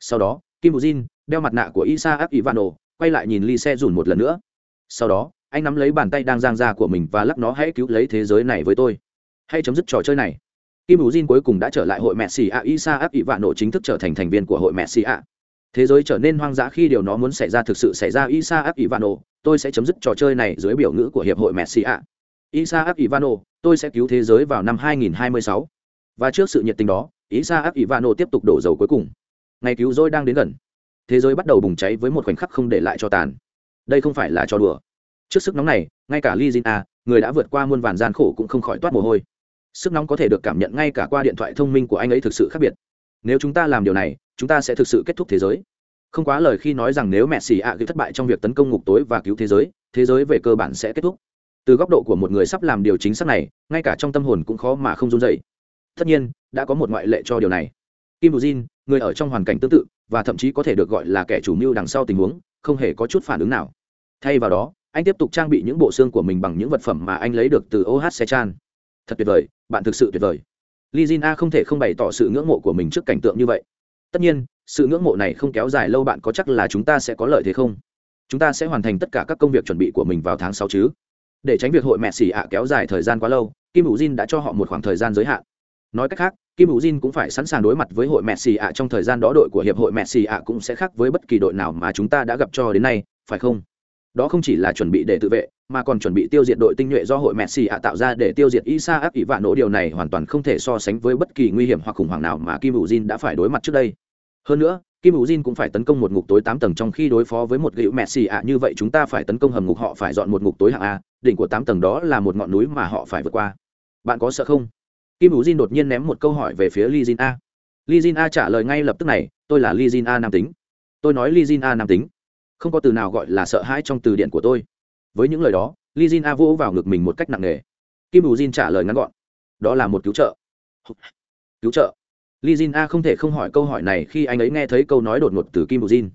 sau đó, kim bù jin đeo mặt nạ của isa áp ivano quay lại nhìn ly xe dùn một lần nữa. Sau đó, anh nắm lấy bàn tay đang giang ra của mình và lắc nó hãy cứu lấy thế giới này với tôi. Hãy chấm dứt trò chơi này. Kim bù jin cuối cùng đã trở lại hội mẹ xì a isa áp ivano chính thức trở thành thành viên của hội mẹ xì a thế giới trở nên hoang dã khi điều nó muốn xảy ra thực sự xảy ra. Isaac ivano tôi sẽ chấm dứt trò chơi này dưới biểu ngữ của hiệp hội mẹ xì ạ. Isaac ivano tôi sẽ cứu thế giới vào năm 2026. và trước sự nhiệt tình đó isaac ivano tiếp tục đổ dầu cuối cùng ngày cứu rỗi đang đến gần. Thế giới bắt đầu bùng cháy với một khoảnh khắc không để lại cho tàn. Đây không phải là trò đùa. Trước sức nóng này ngay cả Lee Jin A, người đã vượt qua muôn vàn gian khổ cũng không khỏi toát mồ hôi. Sức nóng có thể được cảm nhận ngay cả qua điện thoại thông minh của anh ấy thực sự khác biệt. Nếu chúng ta làm điều này chúng ta sẽ thực sự kết thúc thế giới. Không quá lời khi nói rằng nếu mẹ xì ạ à thất bại trong việc tấn công ngục tối và cứu thế giới thế giới về cơ bản sẽ kết thúc. Từ góc độ của một người sắp làm điều chính xác này ngay cả trong tâm hồn cũng khó mà không run dậy tất nhiên đã có một ngoại lệ cho điều này kim bù jin, người ở trong hoàn cảnh tương tự, và thậm chí có thể được gọi là kẻ chủ mưu đằng sau tình huống, không hề có chút phản ứng nào. Thay vào đó, anh tiếp tục trang bị những bộ xương của mình bằng những vật phẩm mà anh lấy được từ oh sechan. Thật tuyệt vời, bạn thực sự tuyệt vời. Li jin a không thể không bày tỏ sự ngưỡng mộ của mình trước cảnh tượng như vậy. Tất nhiên, sự ngưỡng mộ này không kéo dài lâu bạn có chắc là chúng ta sẽ có lợi thế không? Chúng ta sẽ hoàn thành tất cả các công việc chuẩn bị của mình vào tháng sáu chứ? Để tránh việc hội mẹ xỉ ạ kéo dài thời gian quá lâu, kim hữu jin đã cho họ một khoảng thời gian giới hạn nói cách khác, kim hữu jin cũng phải sẵn sàng đối mặt với hội mẹ ạ trong thời gian đó đội của hiệp hội mẹ ạ cũng sẽ khác với bất kỳ đội nào mà chúng ta đã gặp cho đến nay, phải không? Đó không chỉ là chuẩn bị để tự vệ, mà còn chuẩn bị tiêu diệt đội tinh nhuệ do hội messi ạ tạo ra để tiêu diệt isa áp ỷ vạn nỗ điều này hoàn toàn không thể so sánh với bất kỳ nguy hiểm hoặc khủng hoảng nào mà kim hữu jin đã phải đối mặt trước đây. Hơn nữa, kim hữu jin cũng phải tấn công một ngục tối tám tầng trong khi đối phó với một gịu messi ạ. Như vậy chúng ta phải tấn công hầm ngục, họ phải dọn một ngục tối hạng a, đỉnh của tám tầng đó là một ngọn núi mà họ phải vượt qua. Bạn có sợ không? Kim hữu jin đột nhiên ném một câu hỏi về phía li jin a. Li jin a trả lời ngay lập tức này, tôi là li jin a nam tính. Tôi nói li jin a nam tính. Không có từ nào gọi là sợ hãi trong từ điển của tôi. Với những lời đó, li jin a vỗ vào ngực mình một cách nặng nề. Kim bù jin trả lời ngắn gọn, đó là một cứu trợ. Cứu trợ? Li jin a không thể không hỏi câu hỏi này khi anh ấy nghe thấy câu nói đột ngột từ kim bù jin.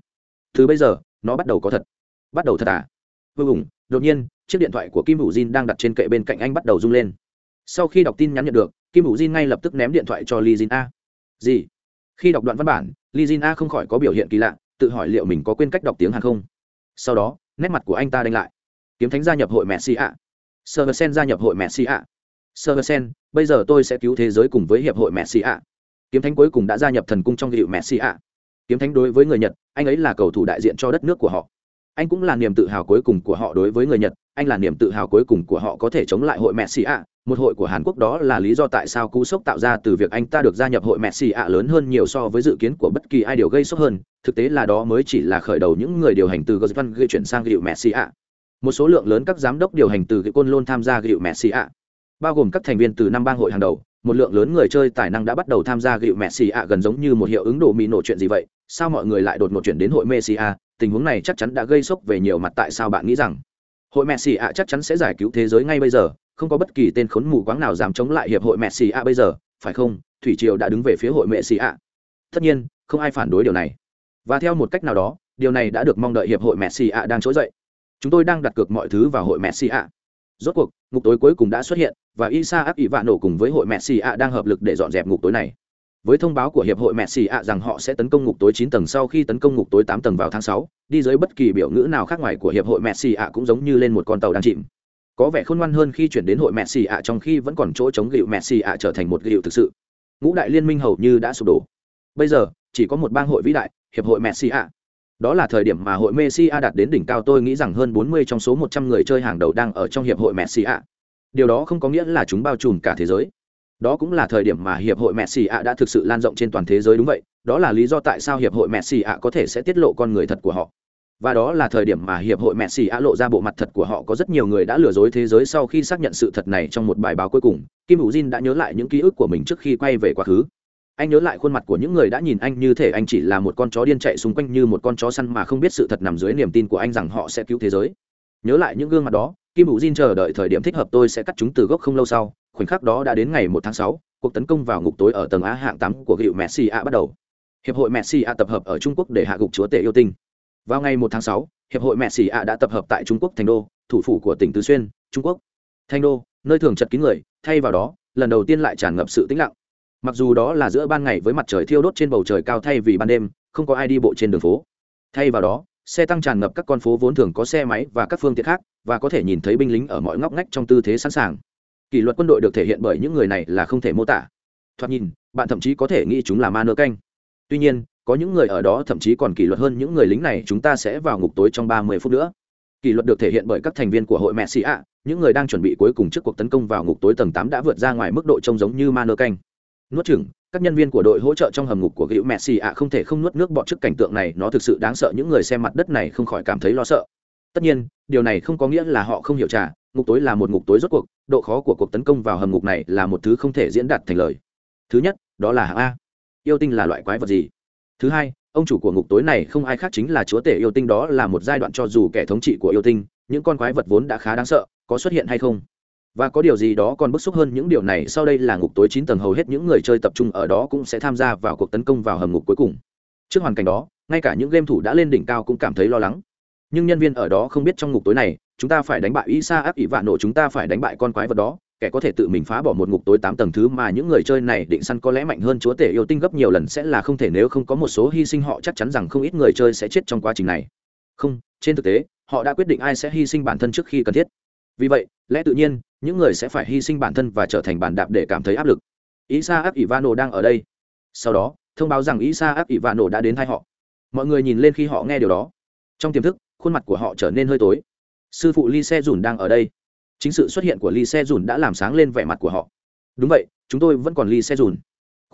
Từ bây giờ, nó bắt đầu có thật. Bắt đầu thật à? Vô cùng đột nhiên, chiếc điện thoại của kim bù jin đang đặt trên kệ bên cạnh anh bắt đầu rung lên. Sau khi đọc tin nhắn nhận được kim bù jin ngay lập tức ném điện thoại cho li jin a. Gì? Khi đọc đoạn văn bản li jin a không khỏi có biểu hiện kỳ lạ, tự hỏi liệu mình có quên cách đọc tiếng hàn không? Sau đó, nét mặt của anh ta đánh lại. Kiếm thánh gia nhập hội messi ạ. Sơ sen gia nhập hội messi ạ. Sơ sen, bây giờ tôi sẽ cứu thế giới cùng với hiệp hội messi ạ. Kiếm thánh cuối cùng đã gia nhập thần cung trong hiệu messi ạ. Kiếm thánh đối với người nhật, anh ấy là cầu thủ đại diện cho đất nước của họ. Anh cũng là niềm tự hào cuối cùng của họ đối với người nhật, anh là niềm tự hào cuối cùng của họ có thể chống lại hội messi ạ một hội của hàn quốc đó là lý do tại sao cú sốc tạo ra từ việc anh ta được gia nhập hội messi ạ lớn hơn nhiều so với dự kiến của bất kỳ ai điều gây sốc hơn. Thực tế là đó mới chỉ là khởi đầu những người điều hành từ gosvan gây chuyển sang hiệu messi ạ. Một số lượng lớn các giám đốc điều hành từ côn luôn tham gia gịu messi ạ. Bao gồm các thành viên từ năm bang hội hàng đầu, một lượng lớn người chơi tài năng đã bắt đầu tham gia gịu messi ạ gần giống như một hiệu ứng đồ mì nổ chuyện gì vậy? Sao mọi người lại đột ngột chuyển đến hội messi ạ? Tình huống này chắc chắn đã gây sốc về nhiều mặt tại sao bạn nghĩ rằng? Hội messi ạ chắc chắn sẽ giải cứu thế giới ngay bây giờ, không có bất kỳ tên khốn mù quáng nào dám chống lại hiệp hội messi ạ bây giờ, phải không? Thủy triều đã đứng về phía hội messi ạ. Tất nhiên, không ai phản đối điều này. Và theo một cách nào đó, điều này đã được mong đợi hiệp hội messi ạ đang trỗi dậy. Chúng tôi đang đặt cược mọi thứ vào hội messi ạ. Rốt cuộc, ngục tối cuối cùng đã xuất hiện, và isa áp ỷ vạ nổ cùng với hội messi ạ đang hợp lực để dọn dẹp ngục tối này với thông báo của hiệp hội messi ạ rằng họ sẽ tấn công ngục tối chín tầng sau khi tấn công ngục tối tám tầng vào tháng sáu, đi dưới bất kỳ biểu ngữ nào khác ngoài của hiệp hội messi ạ cũng giống như lên một con tàu đang chìm. Có vẻ khôn ngoan hơn khi chuyển đến hội messi ạ trong khi vẫn còn chỗ chống gịu messi ạ trở thành một gịu thực sự. Ngũ đại liên minh hầu như đã sụp đổ. Bây giờ, chỉ có một bang hội vĩ đại, hiệp hội messi ạ. Đó là thời điểm mà hội Messi A đạt đến đỉnh cao, tôi nghĩ rằng hơn 40 trong số 100 người chơi hàng đầu đang ở trong hiệp hội mẹ xì ạ. Điều đó không có nghĩa là chúng bao trùm cả thế giới. Đó cũng là thời điểm mà hiệp hội Messi ạ đã thực sự lan rộng trên toàn thế giới đúng vậy, đó là lý do tại sao hiệp hội Messi ạ có thể sẽ tiết lộ con người thật của họ. Và đó là thời điểm mà hiệp hội Messi ạ lộ ra bộ mặt thật của họ có rất nhiều người đã lừa dối thế giới sau khi xác nhận sự thật này trong một bài báo cuối cùng. Kim Hữu Jin đã nhớ lại những ký ức của mình trước khi quay về quá khứ anh nhớ lại khuôn mặt của những người đã nhìn anh như thể anh chỉ là một con chó điên chạy xung quanh như một con chó săn mà không biết sự thật nằm dưới niềm tin của anh rằng họ sẽ cứu thế giới nhớ lại những gương mặt đó kim hữu jin chờ đợi thời điểm thích hợp tôi sẽ cắt chúng từ gốc không lâu sau khoảnh khắc đó đã đến ngày 1 tháng 6, cuộc tấn công vào ngục tối ở tầng á hạng tám của hiệu messi a bắt đầu. Hiệp hội messi a tập hợp ở trung quốc để hạ gục chúa tể yêu tinh. Vào ngày 1 tháng 6, hiệp hội messi a đã tập hợp tại trung quốc thành đô thủ phủ của tỉnh tứ xuyên trung quốc. Thành đô nơi thường chật kín người thay vào đó lần đầu tiên lại tràn ngập sự tĩnh lặng. Mặc dù đó là giữa ban ngày với mặt trời thiêu đốt trên bầu trời cao thay vì ban đêm không có ai đi bộ trên đường phố. Thay vào đó xe tăng tràn ngập các con phố vốn thường có xe máy và các phương tiện khác và có thể nhìn thấy binh lính ở mọi ngóc ngách trong tư thế sẵn sàng kỷ luật quân đội được thể hiện bởi những người này là không thể mô tả. Thoạt nhìn, bạn thậm chí có thể nghĩ chúng là ma nơ canh. Tuy nhiên, có những người ở đó thậm chí còn kỷ luật hơn những người lính này, chúng ta sẽ vào ngục tối trong ba mươi phút nữa. Kỷ luật được thể hiện bởi các thành viên của hội mẹ xì ạ. Những người đang chuẩn bị cuối cùng trước cuộc tấn công vào ngục tối tầng tám đã vượt ra ngoài mức độ trông giống như ma nơ canh. Nuốt chừng các nhân viên của đội hỗ trợ trong hầm ngục của guild mẹ xì ạ không thể không nuốt nước bọt trước cảnh tượng này. Nó thực sự đáng sợ. Những người xem mặt đất này không khỏi cảm thấy lo sợ tất nhiên, điều này không có nghĩa là họ không hiểu trả ngục tối là một ngục tối rốt cuộc, độ khó của cuộc tấn công vào hầm ngục này là một thứ không thể diễn đạt thành lời. Thứ nhất, đó là hạng a. Yêu tinh là loại quái vật gì? Thứ hai, ông chủ của ngục tối này không ai khác chính là chúa tể yêu tinh đó là một giai đoạn cho dù kẻ thống trị của yêu tinh, những con quái vật vốn đã khá đáng sợ, có xuất hiện hay không? Và có điều gì đó còn bức xúc hơn những điều này sau đây là ngục tối chín tầng hầu hết những người chơi tập trung ở đó cũng sẽ tham gia vào cuộc tấn công vào hầm ngục cuối cùng. Trước hoàn cảnh đó, ngay cả những game thủ đã lên đỉnh cao cũng cảm thấy lo lắng nhưng nhân viên ở đó không biết trong ngục tối này, chúng ta phải đánh bại isa áp ỷ vạn nổ, chúng ta phải đánh bại con quái vật đó. Kẻ có thể tự mình phá bỏ một ngục tối tám tầng thứ mà những người chơi này định săn có lẽ mạnh hơn chúa tể yêu tinh gấp nhiều lần sẽ là không thể nếu không có một số hy sinh họ chắc chắn rằng không ít người chơi sẽ chết trong quá trình này. Không, trên thực tế, họ đã quyết định ai sẽ hy sinh bản thân trước khi cần thiết. Vì vậy, lẽ tự nhiên, những người sẽ phải hy sinh bản thân và trở thành bàn đạp để cảm thấy áp lực. Isa áp ivano đang ở đây. Sau đó, thông báo rằng isa áp ivano đã đến thay họ. Mọi người nhìn lên khi họ nghe điều đó. Trong tiềm thức khuôn mặt của họ trở nên hơi tối. Sư phụ ly xe dùn đang ở đây. Chính sự xuất hiện của ly xe dùn đã làm sáng lên vẻ mặt của họ. Đúng vậy, chúng tôi vẫn còn ly xe dùn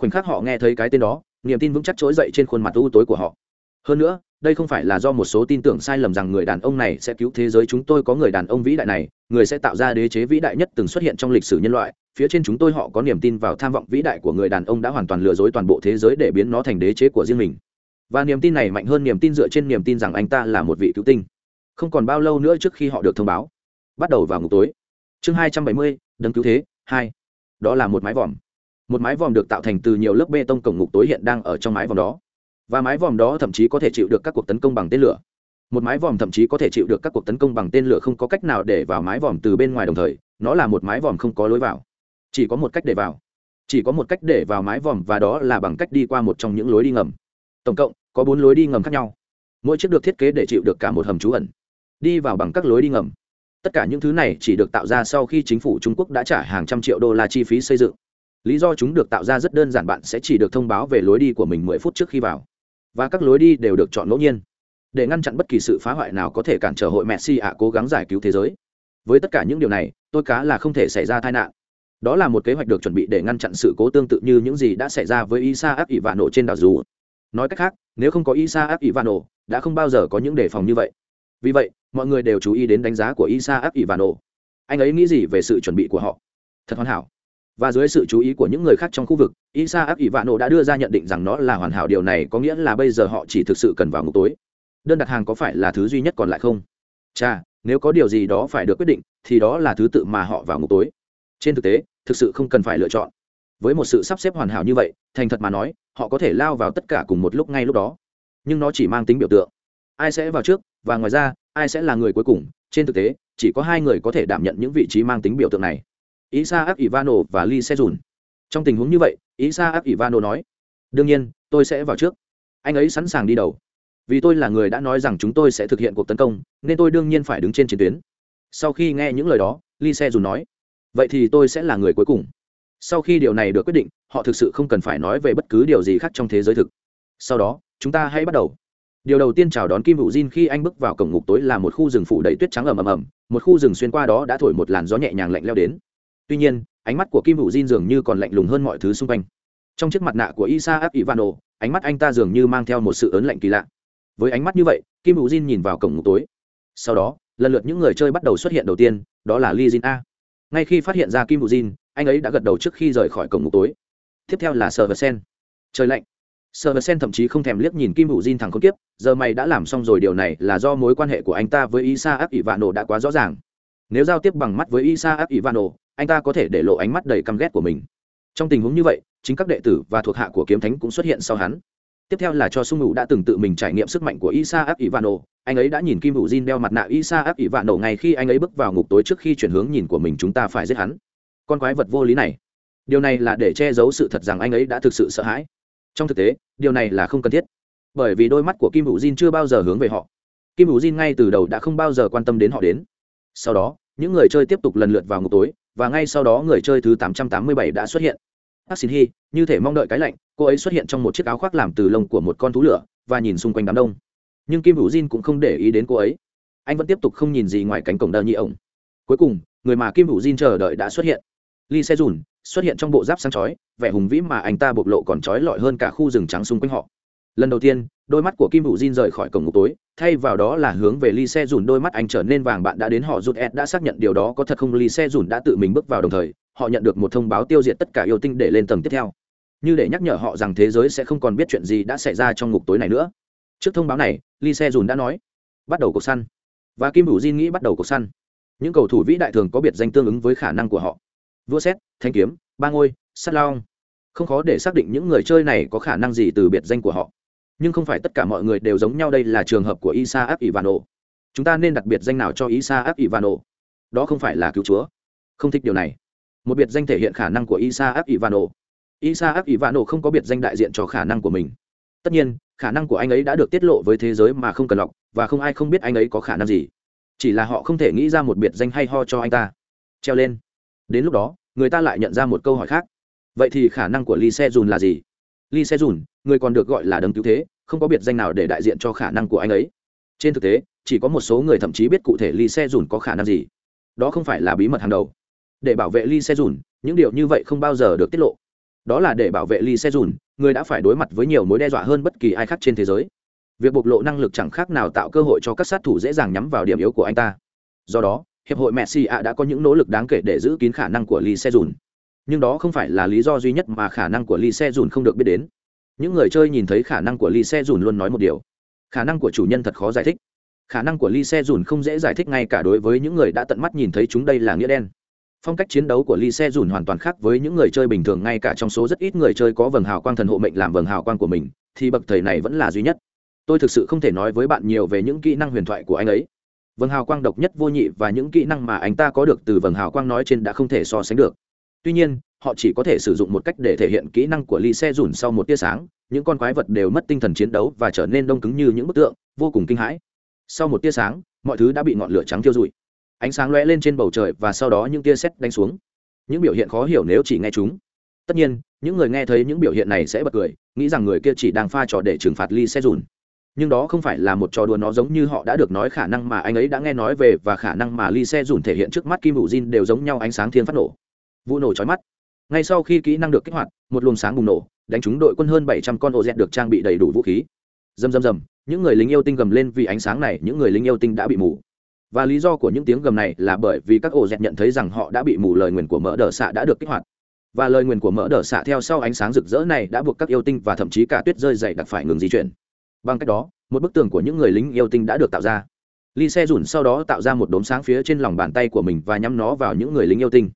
khoảnh khắc họ nghe thấy cái tên đó, niềm tin vững chắc trỗi dậy trên khuôn mặt u tối của họ. Hơn nữa, đây không phải là do một số tin tưởng sai lầm rằng người đàn ông này sẽ cứu thế giới chúng tôi có người đàn ông vĩ đại này, người sẽ tạo ra đế chế vĩ đại nhất từng xuất hiện trong lịch sử nhân loại. Phía trên chúng tôi họ có niềm tin vào tham vọng vĩ đại của người đàn ông đã hoàn toàn lừa dối toàn bộ thế giới để biến nó thành đế chế của riêng mình và niềm tin này mạnh hơn niềm tin dựa trên niềm tin rằng anh ta là một vị cứu tinh. Không còn bao lâu nữa trước khi họ được thông báo. Bắt đầu vào ngục tối. Chương hai trăm bảy mươi, đấng cứu thế, hai. Đó là một mái vòm. Một mái vòm được tạo thành từ nhiều lớp bê tông cổng ngục tối hiện đang ở trong mái vòm đó. Và mái vòm đó thậm chí có thể chịu được các cuộc tấn công bằng tên lửa. Một mái vòm thậm chí có thể chịu được các cuộc tấn công bằng tên lửa không có cách nào để vào mái vòm từ bên ngoài đồng thời, nó là một mái vòm không có lối vào. Chỉ có một cách để vào. Chỉ có một cách để vào mái vòm và đó là bằng cách đi qua một trong những lối đi ngầm. Tổng cộng có bốn lối đi ngầm khác nhau. Mỗi chiếc được thiết kế để chịu được cả một hầm trú ẩn. Đi vào bằng các lối đi ngầm. Tất cả những thứ này chỉ được tạo ra sau khi chính phủ trung quốc đã trả hàng trăm triệu đô la chi phí xây dựng. Lý do chúng được tạo ra rất đơn giản, bạn sẽ chỉ được thông báo về lối đi của mình mười phút trước khi vào. Và các lối đi đều được chọn ngẫu nhiên. Để ngăn chặn bất kỳ sự phá hoại nào có thể cản trở hội messi ạ cố gắng giải cứu thế giới. Với tất cả những điều này, tôi cá là không thể xảy ra tai nạn. Đó là một kế hoạch được chuẩn bị để ngăn chặn sự cố tương tự như những gì đã xảy ra với isa áp ỷ và nổ trên đảo dù nói cách khác, nếu không có isa áp ỷ đã không bao giờ có những đề phòng như vậy. Vì vậy, mọi người đều chú ý đến đánh giá của isa áp ỷ anh ấy nghĩ gì về sự chuẩn bị của họ? Thật hoàn hảo. Và dưới sự chú ý của những người khác trong khu vực isa áp ỷ đã đưa ra nhận định rằng nó là hoàn hảo. Điều này có nghĩa là bây giờ họ chỉ thực sự cần vào ngục tối. Đơn đặt hàng có phải là thứ duy nhất còn lại không? Cha nếu có điều gì đó phải được quyết định, thì đó là thứ tự mà họ vào ngục tối. Trên thực tế, thực sự không cần phải lựa chọn với một sự sắp xếp hoàn hảo như vậy, thành thật mà nói, họ có thể lao vào tất cả cùng một lúc ngay lúc đó. Nhưng nó chỉ mang tính biểu tượng. Ai sẽ vào trước, và ngoài ra, ai sẽ là người cuối cùng? Trên thực tế, chỉ có hai người có thể đảm nhận những vị trí mang tính biểu tượng này. Isaac ivano và lee sejun trong tình huống như vậy, isaac ivano nói, đương nhiên, tôi sẽ vào trước. Anh ấy sẵn sàng đi đầu. Vì tôi là người đã nói rằng chúng tôi sẽ thực hiện cuộc tấn công, nên tôi đương nhiên phải đứng trên chiến tuyến. Sau khi nghe những lời đó, lee sejun nói, vậy thì tôi sẽ là người cuối cùng sau khi điều này được quyết định, họ thực sự không cần phải nói về bất cứ điều gì khác trong thế giới thực. Sau đó, chúng ta hãy bắt đầu. Điều đầu tiên chào đón kim Vũ Jin khi anh bước vào cổng ngục tối là một khu rừng phủ đầy tuyết trắng ầm ầm ầm một khu rừng xuyên qua đó đã thổi một làn gió nhẹ nhàng lạnh leo đến. Tuy nhiên, ánh mắt của kim Vũ Jin dường như còn lạnh lùng hơn mọi thứ xung quanh. Trong chiếc mặt nạ của isa áp ivano, ánh mắt anh ta dường như mang theo một sự ớn lạnh kỳ lạ. Với ánh mắt như vậy, kim Vũ Jin nhìn vào cổng ngục tối. Sau đó, lần lượt những người chơi bắt đầu xuất hiện đầu tiên, đó là li jin a. Ngay khi phát hiện ra kim Vũ Jin anh ấy đã gật đầu trước khi rời khỏi cổng ngục tối. Tiếp theo là sờ vờ sen trời lạnh. Sờ vờ sen thậm chí không thèm liếc nhìn kim hữu diên thẳng không tiếp giờ mày đã làm xong rồi, điều này là do mối quan hệ của anh ta với isa áp ivano đã quá rõ ràng. Nếu giao tiếp bằng mắt với isa áp ivano, anh ta có thể để lộ ánh mắt đầy căm ghét của mình. Trong tình huống như vậy, chính các đệ tử và thuộc hạ của kiếm thánh cũng xuất hiện sau hắn. Tiếp theo là cho sung ngụ đã từng tự mình trải nghiệm sức mạnh của isa áp ivano. Anh ấy đã nhìn kim hữu Jin đeo mặt nạ isa áp ivano ngay khi anh ấy bước vào ngục tối trước khi chuyển hướng nhìn của mình, chúng ta phải giết hắn con quái vật vô lý này. Điều này là để che giấu sự thật rằng anh ấy đã thực sự sợ hãi. Trong thực tế, điều này là không cần thiết. Bởi vì đôi mắt của kim hữu Jin chưa bao giờ hướng về họ. Kim hữu Jin ngay từ đầu đã không bao giờ quan tâm đến họ đến. Sau đó, những người chơi tiếp tục lần lượt vào ngục tối, và ngay sau đó người chơi thứ 887 đã xuất hiện. Hắc xin hy như thể mong đợi cái lạnh, cô ấy xuất hiện trong một chiếc áo khoác làm từ lông của một con thú lửa, và nhìn xung quanh đám đông. Nhưng kim hữu jin cũng không để ý đến cô ấy. Anh vẫn tiếp tục không nhìn gì ngoài cánh cổng đờ nhị ổng. Cuối cùng, người mà kim hữu jin chờ đợi đã xuất hiện ly xe dùn xuất hiện trong bộ giáp sáng chói, vẻ hùng vĩ mà anh ta bộc lộ còn chói lọi hơn cả khu rừng trắng xung quanh họ. Lần đầu tiên, đôi mắt của kim hữu jin rời khỏi cổng ngục tối, thay vào đó là hướng về ly xe dùn đôi mắt anh trở nên vàng bạn đã đến họ rút ed đã xác nhận điều đó có thật không? Ly xe dùn đã tự mình bước vào đồng thời, họ nhận được một thông báo tiêu diệt tất cả yêu tinh để lên tầng tiếp theo. Như để nhắc nhở họ rằng thế giới sẽ không còn biết chuyện gì đã xảy ra trong ngục tối này nữa. Trước thông báo này ly xe dùn đã nói, bắt đầu cuộc săn. Và kim hữu jin nghĩ bắt đầu cuộc săn. Những cầu thủ vĩ đại thường có biệt danh tương ứng với khả năng của họ vua xét, thanh kiếm, ba ngôi, sắt long. Không khó để xác định những người chơi này có khả năng gì từ biệt danh của họ. Nhưng không phải tất cả mọi người đều giống nhau đây là trường hợp của isa áp ivano chúng ta nên đặt biệt danh nào cho isa áp ivano đó không phải là cứu chúa. Không thích điều này. Một biệt danh thể hiện khả năng của isa áp ivano isa áp ivano không có biệt danh đại diện cho khả năng của mình. Tất nhiên, khả năng của anh ấy đã được tiết lộ với thế giới mà không cần lọc, và không ai không biết anh ấy có khả năng gì. Chỉ là họ không thể nghĩ ra một biệt danh hay ho cho anh ta. Treo lên. Đến lúc đó người ta lại nhận ra một câu hỏi khác. Vậy thì khả năng của lee se dùn là gì? Lee se dùn người còn được gọi là đấng cứu thế, không có biệt danh nào để đại diện cho khả năng của anh ấy. Trên thực tế, chỉ có một số người thậm chí biết cụ thể lee se dùn có khả năng gì. Đó không phải là bí mật hàng đầu. Để bảo vệ lee se dùn những điều như vậy không bao giờ được tiết lộ. Đó là để bảo vệ lee se dùn người đã phải đối mặt với nhiều mối đe dọa hơn bất kỳ ai khác trên thế giới. Việc bộc lộ năng lực chẳng khác nào tạo cơ hội cho các sát thủ dễ dàng nhắm vào điểm yếu của anh ta. Do đó hiệp hội messi ạ đã có những nỗ lực đáng kể để giữ kín khả năng của lee se dùn nhưng đó không phải là lý do duy nhất mà khả năng của lee se dùn không được biết đến. Những người chơi nhìn thấy khả năng của lee se dùn luôn nói một điều. Khả năng của chủ nhân thật khó giải thích. Khả năng của lee se dùn không dễ giải thích ngay cả đối với những người đã tận mắt nhìn thấy chúng đây là nghĩa đen. Phong cách chiến đấu của lee se dùn hoàn toàn khác với những người chơi bình thường, ngay cả trong số rất ít người chơi có vầng hào quang thần hộ mệnh làm vầng hào quang của mình, thì bậc thầy này vẫn là duy nhất. Tôi thực sự không thể nói với bạn nhiều về những kỹ năng huyền thoại của anh ấy vầng hào quang độc nhất vô nhị và những kỹ năng mà anh ta có được từ vầng hào quang nói trên đã không thể so sánh được. Tuy nhiên, họ chỉ có thể sử dụng một cách để thể hiện kỹ năng của ly xe dùn sau một tia sáng, những con quái vật đều mất tinh thần chiến đấu và trở nên đông cứng như những bức tượng, vô cùng kinh hãi. Sau một tia sáng, mọi thứ đã bị ngọn lửa trắng thiêu rụi. Ánh sáng lóe lên trên bầu trời và sau đó những tia sét đánh xuống. Những biểu hiện khó hiểu nếu chỉ nghe chúng. Tất nhiên, những người nghe thấy những biểu hiện này sẽ bật cười, nghĩ rằng người kia chỉ đang pha trò để trừng phạt ly xe dùn nhưng đó không phải là một trò đùa, nó giống như họ đã được nói khả năng mà anh ấy đã nghe nói về và khả năng mà ly xe dùn thể hiện trước mắt kim hữu jin đều giống nhau ánh sáng thiên phát nổ. Vụ nổ chói mắt. Ngay sau khi kỹ năng được kích hoạt, một luồng sáng bùng nổ, đánh trúng đội quân hơn bảy trăm con ổ dẹt được trang bị đầy đủ vũ khí. Dầm dầm dầm những người lính yêu tinh gầm lên vì ánh sáng này, những người lính yêu tinh đã bị mù. Và lý do của những tiếng gầm này là bởi vì các ổ dẹt nhận thấy rằng họ đã bị mù, lời nguyền của mỡ đờ xạ đã được kích hoạt. Và lời nguyền của mỡ đờ xạ theo sau ánh sáng rực rỡ này đã buộc các yêu tinh và thậm chí cả tuyết rơi dày đặc phải ngừng di chuyển bằng cách đó, một bức tường của những người lính yêu tinh đã được tạo ra. Ly xe rủn sau đó tạo ra một đốm sáng phía trên lòng bàn tay của mình và nhắm nó vào những người lính yêu tinh.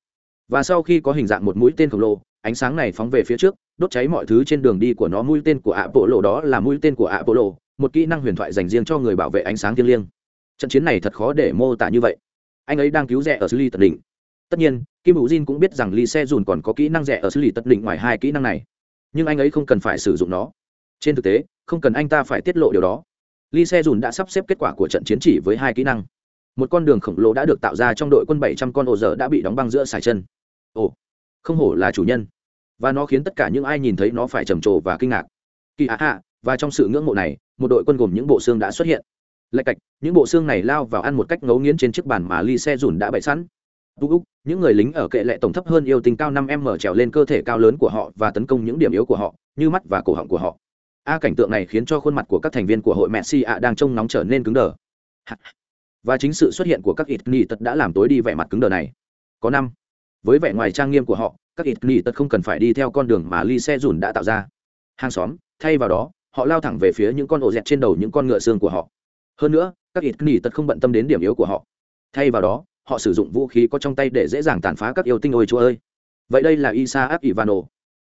Và sau khi có hình dạng một mũi tên khổng lồ, ánh sáng này phóng về phía trước, đốt cháy mọi thứ trên đường đi của nó. Mũi tên của ạ bộ lộ đó là mũi tên của ạ bộ lộ một kỹ năng huyền thoại dành riêng cho người bảo vệ ánh sáng thiêng liêng. Trận chiến này thật khó để mô tả như vậy. Anh ấy đang cứu rẻ ở xử lý tận đỉnh. Tất nhiên, kim hữu jin cũng biết rằng ly xe dùn còn có kỹ năng rẻ ở xử lý tận đỉnh ngoài hai kỹ năng này. Nhưng anh ấy không cần phải sử dụng nó. Trên thực tế không cần anh ta phải tiết lộ điều đó. Ly xe dùn đã sắp xếp kết quả của trận chiến chỉ với hai kỹ năng. Một con đường khổng lồ đã được tạo ra trong đội quân bảy trăm con ổ dở đã bị đóng băng giữa sải chân. Ồ không hổ là chủ nhân. Và nó khiến tất cả những ai nhìn thấy nó phải trầm trồ và kinh ngạc. Kỳ hạ hạ và trong sự ngưỡng mộ này một đội quân gồm những bộ xương đã xuất hiện. Lạch cạch những bộ xương này lao vào ăn một cách ngấu nghiến trên chiếc bàn mà ly xe dùn đã bày sẵn. Úc Úc, những người lính ở kệ lệ tổng thấp hơn yêu tinh cao năm m trèo lên cơ thể cao lớn của họ và tấn công những điểm yếu của họ như mắt và cổ họng của họ a cảnh tượng này khiến cho khuôn mặt của các thành viên của hội messi ạ đang trông nóng trở nên cứng đờ. Và chính sự xuất hiện của các ít ni tật đã làm tối đi vẻ mặt cứng đờ này. Có năm. Với vẻ ngoài trang nghiêm của họ, các ít ni tật không cần phải đi theo con đường mà ly xe dùn đã tạo ra. Hàng xóm, thay vào đó, họ lao thẳng về phía những con ổ dẹt trên đầu những con ngựa xương của họ. Hơn nữa, các ít ni tật không bận tâm đến điểm yếu của họ. Thay vào đó, họ sử dụng vũ khí có trong tay để dễ dàng tàn phá các yêu tinh ôi chúa ơi. Vậy đây là isa áp ivano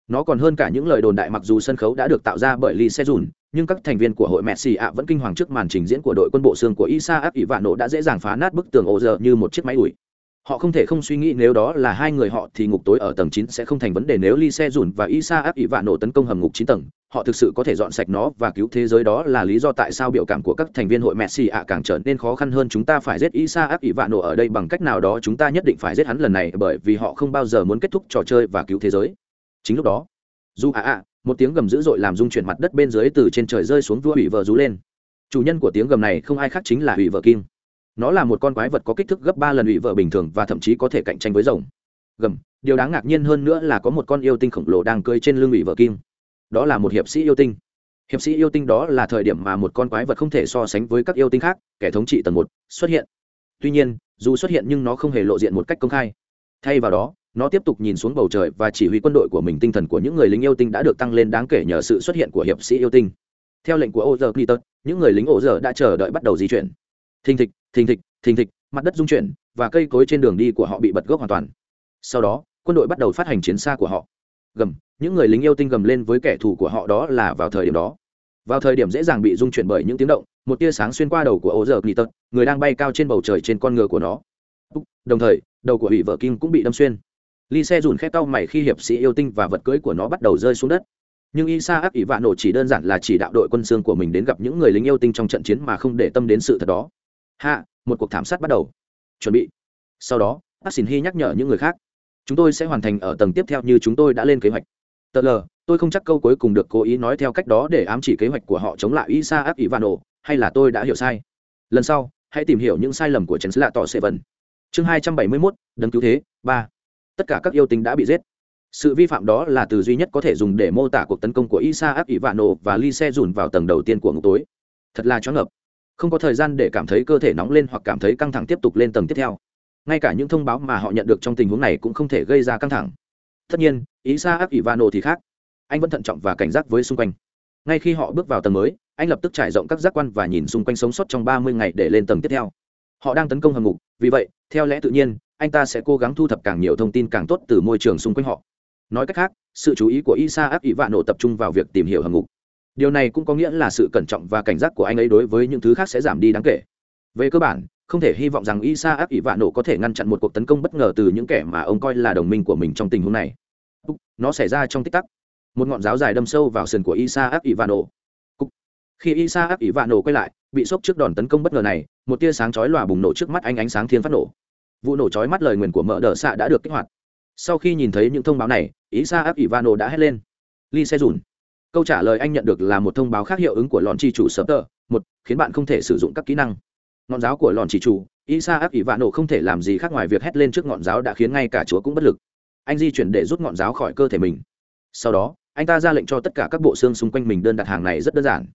nó còn hơn cả những lời đồn đại mặc dù sân khấu đã được tạo ra bởi lee sejun nhưng các thành viên của hội messi ạ vẫn kinh hoàng trước màn trình diễn của đội quân bộ xương của isa áp ỷ vạn nổ đã dễ dàng phá nát bức tường ổ giờ như một chiếc máy ủi. Họ không thể không suy nghĩ nếu đó là hai người họ thì ngục tối ở tầng chín sẽ không thành vấn đề nếu lee se dùn và isa áp ỷ vạn nổ tấn công hầm ngục chín tầng. Họ thực sự có thể dọn sạch nó và cứu thế giới đó là lý do tại sao biểu cảm của các thành viên hội messi ạ càng trở nên khó khăn hơn. Chúng ta phải giết isa áp ỷ vạn nổ ở đây bằng cách nào đó chúng ta nhất định phải giết hắn lần này bởi vì họ không bao giờ muốn kết thúc trò chơi và cứu thế giới chính lúc đó dù ạ ạ một tiếng gầm dữ dội làm rung chuyển mặt đất bên dưới từ trên trời rơi xuống vua ủy vợ rú lên. Chủ nhân của tiếng gầm này không ai khác chính là ủy vợ kim. Nó là một con quái vật có kích thước gấp ba lần ủy vợ bình thường và thậm chí có thể cạnh tranh với rồng. Gầm, điều đáng ngạc nhiên hơn nữa là có một con yêu tinh khổng lồ đang cơi trên lưng ủy vợ kim. Đó là một hiệp sĩ yêu tinh. Hiệp sĩ yêu tinh đó là thời điểm mà một con quái vật không thể so sánh với các yêu tinh khác, kẻ thống trị tầng một, xuất hiện. Tuy nhiên, dù xuất hiện nhưng nó không hề lộ diện một cách công khai. Thay vào đó nó tiếp tục nhìn xuống bầu trời và chỉ huy quân đội của mình, tinh thần của những người lính yêu tinh đã được tăng lên đáng kể nhờ sự xuất hiện của hiệp sĩ yêu tinh. Theo lệnh của ô giờ clitus những người lính ô giờ đã chờ đợi bắt đầu di chuyển. Thình thịch thình thịch thình thịch, mặt đất rung chuyển và cây cối trên đường đi của họ bị bật gốc hoàn toàn. Sau đó, quân đội bắt đầu phát hành chiến xa của họ. Gầm, những người lính yêu tinh gầm lên với kẻ thù của họ đó là vào thời điểm đó. Vào thời điểm dễ dàng bị rung chuyển bởi những tiếng động, một tia sáng xuyên qua đầu của ô giờ clitus người đang bay cao trên bầu trời trên con ngựa của nó. Đồng thời, đầu của ủy vợ kim cũng bị đâm xuyên ly xe dùn khét tao mày khi hiệp sĩ yêu tinh và vật cưới của nó bắt đầu rơi xuống đất. Nhưng isa áp ỷ vạn nổ chỉ đơn giản là chỉ đạo đội quân xương của mình đến gặp những người lính yêu tinh trong trận chiến mà không để tâm đến sự thật đó. Hạ một cuộc thảm sát bắt đầu. Chuẩn bị. Sau đó bác xin hy nhắc nhở những người khác. Chúng tôi sẽ hoàn thành ở tầng tiếp theo như chúng tôi đã lên kế hoạch. Tờ lờ, tôi không chắc câu cuối cùng được cố ý nói theo cách đó để ám chỉ kế hoạch của họ chống lại isa áp ỷ vạn nổ hay là tôi đã hiểu sai? Lần sau, hãy tìm hiểu những sai lầm của chén lạ tỏ sẽ vần. Chương hai trăm bảy mươi mốt, đấng cứu thế, ba tất cả các yêu tinh đã bị giết. Sự vi phạm đó là từ duy nhất có thể dùng để mô tả cuộc tấn công của isa áp ivano và ly xe dùn vào tầng đầu tiên của ngục tối. Thật là chóng ngợp. Không có thời gian để cảm thấy cơ thể nóng lên hoặc cảm thấy căng thẳng tiếp tục lên tầng tiếp theo. Ngay cả những thông báo mà họ nhận được trong tình huống này cũng không thể gây ra căng thẳng. Tất nhiên, isa áp ivano thì khác. Anh vẫn thận trọng và cảnh giác với xung quanh. Ngay khi họ bước vào tầng mới, anh lập tức trải rộng các giác quan và nhìn xung quanh sống sót trong ba mươi ngày để lên tầng tiếp theo. Họ đang tấn công hầm ngục, vì vậy, theo lẽ tự nhiên anh ta sẽ cố gắng thu thập càng nhiều thông tin càng tốt từ môi trường xung quanh họ. Nói cách khác, sự chú ý của isa áp ỷ vạn nổ tập trung vào việc tìm hiểu hầm ngục. Điều này cũng có nghĩa là sự cẩn trọng và cảnh giác của anh ấy đối với những thứ khác sẽ giảm đi đáng kể. Về cơ bản, không thể hy vọng rằng isa áp ỷ vạn nổ có thể ngăn chặn một cuộc tấn công bất ngờ từ những kẻ mà ông coi là đồng minh của mình trong tình huống này. Nó xảy ra trong tích tắc. Một ngọn giáo dài đâm sâu vào sườn của isa áp ỷ vạn nổ. Khi isa áp ỷ vạn nổ quay lại, bị sốc trước đòn tấn công bất ngờ này, một tia sáng chói lòa bùng nổ trước mắt anh ánh sáng thiên phát nổ vụ nổ chói mắt lời nguyền của mở đờ xạ đã được kích hoạt. Sau khi nhìn thấy những thông báo này ý sa áp ivano đã hét lên. Ly xe dùn câu trả lời anh nhận được là một thông báo khác hiệu ứng của lòn chi chủ sớm tờ một, khiến bạn không thể sử dụng các kỹ năng. Ngọn giáo của lòn chỉ chủ, isa áp ivano không thể làm gì khác ngoài việc hét lên trước ngọn giáo đã khiến ngay cả chúa cũng bất lực. Anh di chuyển để rút ngọn giáo khỏi cơ thể mình. Sau đó, anh ta ra lệnh cho tất cả các bộ xương xung quanh mình đơn đặt hàng này rất đơn giản.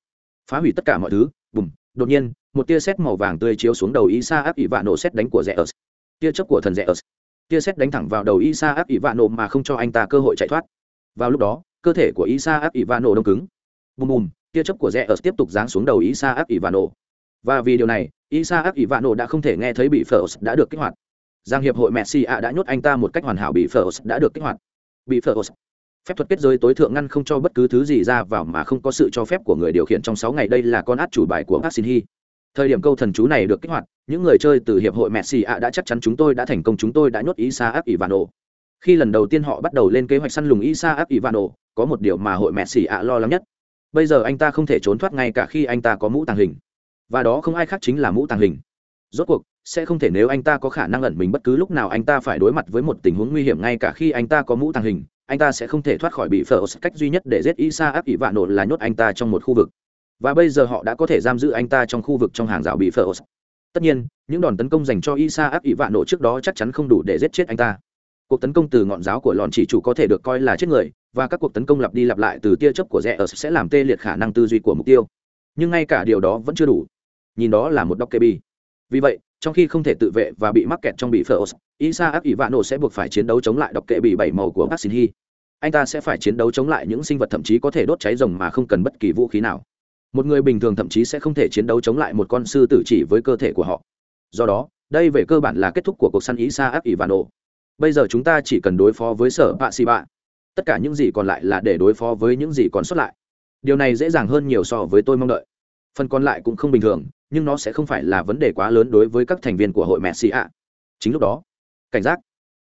Phá hủy tất cả mọi thứ, bùm, đột nhiên, một tia sét màu vàng tươi chiếu xuống đầu isa áp ỷ vạn nổ sét đánh của rẽ ớt tia chớp của thần rẽ ớt tia xét đánh thẳng vào đầu isa áp ỷ vạn nổ mà không cho anh ta cơ hội chạy thoát. Vào lúc đó, cơ thể của isa áp ỷ vạn nổ đông cứng. Bùm bùm, tia chớp của rẽ ớt tiếp tục giáng xuống đầu isa áp ỷ vạn nổ và vì điều này isa áp ỷ vạn nổ đã không thể nghe thấy bị phở đã được kích hoạt. Giang hiệp hội messi a đã nhốt anh ta một cách hoàn hảo bị phở đã được kích hoạt. Bị phở phép thuật kết giới tối thượng ngăn không cho bất cứ thứ gì ra vào mà không có sự cho phép của người điều khiển trong sáu ngày. Đây là con át chủ bài của bác xin hy thời điểm câu thần chú này được kích hoạt, những người chơi từ hiệp hội messi ạ đã chắc chắn chúng tôi đã thành công, chúng tôi đã nhốt isa áp ivano khi lần đầu tiên họ bắt đầu lên kế hoạch săn lùng isa áp ivano có một điều mà hội messi ạ lo lắng nhất. Bây giờ anh ta không thể trốn thoát ngay cả khi anh ta có mũ tàng hình. Và đó không ai khác chính là mũ tàng hình. Rốt cuộc, sẽ không thể nếu anh ta có khả năng ẩn mình bất cứ lúc nào anh ta phải đối mặt với một tình huống nguy hiểm ngay cả khi anh ta có mũ tàng hình, anh ta sẽ không thể thoát khỏi bị phở cách duy nhất để giết isa áp ỷ vạn nổ là nhốt anh ta trong một khu vực và bây giờ họ đã có thể giam giữ anh ta trong khu vực trong hàng rào bị phở tất nhiên, những đòn tấn công dành cho isa áp ỷ vạ nổ trước đó chắc chắn không đủ để giết chết anh ta. Cuộc tấn công từ ngọn giáo của lòn chỉ chủ có thể được coi là chết người, và các cuộc tấn công lặp đi lặp lại từ tia chớp của rẽ ở sẽ làm tê liệt khả năng tư duy của mục tiêu. Nhưng ngay cả điều đó vẫn chưa đủ. Nhìn đó là một đọc kê bi vì vậy, trong khi không thể tự vệ và bị mắc kẹt trong bị phở isa áp ỷ vạ nổ sẽ buộc phải chiến đấu chống lại độc kệ bị bảy màu của bác xin hy anh ta sẽ phải chiến đấu chống lại những sinh vật thậm chí có thể đốt cháy rồng mà không cần bất kỳ vũ khí nào một người bình thường thậm chí sẽ không thể chiến đấu chống lại một con sư tử chỉ với cơ thể của họ. Do đó, đây về cơ bản là kết thúc của cuộc săn ý sa áp nổ bây giờ chúng ta chỉ cần đối phó với sở bạ xì bạ. Tất cả những gì còn lại là để đối phó với những gì còn sót lại. Điều này dễ dàng hơn nhiều so với tôi mong đợi. Phần còn lại cũng không bình thường, nhưng nó sẽ không phải là vấn đề quá lớn đối với các thành viên của hội mẹ xì ạ. Chính lúc đó, cảnh giác.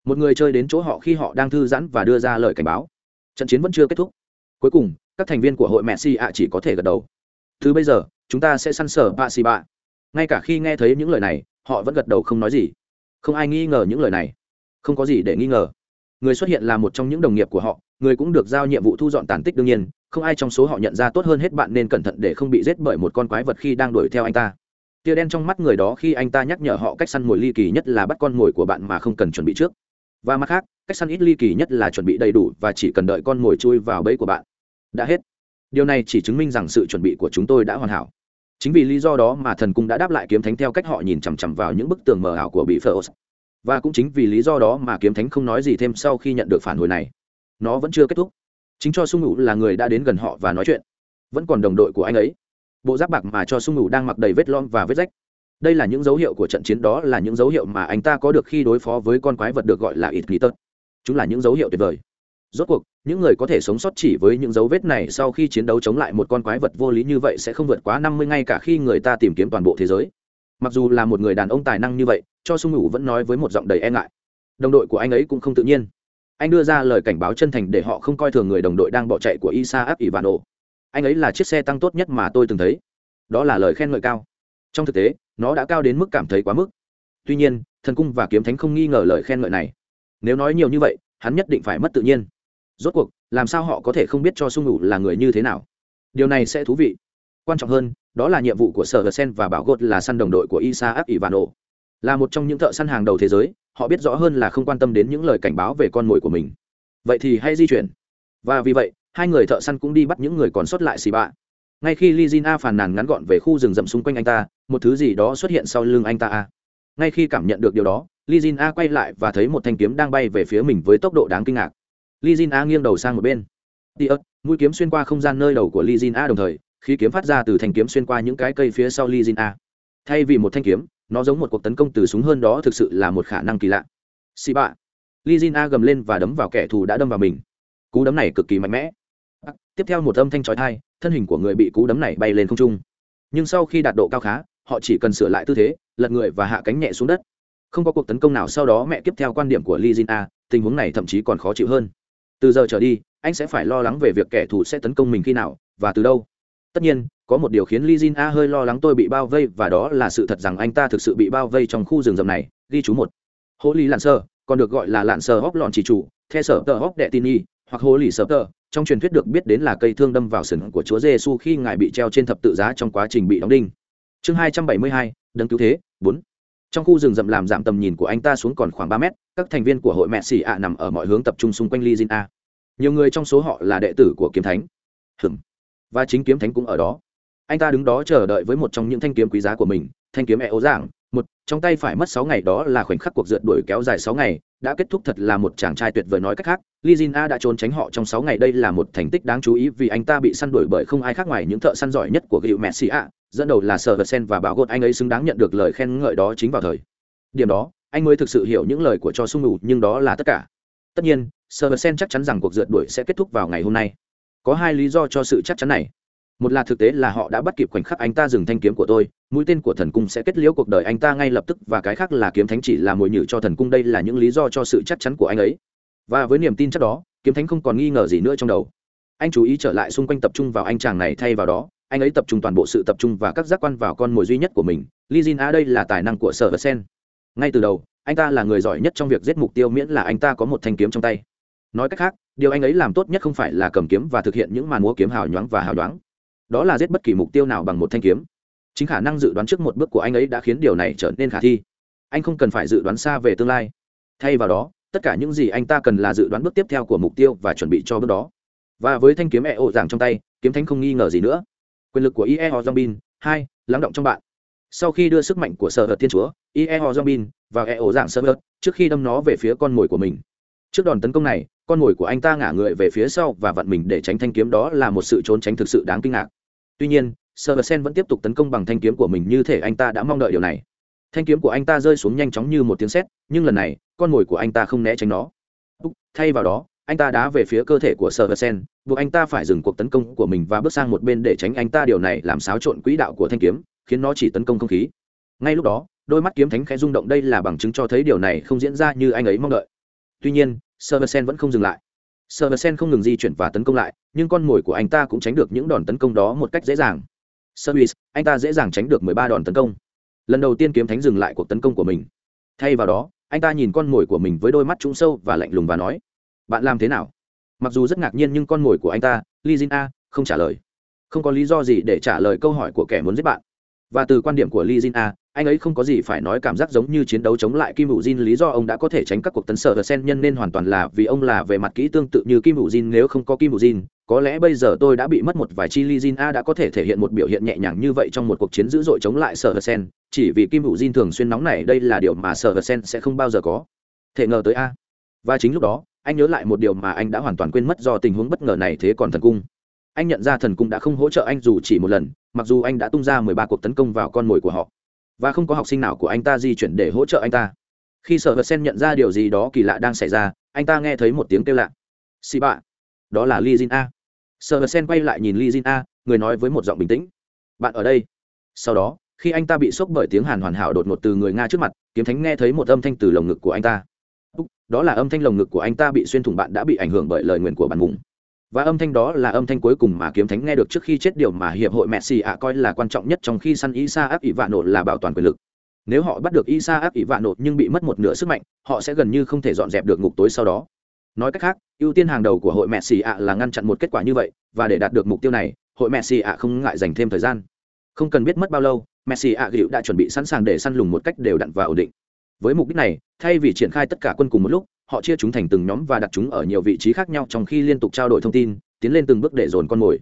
Một người chơi đến chỗ họ khi họ đang thư giãn và đưa ra lời cảnh báo. Trận chiến vẫn chưa kết thúc. Cuối cùng, các thành viên của hội mẹ xì ạ chỉ có thể gật đầu từ bây giờ, chúng ta sẽ săn sở bạ xì bạ ngay cả khi nghe thấy những lời này, họ vẫn gật đầu không nói gì. Không ai nghi ngờ những lời này. Không có gì để nghi ngờ. Người xuất hiện là một trong những đồng nghiệp của họ, người cũng được giao nhiệm vụ thu dọn tàn tích đương nhiên. Không ai trong số họ nhận ra tốt hơn hết bạn nên cẩn thận để không bị giết bởi một con quái vật khi đang đuổi theo anh ta. Tia đen trong mắt người đó khi anh ta nhắc nhở họ cách săn mồi ly kỳ nhất là bắt con mồi của bạn mà không cần chuẩn bị trước. Và mặt khác, cách săn ít ly kỳ nhất là chuẩn bị đầy đủ và chỉ cần đợi con mồi chui vào bẫy của bạn. Đã hết điều này chỉ chứng minh rằng sự chuẩn bị của chúng tôi đã hoàn hảo. Chính vì lý do đó mà thần cung đã đáp lại kiếm thánh theo cách họ nhìn chằm chằm vào những bức tường mờ ảo của bị phơ và cũng chính vì lý do đó mà kiếm thánh không nói gì thêm sau khi nhận được phản hồi này. Nó vẫn chưa kết thúc. Chính cho sung ngủ là người đã đến gần họ và nói chuyện. Vẫn còn đồng đội của anh ấy. Bộ giáp bạc mà cho sung ngủ đang mặc đầy vết lom và vết rách. Đây là những dấu hiệu của trận chiến, đó là những dấu hiệu mà anh ta có được khi đối phó với con quái vật được gọi là ít nghĩ tật chúng là những dấu hiệu tuyệt vời rốt cuộc, những người có thể sống sót chỉ với những dấu vết này sau khi chiến đấu chống lại một con quái vật vô lý như vậy sẽ không vượt quá năm mươi ngay cả khi người ta tìm kiếm toàn bộ thế giới. Mặc dù là một người đàn ông tài năng như vậy, cho sung ngủ vẫn nói với một giọng đầy e ngại. Đồng đội của anh ấy cũng không tự nhiên. Anh đưa ra lời cảnh báo chân thành để họ không coi thường người đồng đội đang bỏ chạy của isa áp Ổ. anh ấy là chiếc xe tăng tốt nhất mà tôi từng thấy. Đó là lời khen ngợi cao. Trong thực tế, nó đã cao đến mức cảm thấy quá mức. Tuy nhiên, thần cung và kiếm thánh không nghi ngờ lời khen ngợi này. Nếu nói nhiều như vậy, hắn nhất định phải mất tự nhiên rốt cuộc, làm sao họ có thể không biết cho sung ngủ là người như thế nào? Điều này sẽ thú vị. Quan trọng hơn, đó là nhiệm vụ của sở hờ sen và bảo gột là săn đồng đội của isa áp ivano là một trong những thợ săn hàng đầu thế giới, họ biết rõ hơn là không quan tâm đến những lời cảnh báo về con mồi của mình. Vậy thì hãy di chuyển. Và vì vậy, hai người thợ săn cũng đi bắt những người còn sót lại xì bạ. Ngay khi li jin a phàn nàn ngắn gọn về khu rừng rậm xung quanh anh ta, một thứ gì đó xuất hiện sau lưng anh ta a. Ngay khi cảm nhận được điều đó, li jin a quay lại và thấy một thanh kiếm đang bay về phía mình với tốc độ đáng kinh ngạc li jin a nghiêng đầu sang một bên. Tia mũi kiếm xuyên qua không gian nơi đầu của li jin a đồng thời khi kiếm phát ra từ thanh kiếm xuyên qua những cái cây phía sau li jin a thay vì một thanh kiếm, nó giống một cuộc tấn công từ súng hơn đó thực sự là một khả năng kỳ lạ. Xì bạ. Li jin a gầm lên và đấm vào kẻ thù đã đâm vào mình. Cú đấm này cực kỳ mạnh mẽ. Tiếp theo một âm thanh trói thai thân hình của người bị cú đấm này bay lên không trung. Nhưng sau khi đạt độ cao khá, họ chỉ cần sửa lại tư thế, lật người và hạ cánh nhẹ xuống đất. Không có cuộc tấn công nào sau đó mẹ tiếp theo quan điểm của li jin a tình huống này thậm chí còn khó chịu hơn từ giờ trở đi, anh sẽ phải lo lắng về việc kẻ thù sẽ tấn công mình khi nào và từ đâu. Tất nhiên, có một điều khiến li jin a hơi lo lắng tôi bị bao vây và đó là sự thật rằng anh ta thực sự bị bao vây trong khu rừng rậm này, ghi chú một. Hố lý lạn sơ, còn được gọi là lạn sơ hóc lọn chỉ chủ, the sở tờ hóc đệ tin y, hoặc hố lì sở tờ, trong truyền thuyết được biết đến là cây thương đâm vào sừng của chúa giêsu khi ngài bị treo trên thập tự giá trong quá trình bị đóng đinh. Chương hai trăm bảy mươi hai, đấng cứu thế, bốn trong khu rừng rậm làm giảm tầm nhìn của anh ta xuống còn khoảng ba mét, các thành viên của hội mẹ xì ạ nằm ở mọi hướng tập trung xung quanh li jin a. Nhiều người trong số họ là đệ tử của kiếm thánh. Hừm và chính kiếm thánh cũng ở đó. Anh ta đứng đó chờ đợi với một trong những thanh kiếm quý giá của mình, thanh kiếm e ố giảng một, trong tay phải mất sáu ngày đó là khoảnh khắc cuộc rượt đuổi kéo dài sáu ngày, đã kết thúc thật là một chàng trai tuyệt vời nói cách khác Lijina a đã trốn tránh họ trong sáu ngày, đây là một thành tích đáng chú ý vì anh ta bị săn đuổi bởi không ai khác ngoài những thợ săn giỏi nhất của gựu messi a, dẫn đầu là sờ sen và bảo gột anh ấy xứng đáng nhận được lời khen ngợi đó chính vào thời. Điểm đó, anh mới thực sự hiểu những lời của cho sung ngủ nhưng đó là tất cả. Tất nhiên sờ sen chắc chắn rằng cuộc rượt đuổi sẽ kết thúc vào ngày hôm nay. Có hai lý do cho sự chắc chắn này một là thực tế là họ đã bắt kịp khoảnh khắc anh ta dừng thanh kiếm của tôi, mũi tên của thần cung sẽ kết liễu cuộc đời anh ta ngay lập tức, và cái khác là kiếm thánh chỉ là mồi nhử cho thần cung, đây là những lý do cho sự chắc chắn của anh ấy. Và với niềm tin chắc đó, kiếm thánh không còn nghi ngờ gì nữa trong đầu. Anh chú ý trở lại xung quanh tập trung vào anh chàng này thay vào đó, anh ấy tập trung toàn bộ sự tập trung và các giác quan vào con mồi duy nhất của mình, li jin a, đây là tài năng của sở và sen ngay từ đầu, anh ta là người giỏi nhất trong việc giết mục tiêu miễn là anh ta có một thanh kiếm trong tay. Nói cách khác, điều anh ấy làm tốt nhất không phải là cầm kiếm và thực hiện những màn múa kiếm hào nhoáng và hào nhoáng đó là giết bất kỳ mục tiêu nào bằng một thanh kiếm. Chính khả năng dự đoán trước một bước của anh ấy đã khiến điều này trở nên khả thi. Anh không cần phải dự đoán xa về tương lai. Thay vào đó, tất cả những gì anh ta cần là dự đoán bước tiếp theo của mục tiêu và chuẩn bị cho bước đó. Và với thanh kiếm e ổ giảng trong tay, kiếm thánh không nghi ngờ gì nữa. Quyền lực của ie ho zombin hai, lắng động trong bạn. Sau khi đưa sức mạnh của sở hợt thiên chúa ie ho zombin vào e ổ giảng sơ hợt trước khi đâm nó về phía con mồi của mình. Trước đòn tấn công này, con mồi của anh ta ngả người về phía sau và vặn mình để tránh thanh kiếm đó là một sự trốn tránh thực sự đáng kinh ngạc tuy nhiên sơ sen vẫn tiếp tục tấn công bằng thanh kiếm của mình như thể anh ta đã mong đợi điều này. Thanh kiếm của anh ta rơi xuống nhanh chóng như một tiếng sét, nhưng lần này, con mồi của anh ta không né tránh nó. Thay vào đó, anh ta đá về phía cơ thể của sơ sen, buộc anh ta phải dừng cuộc tấn công của mình và bước sang một bên để tránh anh ta điều này làm xáo trộn quỹ đạo của thanh kiếm, khiến nó chỉ tấn công không khí. Ngay lúc đó, đôi mắt kiếm thánh khẽ rung động, đây là bằng chứng cho thấy điều này không diễn ra như anh ấy mong đợi. Tuy nhiên Serversen vẫn không dừng lại. Serversen không ngừng di chuyển và tấn công lại, nhưng con mồi của anh ta cũng tránh được những đòn tấn công đó một cách dễ dàng. Service, anh ta dễ dàng tránh được 13 đòn tấn công. Lần đầu tiên kiếm thánh dừng lại cuộc tấn công của mình. Thay vào đó, anh ta nhìn con mồi của mình với đôi mắt trũng sâu và lạnh lùng và nói: "Bạn làm thế nào?" mặc dù rất ngạc nhiên nhưng con mồi của anh ta lizina không trả lời không có lý do gì để trả lời câu hỏi của kẻ muốn giết bạn và từ quan điểm của lizina anh ấy không có gì phải nói cảm giác giống như chiến đấu chống lại kim hữu jin, lý do ông đã có thể tránh các cuộc tấn sở và sen nhân nên hoàn toàn là vì ông là về mặt kỹ tương tự như kim hữu jin, nếu không có kim hữu jin, có lẽ bây giờ tôi đã bị mất một vài chi li jin a đã có thể thể hiện một biểu hiện nhẹ nhàng như vậy trong một cuộc chiến dữ dội chống lại sở và sen, chỉ vì kim hữu jin thường xuyên nóng này đây là điều mà sở và sen sẽ không bao giờ có. Thể ngờ tới a. Và chính lúc đó, anh nhớ lại một điều mà anh đã hoàn toàn quên mất do tình huống bất ngờ này thế còn thần cung. Anh nhận ra thần cung đã không hỗ trợ anh dù chỉ một lần, mặc dù anh đã tung ra mười ba cuộc tấn công vào con mồi của họ và không có học sinh nào của anh ta di chuyển để hỗ trợ anh ta. Khi sở vật sen nhận ra điều gì đó kỳ lạ đang xảy ra, anh ta nghe thấy một tiếng kêu lạ. Xì bạ. Đó là li jin a. Sở vật sen quay lại nhìn li jin a, người nói với một giọng bình tĩnh. Bạn ở đây. Sau đó, khi anh ta bị sốc bởi tiếng hàn hoàn hảo đột ngột từ người nga trước mặt, kiếm thánh nghe thấy một âm thanh từ lồng ngực của anh ta. Đó là âm thanh lồng ngực của anh ta bị xuyên thủng bạn đã bị ảnh hưởng bởi lời nguyền của bạn mùng và âm thanh đó là âm thanh cuối cùng mà kiếm thánh nghe được trước khi chết điều mà hiệp hội messi ạ coi là quan trọng nhất trong khi săn isa áp ỷ vạn nộ là bảo toàn quyền lực. Nếu họ bắt được isa áp ỷ vạn nộ nhưng bị mất một nửa sức mạnh, họ sẽ gần như không thể dọn dẹp được ngục tối sau đó. Nói cách khác, ưu tiên hàng đầu của hội messi ạ là ngăn chặn một kết quả như vậy, và để đạt được mục tiêu này, hội messi ạ không ngại dành thêm thời gian. Không cần biết mất bao lâu, messi ạ gịu đã chuẩn bị sẵn sàng để săn lùng một cách đều đặn và ổn định với mục đích này, thay vì triển khai tất cả quân cùng một lúc, họ chia chúng thành từng nhóm và đặt chúng ở nhiều vị trí khác nhau trong khi liên tục trao đổi thông tin, tiến lên từng bước để dồn con mồi.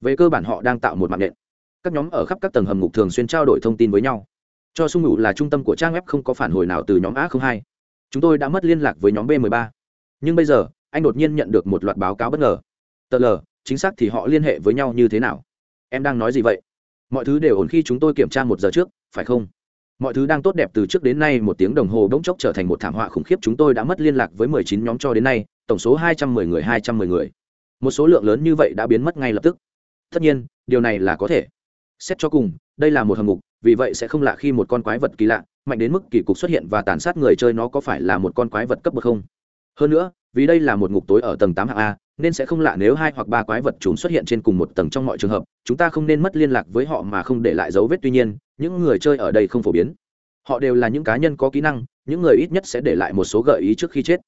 Về cơ bản họ đang tạo một mạng nện các nhóm ở khắp các tầng hầm ngục thường xuyên trao đổi thông tin với nhau. Cho sung ngủ là trung tâm của trang web không có phản hồi nào từ nhóm a hai. Chúng tôi đã mất liên lạc với nhóm b 13 nhưng bây giờ, anh đột nhiên nhận được một loạt báo cáo bất ngờ. Tờ l, chính xác thì họ liên hệ với nhau như thế nào? Em đang nói gì vậy? Mọi thứ đều ổn khi chúng tôi kiểm tra một giờ trước, phải không? Mọi thứ đang tốt đẹp từ trước đến nay, một tiếng đồng hồ bỗng chốc trở thành một thảm họa khủng khiếp chúng tôi đã mất liên lạc với mười chín nhóm cho đến nay, tổng số hai trăm mười người, hai trăm mười người. Một số lượng lớn như vậy đã biến mất ngay lập tức. Tất nhiên, điều này là có thể. Xét cho cùng, đây là một hầm ngục vì vậy sẽ không lạ khi một con quái vật kỳ lạ, mạnh đến mức kỳ cục xuất hiện và tàn sát người chơi nó có phải là một con quái vật cấp bậc không? Hơn nữa, vì đây là một ngục tối ở tầng tám hạng a nên sẽ không lạ nếu hai hoặc ba quái vật chúng xuất hiện trên cùng một tầng trong mọi trường hợp, chúng ta không nên mất liên lạc với họ mà không để lại dấu vết. Tuy nhiên, những người chơi ở đây không phổ biến. Họ đều là những cá nhân có kỹ năng, những người ít nhất sẽ để lại một số gợi ý trước khi chết.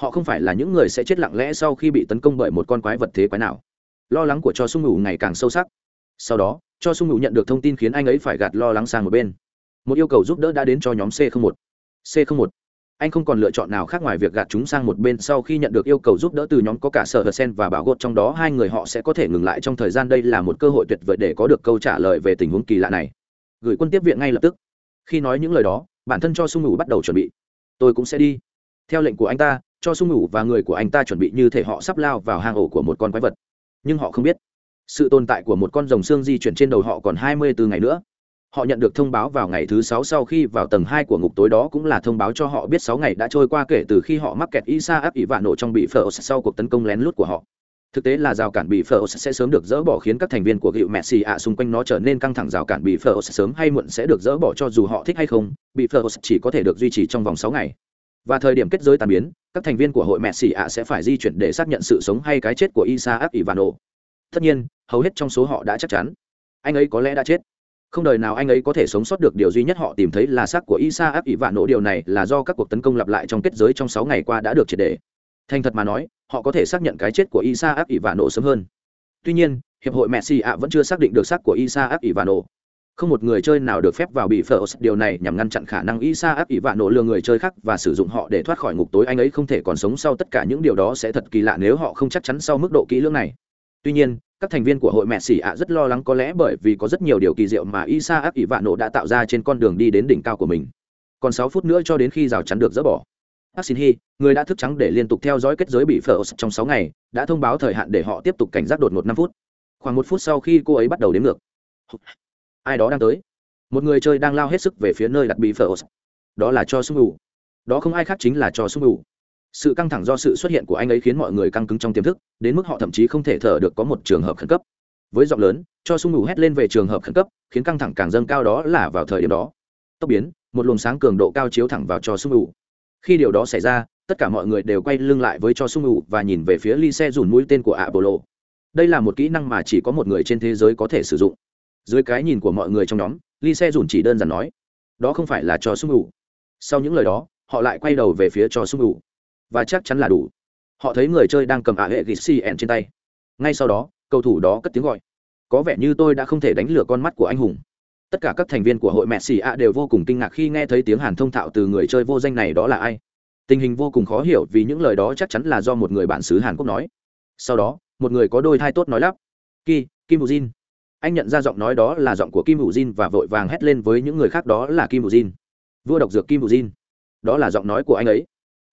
Họ không phải là những người sẽ chết lặng lẽ sau khi bị tấn công bởi một con quái vật thế quái nào. Lo lắng của cho sung ngủ ngày càng sâu sắc. Sau đó, cho sung ngủ nhận được thông tin khiến anh ấy phải gạt lo lắng sang một bên. Một yêu cầu giúp đỡ đã đến cho nhóm c 01 c 01 anh không còn lựa chọn nào khác ngoài việc gạt chúng sang một bên sau khi nhận được yêu cầu giúp đỡ từ nhóm có cả sở hờ sen và bảo gột trong đó hai người họ sẽ có thể ngừng lại trong thời gian đây là một cơ hội tuyệt vời để có được câu trả lời về tình huống kỳ lạ này. Gửi quân tiếp viện ngay lập tức. Khi nói những lời đó, bản thân cho sung ngủ bắt đầu chuẩn bị. Tôi cũng sẽ đi. Theo lệnh của anh ta, cho sung ngủ và người của anh ta chuẩn bị như thể họ sắp lao vào hang ổ của một con quái vật. Nhưng họ không biết. Sự tồn tại của một con rồng xương di chuyển trên đầu họ còn hai mươi bốn ngày nữa họ nhận được thông báo vào ngày thứ sáu sau khi vào tầng hai của ngục tối đó cũng là thông báo cho họ biết sáu ngày đã trôi qua kể từ khi họ mắc kẹt isa áp ỉ vạ nổ trong bị phở sau cuộc tấn công lén lút của họ. Thực tế là rào cản bị phở sẽ sớm được dỡ bỏ khiến các thành viên của gịu messi ạ xung quanh nó trở nên căng thẳng. Rào cản bị phở sớm hay muộn sẽ được dỡ bỏ cho dù họ thích hay không, bị phở chỉ có thể được duy trì trong vòng sáu ngày. Và thời điểm kết giới tàn biến, các thành viên của hội messi ạ sẽ phải di chuyển để xác nhận sự sống hay cái chết của isa áp ivano tất nhiên, hầu hết trong số họ đã chắc chắn. Anh ấy có lẽ đã chết không đời nào anh ấy có thể sống sót được, điều duy nhất họ tìm thấy là xác của isa áp ỷ vạn nổ. Điều này là do các cuộc tấn công lặp lại trong kết giới trong sáu ngày qua đã được triệt đề thành thật mà nói, họ có thể xác nhận cái chết của isa áp ỷ vạn nổ sớm hơn. Tuy nhiên, hiệp hội messi ạ vẫn chưa xác định được xác của isa áp ỷ vạn nổ. Không một người chơi nào được phép vào bị phở điều này nhằm ngăn chặn khả năng isa áp ỷ vạn nổ lừa người chơi khác và sử dụng họ để thoát khỏi ngục tối. Anh ấy không thể còn sống sau tất cả những điều đó sẽ thật kỳ lạ nếu họ không chắc chắn sau mức độ kỹ lưỡng này. Tuy nhiên các thành viên của hội mẹ xỉ ạ rất lo lắng có lẽ bởi vì có rất nhiều điều kỳ diệu mà isa áp ỷ vạ nổ đã tạo ra trên con đường đi đến đỉnh cao của mình. Còn sáu phút nữa cho đến khi rào chắn được dỡ bỏ. Bác xin hy người đã thức trắng để liên tục theo dõi kết giới bị phở trong sáu ngày, đã thông báo thời hạn để họ tiếp tục cảnh giác đột ngột năm phút. Khoảng một phút sau khi cô ấy bắt đầu đếm ngược. Ai đó đang tới. Một người chơi đang lao hết sức về phía nơi đặt bị phở đó là cho sung ủ đó không ai khác chính là cho sung ủ sự căng thẳng do sự xuất hiện của anh ấy khiến mọi người căng cứng trong tiềm thức, đến mức họ thậm chí không thể thở được có một trường hợp khẩn cấp. Với giọng lớn, cho sung ngủ hét lên về trường hợp khẩn cấp, khiến căng thẳng càng dâng cao đó là vào thời điểm đó. Tốc biến, một luồng sáng cường độ cao chiếu thẳng vào cho sung ngủ khi điều đó xảy ra, tất cả mọi người đều quay lưng lại với cho sung ngủ và nhìn về phía ly xe dùn mũi tên của apollo. Đây là một kỹ năng mà chỉ có một người trên thế giới có thể sử dụng. Dưới cái nhìn của mọi người trong nhóm ly xe dùn chỉ đơn giản nói, đó không phải là cho sung ngủ sau những lời đó, họ lại quay đầu về phía cho sung ngủ và chắc chắn là đủ. Họ thấy người chơi đang cầm ả hệ ghi cn trên tay. Ngay sau đó, cầu thủ đó cất tiếng gọi. Có vẻ như tôi đã không thể đánh lừa con mắt của anh hùng. Tất cả các thành viên của hội mẹ xì ạ đều vô cùng kinh ngạc khi nghe thấy tiếng hàn thông thạo từ người chơi vô danh này đó là ai. Tình hình vô cùng khó hiểu vì những lời đó chắc chắn là do một người bản xứ hàn quốc nói. Sau đó, một người có đôi thai tốt nói lắp. Ki, kim bù jin. Anh nhận ra giọng nói đó là giọng của kim bù jin và vội vàng hét lên với những người khác đó là kim bù jin. Vua độc dược kim bù jin. Đó là giọng nói của anh ấy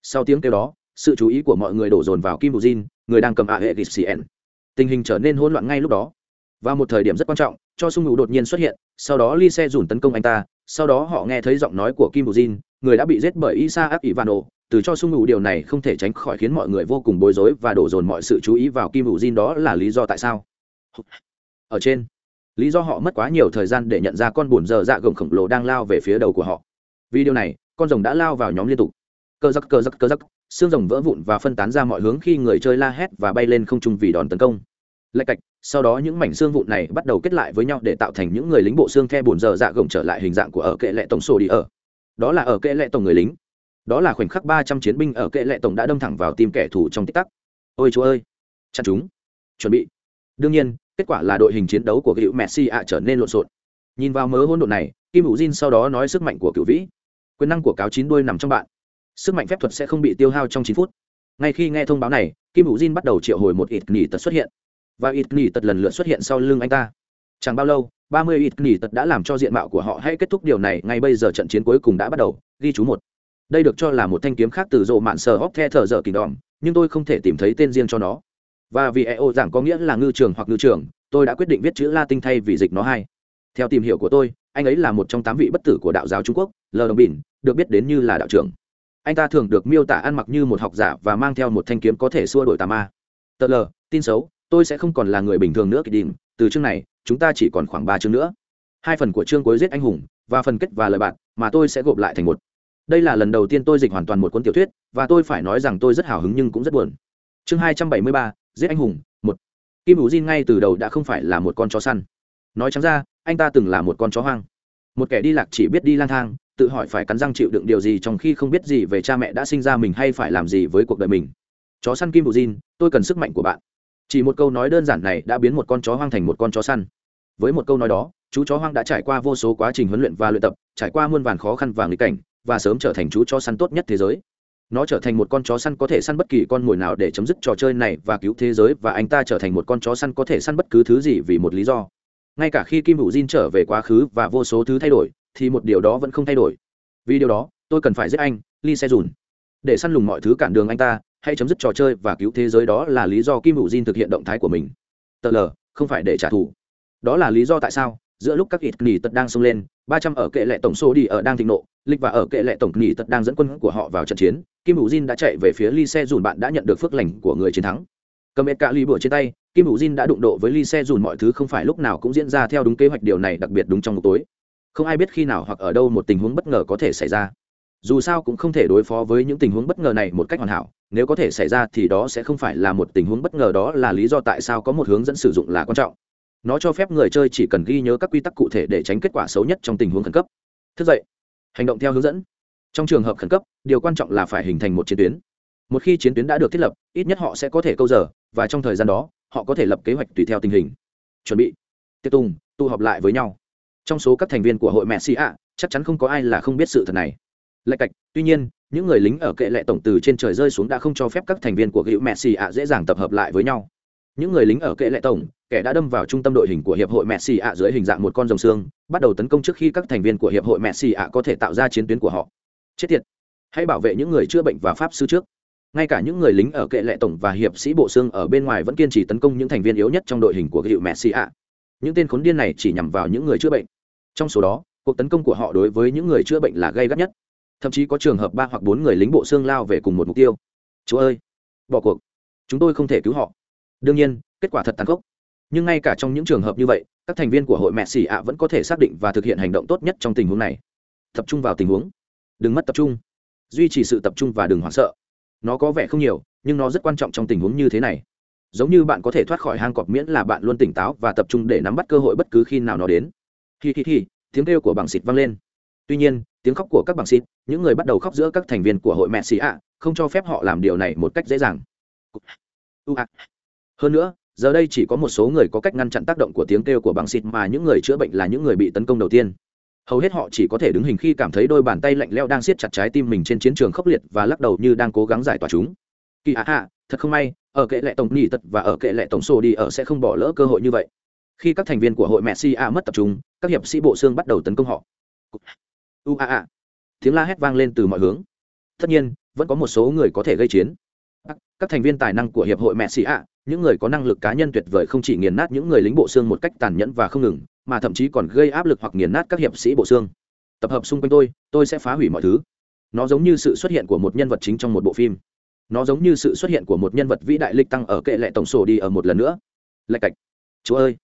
sau tiếng kêu đó, sự chú ý của mọi người đổ dồn vào kim bù jin, người đang cầm ạ hệ gcn tình hình trở nên hỗn loạn ngay lúc đó. Vào một thời điểm rất quan trọng, cho sung ngủ đột nhiên xuất hiện, sau đó ly xe dùn tấn công anh ta, sau đó họ nghe thấy giọng nói của kim bù jin, người đã bị giết bởi isa áp ivano từ cho sung ngủ điều này không thể tránh khỏi khiến mọi người vô cùng bối rối và đổ dồn mọi sự chú ý vào kim bù jin đó là lý do tại sao. Ở trên, lý do họ mất quá nhiều thời gian để nhận ra con bùn dơ dạ gồng khổng lồ đang lao về phía đầu của họ. Vì điều này, con rồng đã lao vào nhóm liên tục cơ giặc cơ giặc cơ giặc xương rồng vỡ vụn và phân tán ra mọi hướng khi người chơi la hét và bay lên không trung vì đòn tấn công. Lạch cạch, sau đó những mảnh xương vụn này bắt đầu kết lại với nhau để tạo thành những người lính bộ xương the bùn giờ dạ gồng trở lại hình dạng của ở kệ lệ tổng sổ đi ở. Đó là ở kệ lệ tổng người lính. Đó là khoảnh khắc ba trăm chiến binh ở kệ lệ tổng đã đâm thẳng vào tim kẻ thù trong tích tắc. Ôi chúa ơi! Chặn chúng. Chuẩn bị. Đương nhiên, kết quả là đội hình chiến đấu của cựu messi ạ trở nên lộn xộn. Nhìn vào mớ hỗn độn này, kim hữu jin sau đó nói sức mạnh của cựu vĩ. Quyền năng của cáo chín đuôi nằm trong bạn sức mạnh phép thuật sẽ không bị tiêu hao trong chín phút. Ngay khi nghe thông báo này, kim hữu jin bắt đầu triệu hồi một ít nghỉ tật xuất hiện. Và ít nghỉ tật lần lượt xuất hiện sau lưng anh ta. Chẳng bao lâu, ba mươi ít nghỉ tật đã làm cho diện mạo của họ hãy kết thúc điều này, ngay bây giờ trận chiến cuối cùng đã bắt đầu, ghi chú một. Đây được cho là một thanh kiếm khác từ rộ mạn sờ hóc the thờ dở kỳ đòn nhưng tôi không thể tìm thấy tên riêng cho nó. Và vì eo giảng có nghĩa là ngư trường hoặc ngư trường, tôi đã quyết định viết chữ latin thay vì dịch nó hai. Theo tìm hiểu của tôi, anh ấy là một trong tám vị bất tử của đạo giáo trung quốc, lờ đồng bỉn được biết đến như là đạo trưởng anh ta thường được miêu tả ăn mặc như một học giả và mang theo một thanh kiếm có thể xua đổi tà ma. Tờ lờ, tin xấu, tôi sẽ không còn là người bình thường nữa, kỳ đình. Từ chương này, chúng ta chỉ còn khoảng ba chương nữa. Hai phần của chương cuối giết anh hùng, và phần kết và lời bạn, mà tôi sẽ gộp lại thành một. Đây là lần đầu tiên tôi dịch hoàn toàn một cuốn tiểu thuyết, và tôi phải nói rằng tôi rất hào hứng nhưng cũng rất buồn. Chương hai trăm bảy mươi ba, giết anh hùng, một. Kim ủ jin ngay từ đầu đã không phải là một con chó săn. Nói chẳng ra, anh ta từng là một con chó hoang. Một kẻ đi lạc chỉ biết đi lang thang tự hỏi phải cắn răng chịu đựng điều gì trong khi không biết gì về cha mẹ đã sinh ra mình hay phải làm gì với cuộc đời mình. Chó săn kim bù jin, tôi cần sức mạnh của bạn. Chỉ một câu nói đơn giản này đã biến một con chó hoang thành một con chó săn. Với một câu nói đó, chú chó hoang đã trải qua vô số quá trình huấn luyện và luyện tập, trải qua muôn vàn khó khăn và nghịch cảnh, và sớm trở thành chú chó săn tốt nhất thế giới. Nó trở thành một con chó săn có thể săn bất kỳ con mồi nào để chấm dứt trò chơi này và cứu thế giới, và anh ta trở thành một con chó săn có thể săn bất cứ thứ gì vì một lý do. Ngay cả khi kim hữu Jin trở về quá khứ và vô số thứ thay đổi thì một điều đó vẫn không thay đổi. Vì điều đó, tôi cần phải giết anh ly xe dùn để săn lùng mọi thứ cản đường anh ta hay chấm dứt trò chơi và cứu thế giới đó là lý do kim hữu Jin thực hiện động thái của mình. Tờ lờ không phải để trả thù. Đó là lý do tại sao, giữa lúc các ít nghỉ tật đang xông lên, ba trăm ở kệ lệ tổng số đi ở đang thịnh nộ, lịch và ở kệ lệ tổng nghỉ tật đang dẫn quân của họ vào trận chiến, kim hữu jin đã chạy về phía ly xe dùn bạn đã nhận được phước lành của người chiến thắng. Cầm ệt cả ly bửa trên tay, kim hữu jin đã đụng độ với ly xe dùn mọi thứ không phải lúc nào cũng diễn ra theo đúng kế hoạch, điều này đặc biệt đúng trong một tối không ai biết khi nào hoặc ở đâu một tình huống bất ngờ có thể xảy ra. Dù sao cũng không thể đối phó với những tình huống bất ngờ này một cách hoàn hảo. Nếu có thể xảy ra thì đó sẽ không phải là một tình huống bất ngờ, đó là lý do tại sao có một hướng dẫn sử dụng là quan trọng. Nó cho phép người chơi chỉ cần ghi nhớ các quy tắc cụ thể để tránh kết quả xấu nhất trong tình huống khẩn cấp. Thức dậy. Hành động theo hướng dẫn. Trong trường hợp khẩn cấp, điều quan trọng là phải hình thành một chiến tuyến. Một khi chiến tuyến đã được thiết lập, ít nhất họ sẽ có thể câu giờ, và trong thời gian đó, họ có thể lập kế hoạch tùy theo tình hình. Chuẩn bị. Tiếp tùng, tụ họp lại với nhau trong số các thành viên của hội mẹ xì ạ, chắc chắn không có ai là không biết sự thật này. Lạch cạch, tuy nhiên, những người lính ở kệ lệ tổng từ trên trời rơi xuống đã không cho phép các thành viên của hữu mẹ xì ạ dễ dàng tập hợp lại với nhau. Những người lính ở kệ lệ tổng, kẻ đã đâm vào trung tâm đội hình của hiệp hội mẹ xì ạ dưới hình dạng một con rồng xương, bắt đầu tấn công trước khi các thành viên của hiệp hội mẹ xì ạ có thể tạo ra chiến tuyến của họ. Chết tiệt! Hãy bảo vệ những người chữa bệnh và pháp sư trước. Ngay cả những người lính ở kệ lệ tổng và hiệp sĩ bộ xương ở bên ngoài vẫn kiên trì tấn công những thành viên yếu nhất trong đội hình của hiệu xì ạ những tên khốn điên này chỉ nhằm vào những người chữa bệnh. Trong số đó, cuộc tấn công của họ đối với những người chữa bệnh là gây gắt nhất. Thậm chí có trường hợp ba hoặc bốn người lính bộ xương lao về cùng một mục tiêu. Chúa ơi, bỏ cuộc. Chúng tôi không thể cứu họ. Đương nhiên, kết quả thật tàn khốc. Nhưng ngay cả trong những trường hợp như vậy, các thành viên của hội mẹ xỉ ạ vẫn có thể xác định và thực hiện hành động tốt nhất trong tình huống này. Tập trung vào tình huống. Đừng mất tập trung. Duy trì sự tập trung và đừng hoảng sợ. Nó có vẻ không nhiều, nhưng nó rất quan trọng trong tình huống như thế này giống như bạn có thể thoát khỏi hang cọp miễn là bạn luôn tỉnh táo và tập trung để nắm bắt cơ hội bất cứ khi nào nó đến. Hi hi hi, tiếng kêu của bảng xịt vang lên. Tuy nhiên, tiếng khóc của các bảng xịt, những người bắt đầu khóc giữa các thành viên của hội mẹ xì ạ, không cho phép họ làm điều này một cách dễ dàng. Hơn nữa, giờ đây chỉ có một số người có cách ngăn chặn tác động của tiếng kêu của bảng xịt mà những người chữa bệnh là những người bị tấn công đầu tiên. Hầu hết họ chỉ có thể đứng hình khi cảm thấy đôi bàn tay lạnh leo đang siết chặt trái tim mình trên chiến trường khốc liệt và lắc đầu như đang cố gắng giải tỏa chúng. Kỳ ạ hạ thật không may, ở kệ lệ tổng nhì tật và ở kệ lệ tổng sổ đi ở sẽ không bỏ lỡ cơ hội như vậy. Khi các thành viên của hội messi a mất tập trung, các hiệp sĩ bộ xương bắt đầu tấn công họ. U a a. Tiếng la hét vang lên từ mọi hướng. Tất nhiên, vẫn có một số người có thể gây chiến. Các thành viên tài năng của hiệp hội messi a, những người có năng lực cá nhân tuyệt vời không chỉ nghiền nát những người lính bộ xương một cách tàn nhẫn và không ngừng, mà thậm chí còn gây áp lực hoặc nghiền nát các hiệp sĩ bộ xương. Tập hợp xung quanh tôi tôi sẽ phá hủy mọi thứ. Nó giống như sự xuất hiện của một nhân vật chính trong một bộ phim nó giống như sự xuất hiện của một nhân vật vĩ đại lịch tăng ở kệ lệ tổng sổ đi ở một lần nữa. Lạch cạch. Chúa ơi.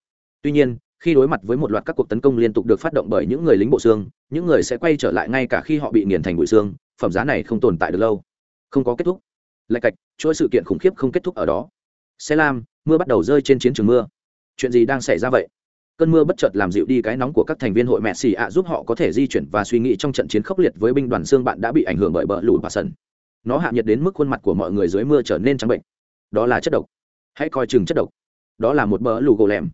Tuy nhiên, khi đối mặt với một loạt các cuộc tấn công liên tục được phát động bởi những người lính bộ xương, những người sẽ quay trở lại ngay cả khi họ bị nghiền thành bụi xương, phẩm giá này không tồn tại được lâu. Không có kết thúc. Lạch cạch, chuỗi sự kiện khủng khiếp không kết thúc ở đó. Xe lam, mưa bắt đầu rơi trên chiến trường mưa. Chuyện gì đang xảy ra vậy? Cơn mưa bất chợt làm dịu đi cái nóng của các thành viên hội mẹ xì ạ giúp họ có thể di chuyển và suy nghĩ trong trận chiến khốc liệt với binh đoàn xương bạn đã bị ảnh hưởng bởi bờ lụt và sần nó hạ nhiệt đến mức khuôn mặt của mọi người dưới mưa trở nên trắng bệnh. Đó là chất độc. Hãy coi chừng chất độc. Đó là một bờ lù gỗ lẻm.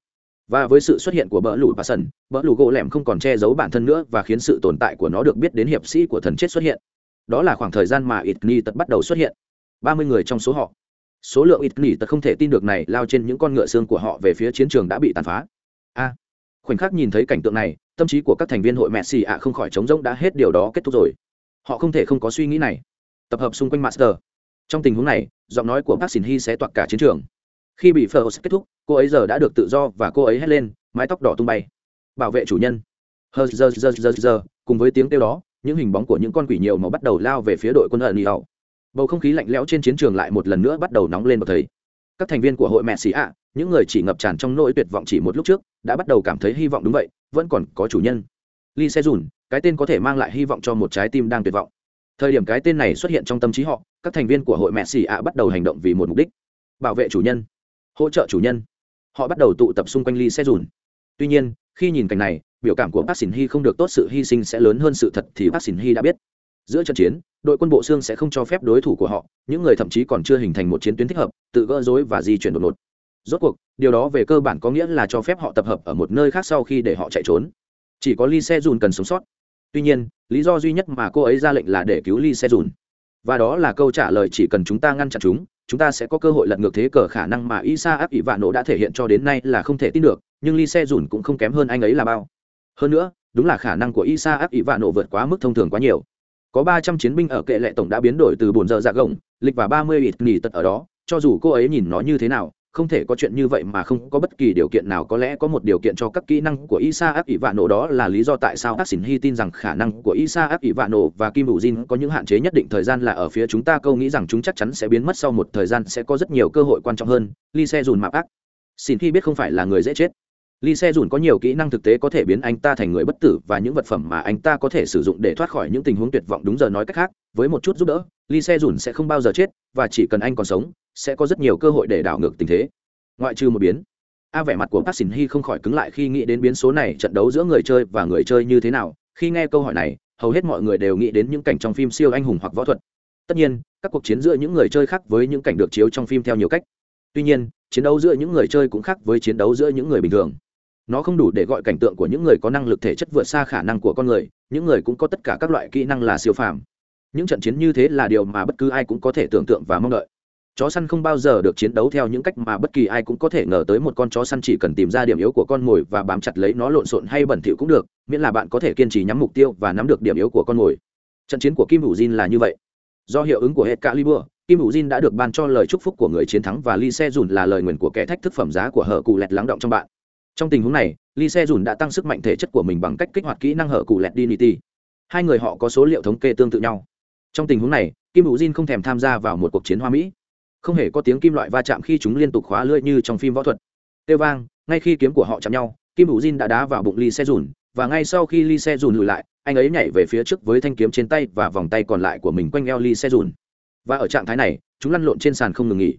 Và với sự xuất hiện của bờ lù và sần, bờ lù gỗ lẻm không còn che giấu bản thân nữa và khiến sự tồn tại của nó được biết đến hiệp sĩ của thần chết xuất hiện. Đó là khoảng thời gian mà ít ni tật bắt đầu xuất hiện. Ba mươi người trong số họ. Số lượng ít ni tật không thể tin được này lao trên những con ngựa xương của họ về phía chiến trường đã bị tàn phá. A. Khoảnh khắc nhìn thấy cảnh tượng này, tâm trí của các thành viên hội messi ạ không khỏi trống rỗng đã hết điều đó kết thúc rồi. Họ không thể không có suy nghĩ này tập hợp xung quanh master. Trong tình huống này, giọng nói của bác xin hy sẽ toạc cả chiến trường. Khi bị First kết thúc, cô ấy giờ đã được tự do và cô ấy hét lên, mái tóc đỏ tung bay. Bảo vệ chủ nhân. Hờ, giờ giờ giờ giờ cùng với tiếng kêu đó, những hình bóng của những con quỷ nhiều màu bắt đầu lao về phía đội quân ẩn hậu. Bầu không khí lạnh lẽo trên chiến trường lại một lần nữa bắt đầu nóng lên một thấy các thành viên của hội mẹ xì ạ, những người chỉ ngập tràn trong nỗi tuyệt vọng chỉ một lúc trước, đã bắt đầu cảm thấy hy vọng đúng vậy, vẫn còn có chủ nhân. Lee se dùn cái tên có thể mang lại hy vọng cho một trái tim đang tuyệt vọng thời điểm cái tên này xuất hiện trong tâm trí họ, các thành viên của hội mẹ xì ạ bắt đầu hành động vì một mục đích. Bảo vệ chủ nhân. Hỗ trợ chủ nhân. Họ bắt đầu tụ tập xung quanh ly xe dùn. Tuy nhiên, khi nhìn cảnh này, biểu cảm của bác xỉn hy không được tốt sự hy sinh sẽ lớn hơn sự thật thì bác xỉn hy đã biết. Giữa trận chiến, đội quân bộ xương sẽ không cho phép đối thủ của họ, những người thậm chí còn chưa hình thành một chiến tuyến thích hợp, tự gỡ rối và di chuyển đột ngột. Rốt cuộc, điều đó về cơ bản có nghĩa là cho phép họ tập hợp ở một nơi khác sau khi để họ chạy trốn. Chỉ có ly xe dùn cần sống sót. Tuy nhiên lý do duy nhất mà cô ấy ra lệnh là để cứu ly xe dùn và đó là câu trả lời chỉ cần chúng ta ngăn chặn chúng chúng ta sẽ có cơ hội lật ngược thế cờ khả năng mà isa áp ỷ vạn nổ đã thể hiện cho đến nay là không thể tin được, nhưng ly xe dùn cũng không kém hơn anh ấy là bao. Hơn nữa, đúng là khả năng của isa áp ỷ vạn nổ vượt quá mức thông thường quá nhiều. Có ba trăm chiến binh ở kệ lệ tổng đã biến đổi từ bồn giờ dạ gồng, lịch và ba mươi ít nghỉ tật ở đó, cho dù cô ấy nhìn nó như thế nào không thể có chuyện như vậy mà không có bất kỳ điều kiện nào. Có lẽ có một điều kiện cho các kỹ năng của Isa áp ỷ vạn nổ đó là lý do tại sao Axin Hy tin rằng khả năng của Isa áp ỷ vạn nổ và Kim Bù Jin có những hạn chế nhất định. Thời gian là ở phía chúng ta, câu nghĩ rằng chúng chắc chắn sẽ biến mất sau một thời gian sẽ có rất nhiều cơ hội quan trọng hơn. Lee Se dùn mạp ác. Xin khi biết không phải là người dễ chết ly xe dùn có nhiều kỹ năng thực tế có thể biến anh ta thành người bất tử và những vật phẩm mà anh ta có thể sử dụng để thoát khỏi những tình huống tuyệt vọng. Đúng giờ nói cách khác, với một chút giúp đỡ ly xe dùn sẽ không bao giờ chết và chỉ cần anh còn sống, sẽ có rất nhiều cơ hội để đảo ngược tình thế. Ngoại trừ một biến, a vẻ mặt của bác xỉn hy không khỏi cứng lại khi nghĩ đến biến số này, trận đấu giữa người chơi và người chơi như thế nào. Khi nghe câu hỏi này, hầu hết mọi người đều nghĩ đến những cảnh trong phim siêu anh hùng hoặc võ thuật. Tất nhiên, các cuộc chiến giữa những người chơi khác với những cảnh được chiếu trong phim theo nhiều cách. Tuy nhiên, chiến đấu giữa những người chơi cũng khác với chiến đấu giữa những người bình thường nó không đủ để gọi cảnh tượng của những người có năng lực thể chất vượt xa khả năng của con người, những người cũng có tất cả các loại kỹ năng là siêu phàm. Những trận chiến như thế là điều mà bất cứ ai cũng có thể tưởng tượng và mong đợi. Chó săn không bao giờ được chiến đấu theo những cách mà bất kỳ ai cũng có thể ngờ tới một con chó săn chỉ cần tìm ra điểm yếu của con mồi và bám chặt lấy nó lộn xộn hay bẩn thỉu cũng được, miễn là bạn có thể kiên trì nhắm mục tiêu và nắm được điểm yếu của con mồi. Trận chiến của kim hữu jin là như vậy. Do hiệu ứng của hệ cạ libur kim hữu jin đã được ban cho lời chúc phúc của người chiến thắng và ly xe dùn là lời nguyền của kẻ thách thức phẩm giá của hở cụ lẹt lắng động trong bạn trong tình huống này, Lee Se dùn đã tăng sức mạnh thể chất của mình bằng cách kích hoạt kỹ năng hở cụ lẹt dinity. Hai người họ có số liệu thống kê tương tự nhau. Trong tình huống này, kim hữu jin không thèm tham gia vào một cuộc chiến hoa mỹ. Không hề có tiếng kim loại va chạm khi chúng liên tục khóa lưỡi như trong phim võ thuật. Têu vang, ngay khi kiếm của họ chạm nhau, kim hữu jin đã đá vào bụng Lee Se dùn và ngay sau khi Lee Se dùn lùi lại, anh ấy nhảy về phía trước với thanh kiếm trên tay và vòng tay còn lại của mình quanh eo Lee Se dùn và ở trạng thái này, chúng lăn lộn trên sàn không ngừng nghỉ.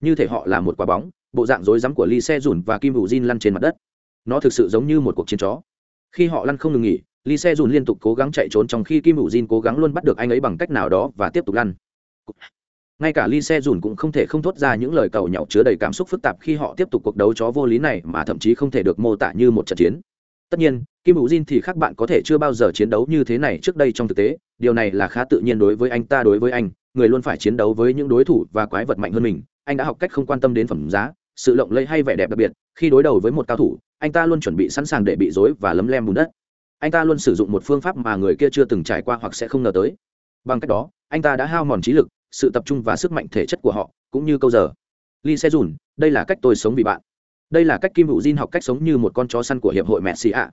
Như thể họ là một quả bóng bộ dạng rối rắm của ly xe dùn và kim hữu jin lăn trên mặt đất. Nó thực sự giống như một cuộc chiến chó. Khi họ lăn không ngừng nghỉ ly xe dùn liên tục cố gắng chạy trốn trong khi kim hữu jin cố gắng luôn bắt được anh ấy bằng cách nào đó và tiếp tục lăn. Ngay cả ly xe dùn cũng không thể không thốt ra những lời cầu nhậu chứa đầy cảm xúc phức tạp khi họ tiếp tục cuộc đấu chó vô lý này mà thậm chí không thể được mô tả như một trận chiến. Tất nhiên, kim hữu jin thì khác bạn có thể chưa bao giờ chiến đấu như thế này trước đây trong thực tế. Điều này là khá tự nhiên đối với anh ta đối với anh. Người luôn phải chiến đấu với những đối thủ và quái vật mạnh hơn mình. Anh đã học cách không quan tâm đến phẩm giá sự lộng lẫy hay vẻ đẹp đặc biệt, khi đối đầu với một cao thủ, anh ta luôn chuẩn bị sẵn sàng để bị dối và lấm lem bùn đất. Anh ta luôn sử dụng một phương pháp mà người kia chưa từng trải qua hoặc sẽ không ngờ tới. Bằng cách đó, anh ta đã hao mòn trí lực, sự tập trung và sức mạnh thể chất của họ, cũng như câu giờ. Lee se dùn đây là cách tôi sống vì bạn. Đây là cách kim hữu jin học cách sống như một con chó săn của hiệp hội messi ạ.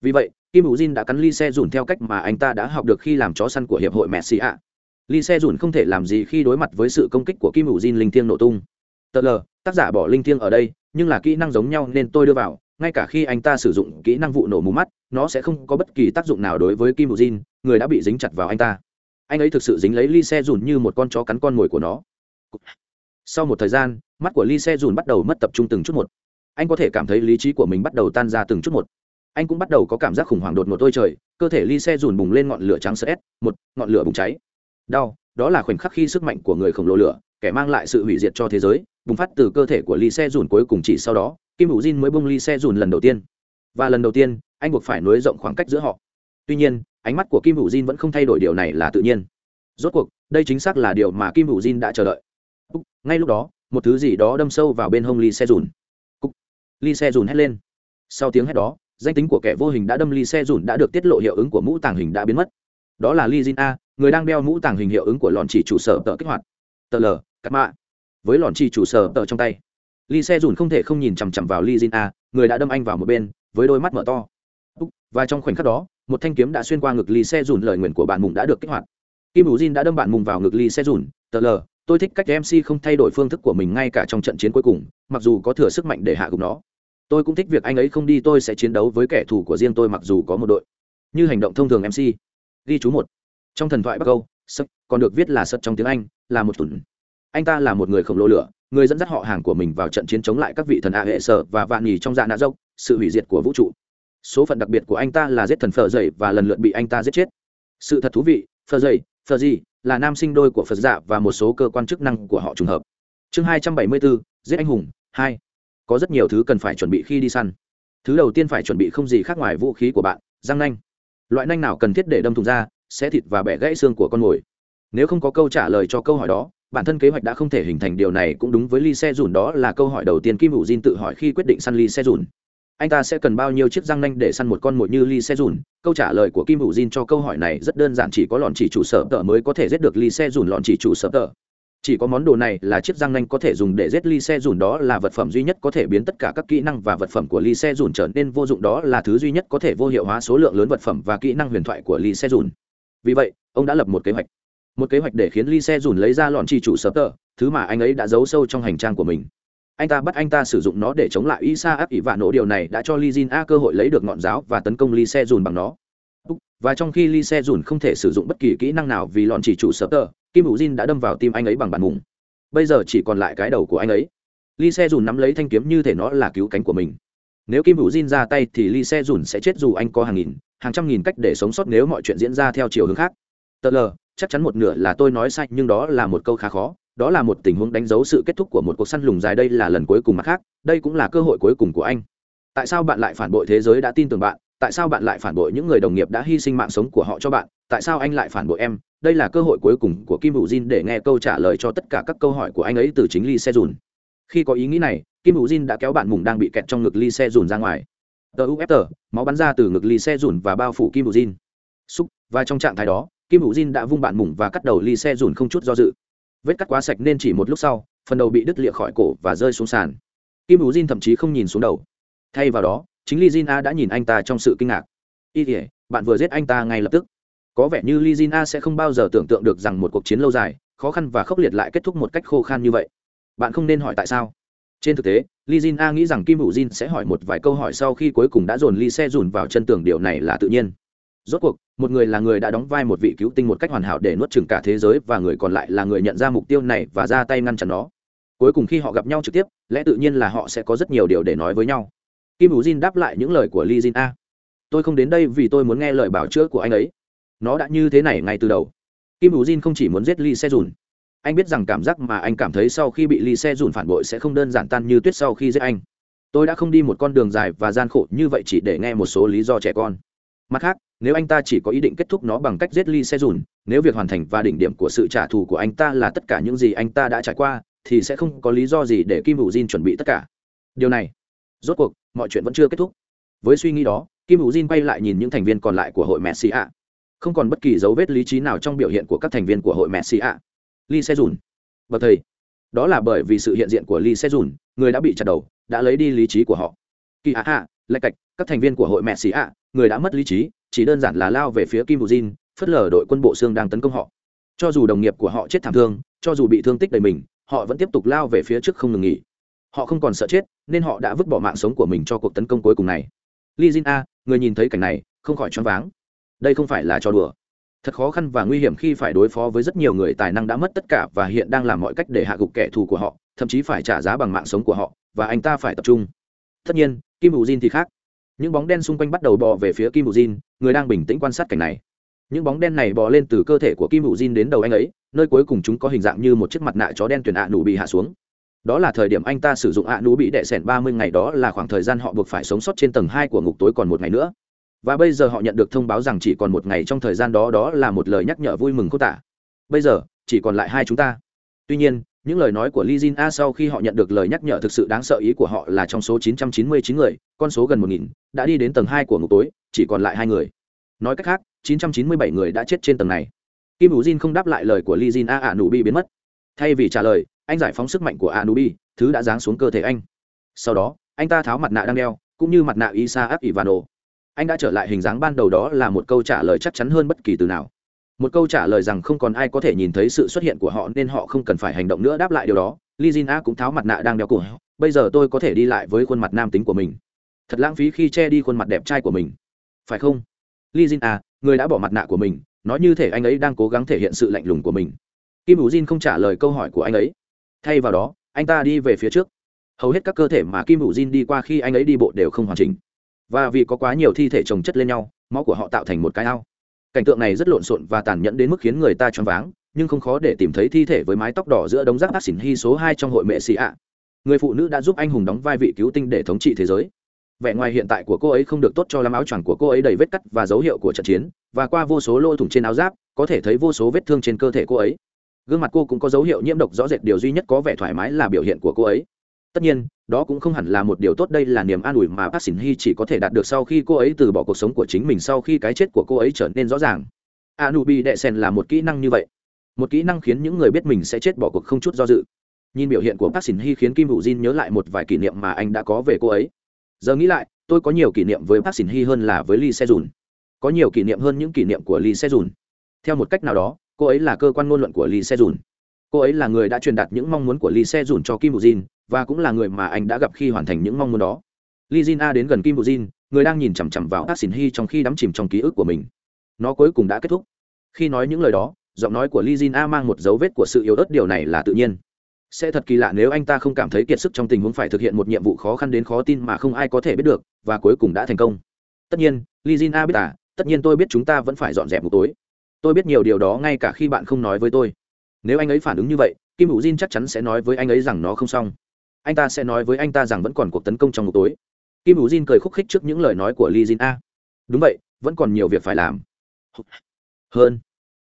Vì vậy, kim hữu jin đã cắn lee se dùn theo cách mà anh ta đã học được khi làm chó săn của hiệp hội messi ạ. Lee se dùn không thể làm gì khi đối mặt với sự công kích của kim hữu jin linh thiêng nổ tung tờ l tác giả bỏ linh thiêng ở đây, nhưng là kỹ năng giống nhau nên tôi đưa vào, ngay cả khi anh ta sử dụng kỹ năng vụ nổ mù mắt, nó sẽ không có bất kỳ tác dụng nào đối với kim hữu jin, người đã bị dính chặt vào anh ta. Anh ấy thực sự dính lấy ly xe dùn như một con chó cắn con mồi của nó. Sau một thời gian, mắt của ly xe dùn bắt đầu mất tập trung từng chút một. Anh có thể cảm thấy lý trí của mình bắt đầu tan ra từng chút một. Anh cũng bắt đầu có cảm giác khủng hoảng đột ngột ôi trời, cơ thể ly xe dùn bùng lên ngọn lửa trắng sợ một, ngọn lửa bùng cháy. Đau, đó là khoảnh khắc khi sức mạnh của người khổng lồ lửa, kẻ mang lại sự hủy diệt cho thế giới bùng phát từ cơ thể của ly xe dùn cuối cùng chỉ sau đó, kim hữu jin mới bung ly xe dùn lần đầu tiên. Và lần đầu tiên, anh buộc phải nối rộng khoảng cách giữa họ. Tuy nhiên, ánh mắt của kim hữu jin vẫn không thay đổi điều này là tự nhiên. Rốt cuộc, đây chính xác là điều mà kim hữu jin đã chờ đợi. Ngay lúc đó, một thứ gì đó đâm sâu vào bên hông ly xe dùn ly xe dùn hét lên. Sau tiếng hét đó, danh tính của kẻ vô hình đã đâm ly xe dùn đã được tiết lộ hiệu ứng của mũ tàng hình đã biến mất. Đó là ly jin a, người đang đeo mũ tàng hình hiệu ứng của lòn chỉ chủ sở tờ kích hoạt. Tờ l, cắt mạ với lọn chi chủ sở tờ trong tay. Ly xe dùn không thể không nhìn chằm chằm vào ly jin a, người đã đâm anh vào một bên, với đôi mắt mở to. Và trong khoảnh khắc đó, một thanh kiếm đã xuyên qua ngực ly xe dùn, lời nguyện của bạn mùng đã được kích hoạt. Kim hữu jin đã đâm bạn mùng vào ngực ly xe dùn, tờ lờ. tôi thích cách mc không thay đổi phương thức của mình ngay cả trong trận chiến cuối cùng, mặc dù có thừa sức mạnh để hạ gục nó. Tôi cũng thích việc anh ấy không đi, tôi sẽ chiến đấu với kẻ thù của riêng tôi mặc dù có một đội. Như hành động thông thường mc ghi chú một. Trong thần thoại bắc âu sất còn được viết là sất trong tiếng anh, là một tuần anh ta là một người khổng lồ lửa, người dẫn dắt họ hàng của mình vào trận chiến chống lại các vị thần a hệ sở và vạn nhì trong dạ nạ dốc, sự hủy diệt của vũ trụ. Số phận đặc biệt của anh ta là giết thần phở dậy và lần lượt bị anh ta giết chết. Sự thật thú vị, phở dậy, phở gì, là nam sinh đôi của phật dạ và một số cơ quan chức năng của họ trùng hợp. Chương hai trăm bảy mươi bốn, giết anh hùng, hai. Có rất nhiều thứ cần phải chuẩn bị khi đi săn. Thứ đầu tiên phải chuẩn bị không gì khác ngoài vũ khí của bạn, răng nanh. Loại nanh nào cần thiết để đâm thùng ra, xé thịt và bẻ gãy xương của con mồi. Nếu không có câu trả lời cho câu hỏi đó bản thân kế hoạch đã không thể hình thành điều này cũng đúng với ly xe dùn đó là câu hỏi đầu tiên kim hữu diên tự hỏi khi quyết định săn ly xe dùn anh ta sẽ cần bao nhiêu chiếc răng nanh để săn một con mồi như ly xe dùn câu trả lời của kim hữu diên cho câu hỏi này rất đơn giản, chỉ có lọn chỉ chủ sở tờ mới có thể giết được ly xe dùn lọn chỉ chủ sở tờ. Chỉ có món đồ này là chiếc răng nanh có thể dùng để giết ly xe dùn đó là vật phẩm duy nhất có thể biến tất cả các kỹ năng và vật phẩm của ly xe dùn trở nên vô dụng, đó là thứ duy nhất có thể vô hiệu hóa số lượng lớn vật phẩm và kỹ năng huyền thoại của ly xe dùn vì vậy, ông đã lập một kế hoạch một kế hoạch để khiến ly xe dùn lấy ra lọn chỉ chủ sập tờ, thứ mà anh ấy đã giấu sâu trong hành trang của mình. Anh ta bắt anh ta sử dụng nó để chống lại isa áp ỷ vạn nổ điều này đã cho Lee Jin a cơ hội lấy được ngọn giáo và tấn công Lee xe dùn bằng nó. Và trong khi Lee xe dùn không thể sử dụng bất kỳ kỹ năng nào vì lọn chỉ chủ sập tờ, kim hữu jin đã đâm vào tim anh ấy bằng bàn mùng. Bây giờ chỉ còn lại cái đầu của anh ấy. Lee xe dùn nắm lấy thanh kiếm như thể nó là cứu cánh của mình. Nếu kim hữu jin ra tay thì Lee xe dùn sẽ chết dù anh có hàng nghìn, hàng trăm nghìn cách để sống sót nếu mọi chuyện diễn ra theo chiều hướng khác. Tờ l chắc chắn một nửa là tôi nói sai, nhưng đó là một câu khá khó. Đó là một tình huống đánh dấu sự kết thúc của một cuộc săn lùng dài đây là lần cuối cùng mặt khác. Đây cũng là cơ hội cuối cùng của anh. Tại sao bạn lại phản bội thế giới đã tin tưởng bạn? Tại sao bạn lại phản bội những người đồng nghiệp đã hy sinh mạng sống của họ cho bạn? Tại sao anh lại phản bội em? Đây là cơ hội cuối cùng của kim hữu jin để nghe câu trả lời cho tất cả các câu hỏi của anh ấy từ chính ly xe dùn khi có ý nghĩ này, kim hữu jin đã kéo bạn mùng đang bị kẹt trong ngực ly xe dùn ra ngoài. Tờ ufter máu bắn ra từ ngực ly xe dùn và bao phủ kim hữu jin. Xúc, và trong trạng thái đó kim hữu jin đã vung bạn mùng và cắt đầu ly xe dùn không chút do dự. Vết cắt quá sạch nên chỉ một lúc sau, phần đầu bị đứt lịa khỏi cổ và rơi xuống sàn. Kim hữu jin thậm chí không nhìn xuống đầu. Thay vào đó, chính ly jin a đã nhìn anh ta trong sự kinh ngạc. Y thể bạn vừa giết anh ta ngay lập tức. Có vẻ như ly jin a sẽ không bao giờ tưởng tượng được rằng một cuộc chiến lâu dài, khó khăn và khốc liệt lại kết thúc một cách khô khan như vậy. Bạn không nên hỏi tại sao. Trên thực tế ly jin a nghĩ rằng kim hữu jin sẽ hỏi một vài câu hỏi sau khi cuối cùng đã dồn ly xe dùn vào chân tường, điều này là tự nhiên rốt cuộc, một người là người đã đóng vai một vị cứu tinh một cách hoàn hảo để nuốt chừng cả thế giới và người còn lại là người nhận ra mục tiêu này và ra tay ngăn chặn nó. Cuối cùng khi họ gặp nhau trực tiếp, lẽ tự nhiên là họ sẽ có rất nhiều điều để nói với nhau. Kim U jin đáp lại những lời của li jin a. Tôi không đến đây vì tôi muốn nghe lời bảo chữa của anh ấy. Nó đã như thế này ngay từ đầu. Kim U jin không chỉ muốn giết li xe dùn. Anh biết rằng cảm giác mà anh cảm thấy sau khi bị li xe dùn phản bội sẽ không đơn giản tan như tuyết sau khi giết anh. Tôi đã không đi một con đường dài và gian khổ như vậy chỉ để nghe một số lý do trẻ con mặt khác, nếu anh ta chỉ có ý định kết thúc nó bằng cách giết ly xe dùn nếu việc hoàn thành và đỉnh điểm của sự trả thù của anh ta là tất cả những gì anh ta đã trải qua, thì sẽ không có lý do gì để kim hữu jin chuẩn bị tất cả. Điều này, rốt cuộc, mọi chuyện vẫn chưa kết thúc. Với suy nghĩ đó, kim hữu jin quay lại nhìn những thành viên còn lại của hội messi ạ không còn bất kỳ dấu vết lý trí nào trong biểu hiện của các thành viên của hội messi ạ ly xe dùn bậc thầy, đó là bởi vì sự hiện diện của ly xe dùn người đã bị chặt đầu, đã lấy đi lý trí của họ. Kỳ ạ hạ lạch cạch các thành viên của hội mẹ xì ạ, người đã mất lý trí, chỉ đơn giản là lao về phía kim bù jin, phớt lờ đội quân bộ xương đang tấn công họ. Cho dù đồng nghiệp của họ chết thảm thương, cho dù bị thương tích đầy mình, họ vẫn tiếp tục lao về phía trước không ngừng nghỉ. Họ không còn sợ chết, nên họ đã vứt bỏ mạng sống của mình cho cuộc tấn công cuối cùng này. Li jin a, người nhìn thấy cảnh này, không khỏi choáng váng. Đây không phải là trò đùa. Thật khó khăn và nguy hiểm khi phải đối phó với rất nhiều người tài năng đã mất tất cả và hiện đang làm mọi cách để hạ gục kẻ thù của họ, thậm chí phải trả giá bằng mạng sống của họ, và anh ta phải tập trung. Tất nhiên, kim bù jin thì khác những bóng đen xung quanh bắt đầu bò về phía kim bù jin, người đang bình tĩnh quan sát cảnh này. Những bóng đen này bò lên từ cơ thể của kim bù jin đến đầu anh ấy, nơi cuối cùng chúng có hình dạng như một chiếc mặt nạ chó đen tuyển ạ nụ bị hạ xuống. Đó là thời điểm anh ta sử dụng ạ nụ bị đệ sẻn ba mươi ngày, đó là khoảng thời gian họ buộc phải sống sót trên tầng hai của ngục tối còn một ngày nữa. Và bây giờ họ nhận được thông báo rằng chỉ còn một ngày trong thời gian đó đó là một lời nhắc nhở vui mừng cô tả bây giờ, chỉ còn lại hai chúng ta. Tuy nhiên những lời nói của Lee Jin A sau khi họ nhận được lời nhắc nhở thực sự đáng sợ ý của họ là trong số 999 người, con số gần 1000 đã đi đến tầng 2 của ngục tối, chỉ còn lại hai người. Nói cách khác, 997 người đã chết trên tầng này. Kim Vũ Jin không đáp lại lời của Lee Jin A Anubi biến mất. Thay vì trả lời, anh giải phóng sức mạnh của Anubi, thứ đã giáng xuống cơ thể anh. Sau đó, anh ta tháo mặt nạ đang đeo, cũng như mặt nạ Isaac Ivano. Anh đã trở lại hình dáng ban đầu đó là một câu trả lời chắc chắn hơn bất kỳ từ nào một câu trả lời rằng không còn ai có thể nhìn thấy sự xuất hiện của họ nên họ không cần phải hành động nữa đáp lại điều đó. Li jin a cũng tháo mặt nạ đang đeo cổ. Bây giờ tôi có thể đi lại với khuôn mặt nam tính của mình. Thật lãng phí khi che đi khuôn mặt đẹp trai của mình. Phải không? Li jin a, người đã bỏ mặt nạ của mình. Nói như thể anh ấy đang cố gắng thể hiện sự lạnh lùng của mình. Kim hữu jin không trả lời câu hỏi của anh ấy. Thay vào đó, anh ta đi về phía trước. Hầu hết các cơ thể mà kim hữu jin đi qua khi anh ấy đi bộ đều không hoàn chỉnh. Và vì có quá nhiều thi thể chồng chất lên nhau, máu của họ tạo thành một cái ao cảnh tượng này rất lộn xộn và tàn nhẫn đến mức khiến người ta choáng váng, nhưng không khó để tìm thấy thi thể với mái tóc đỏ giữa đống rác ác xỉn hy số hai trong hội mẹ xì ạ. Người phụ nữ đã giúp anh hùng đóng vai vị cứu tinh để thống trị thế giới. Vẻ ngoài hiện tại của cô ấy không được tốt cho lắm, áo choàng của cô ấy đầy vết cắt và dấu hiệu của trận chiến, và qua vô số lỗ thủng trên áo giáp, có thể thấy vô số vết thương trên cơ thể cô ấy. Gương mặt cô cũng có dấu hiệu nhiễm độc, rõ rệt điều duy nhất có vẻ thoải mái là biểu hiện của cô ấy. Tất nhiên đó cũng không hẳn là một điều tốt, đây là niềm an ủi mà bác sĩ hy chỉ có thể đạt được sau khi cô ấy từ bỏ cuộc sống của chính mình sau khi cái chết của cô ấy trở nên rõ ràng. Anubi đệ sen là một kỹ năng như vậy. Một kỹ năng khiến những người biết mình sẽ chết bỏ cuộc không chút do dự. Nhìn biểu hiện của bác sĩ hy khiến kim hữu jin nhớ lại một vài kỷ niệm mà anh đã có về cô ấy. Giờ nghĩ lại, tôi có nhiều kỷ niệm với bác sĩ hy hơn là với lee se dùn có nhiều kỷ niệm hơn những kỷ niệm của lee se dùn theo một cách nào đó, cô ấy là cơ quan ngôn luận của lee se dùn cô ấy là người đã truyền đạt những mong muốn của lee se dùn cho kim hữu jin và cũng là người mà anh đã gặp khi hoàn thành những mong muốn đó. Li jin a đến gần kim bù jin, người đang nhìn chằm chằm vào ác xin hy trong khi đắm chìm trong ký ức của mình. Nó cuối cùng đã kết thúc. Khi nói những lời đó, giọng nói của li jin a mang một dấu vết của sự yếu ớt, điều này là tự nhiên. Sẽ thật kỳ lạ nếu anh ta không cảm thấy kiệt sức trong tình huống phải thực hiện một nhiệm vụ khó khăn đến khó tin mà không ai có thể biết được, và cuối cùng đã thành công. Tất nhiên li jin a biết à tất nhiên tôi biết chúng ta vẫn phải dọn dẹp một tối. Tôi biết nhiều điều đó ngay cả khi bạn không nói với tôi. Nếu anh ấy phản ứng như vậy, kim hữu jin chắc chắn sẽ nói với anh ấy rằng nó không xong anh ta sẽ nói với anh ta rằng vẫn còn cuộc tấn công trong ngục tối. Kim hữu jin cười khúc khích trước những lời nói của li jin a. Đúng vậy, vẫn còn nhiều việc phải làm. Hơn,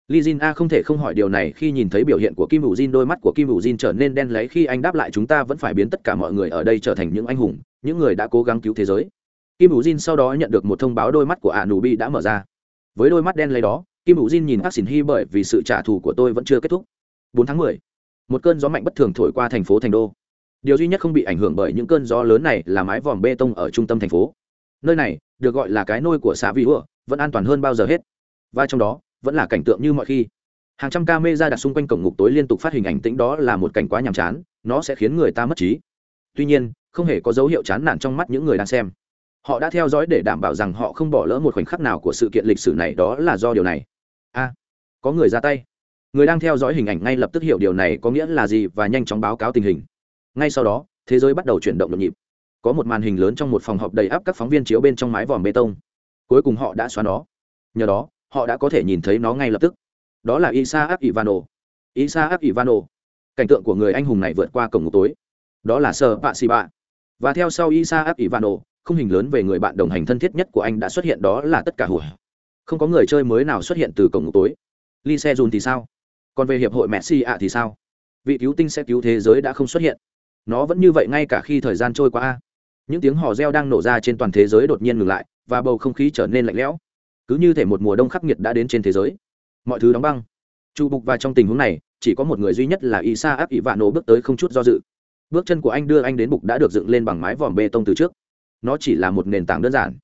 li jin a không thể không hỏi điều này khi nhìn thấy biểu hiện của kim hữu jin, đôi mắt của kim hữu jin trở nên đen lấy khi anh đáp lại chúng ta vẫn phải biến tất cả mọi người ở đây trở thành những anh hùng, những người đã cố gắng cứu thế giới. Kim hữu jin sau đó nhận được một thông báo đôi mắt của ả nù bi đã mở ra. Với đôi mắt đen lấy đó, kim hữu jin nhìn bác xỉn hy bởi vì sự trả thù của tôi vẫn chưa kết thúc. 4 tháng 10. một cơn gió mạnh bất thường thổi qua thành phố thành đô điều duy nhất không bị ảnh hưởng bởi những cơn gió lớn này là mái vòm bê tông ở trung tâm thành phố. Nơi này, được gọi là cái nôi của xã Vi ủa, vẫn an toàn hơn bao giờ hết. Và trong đó, vẫn là cảnh tượng như mọi khi. Hàng trăm ca mê ra đặt xung quanh cổng ngục tối liên tục phát hình ảnh tĩnh đó là một cảnh quá nhàm chán, nó sẽ khiến người ta mất trí. Tuy nhiên, không hề có dấu hiệu chán nản trong mắt những người đang xem. Họ đã theo dõi để đảm bảo rằng họ không bỏ lỡ một khoảnh khắc nào của sự kiện lịch sử này, đó là do điều này. A, có người ra tay. Người đang theo dõi hình ảnh ngay lập tức hiểu điều này có nghĩa là gì và nhanh chóng báo cáo tình hình ngay sau đó, thế giới bắt đầu chuyển động nhộn nhịp. Có một màn hình lớn trong một phòng họp đầy áp các phóng viên chiếu bên trong mái vòm bê tông. Cuối cùng họ đã xóa nó. Nhờ đó, họ đã có thể nhìn thấy nó ngay lập tức. Đó là isaac ivano isaac ivano cảnh tượng của người anh hùng này vượt qua cổng ngục tối. Đó là sơ bạ xì bạ và theo sau isa áp ivano không hình lớn về người bạn đồng hành thân thiết nhất của anh đã xuất hiện, đó là tất cả hùa không có người chơi mới nào xuất hiện từ cổng ngục tối. Li se dùn thì sao? Còn về hiệp hội messi ạ thì sao? Vị cứu tinh sẽ cứu thế giới đã không xuất hiện nó vẫn như vậy ngay cả khi thời gian trôi qua, những tiếng hò reo đang nổ ra trên toàn thế giới đột nhiên ngừng lại, và bầu không khí trở nên lạnh lẽo. Cứ như thể một mùa đông khắc nghiệt đã đến trên thế giới. Mọi thứ đóng băng. Trụ bục và trong tình huống này, chỉ có một người duy nhất là isa áp ỷ vạn nổ bước tới không chút do dự. Bước chân của anh đưa anh đến bục đã được dựng lên bằng mái vòm bê tông từ trước. Nó chỉ là một nền tảng đơn giản.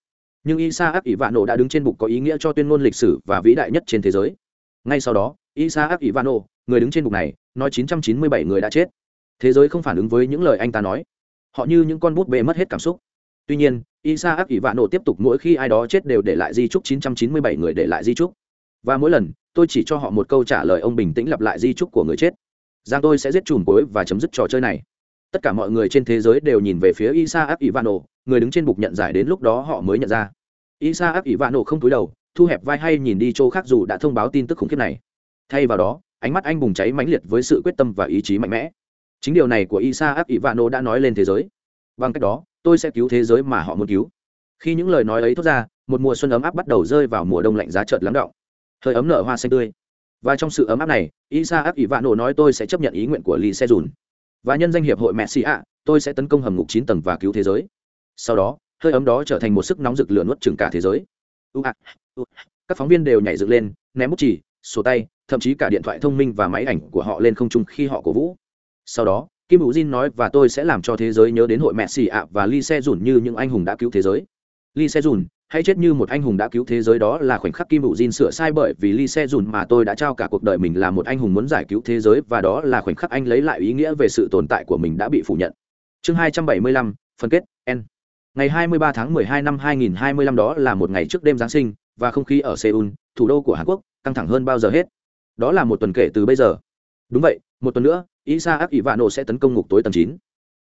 Nhưng isa áp ỷ vạn nổ đã đứng trên bục có ý nghĩa cho tuyên ngôn lịch sử và vĩ đại nhất trên thế giới. Ngay sau đó, isa áp ỷ vạn nổ, người đứng trên bục này, nói 997 người đã chết thế giới không phản ứng với những lời anh ta nói. Họ như những con bút bê mất hết cảm xúc. Tuy nhiên isa ác ỷ vạn nổ tiếp tục mỗi khi ai đó chết đều để lại di trúc 997 người để lại di trúc và mỗi lần, tôi chỉ cho họ một câu trả lời ông bình tĩnh lặp lại di trúc của người chết. Giang tôi sẽ giết chùm cối và chấm dứt trò chơi này. Tất cả mọi người trên thế giới đều nhìn về phía isa áp ivano người đứng trên bục nhận giải đến lúc đó họ mới nhận ra. Isa áp ivano không túi đầu, thu hẹp vai hay nhìn đi chỗ khác dù đã thông báo tin tức khủng khiếp này. Thay vào đó, ánh mắt anh bùng cháy mãnh liệt với sự quyết tâm và ý chí mạnh mẽ chính điều này của isa áp ivano đã nói lên thế giới. Bằng cách đó, tôi sẽ cứu thế giới mà họ muốn cứu. Khi những lời nói ấy thốt ra, một mùa xuân ấm áp bắt đầu rơi vào mùa đông lạnh giá trợt lắng động. Hơi ấm nở hoa xanh tươi. Và trong sự ấm áp này isa áp ivano nói tôi sẽ chấp nhận ý nguyện của lee se dùn và nhân danh hiệp hội messi ạ, tôi sẽ tấn công hầm ngục chín tầng và cứu thế giới. Sau đó, hơi ấm đó trở thành một sức nóng rực lửa nuốt chừng cả thế giới. Các phóng viên đều nhảy dựng lên, ném bút chỉ sổ tay, thậm chí cả điện thoại thông minh và máy ảnh của họ lên không trung khi họ cổ vũ sau đó kim hữu jin nói và tôi sẽ làm cho thế giới nhớ đến hội mẹ xì ạ và lee se dùn như những anh hùng đã cứu thế giới lee se dùn hay chết như một anh hùng đã cứu thế giới đó là khoảnh khắc kim hữu Jin sửa sai bởi vì Lee Se Jun mà tôi đã trao cả cuộc đời mình là một anh hùng muốn giải cứu thế giới và đó là khoảnh khắc anh lấy lại ý nghĩa về sự tồn tại của mình đã bị phủ nhận. Chương 275, phân kết N. Ngày 23 tháng 12 năm 2025 đó là một ngày trước đêm Giáng sinh và không khí ở Seoul, thủ đô của Hàn Quốc, căng thẳng hơn bao giờ hết. Đó là một tuần kể từ bây giờ. Đúng vậy, một tuần nữa, Isaac Ivano sẽ tấn công ngục tối tầng 9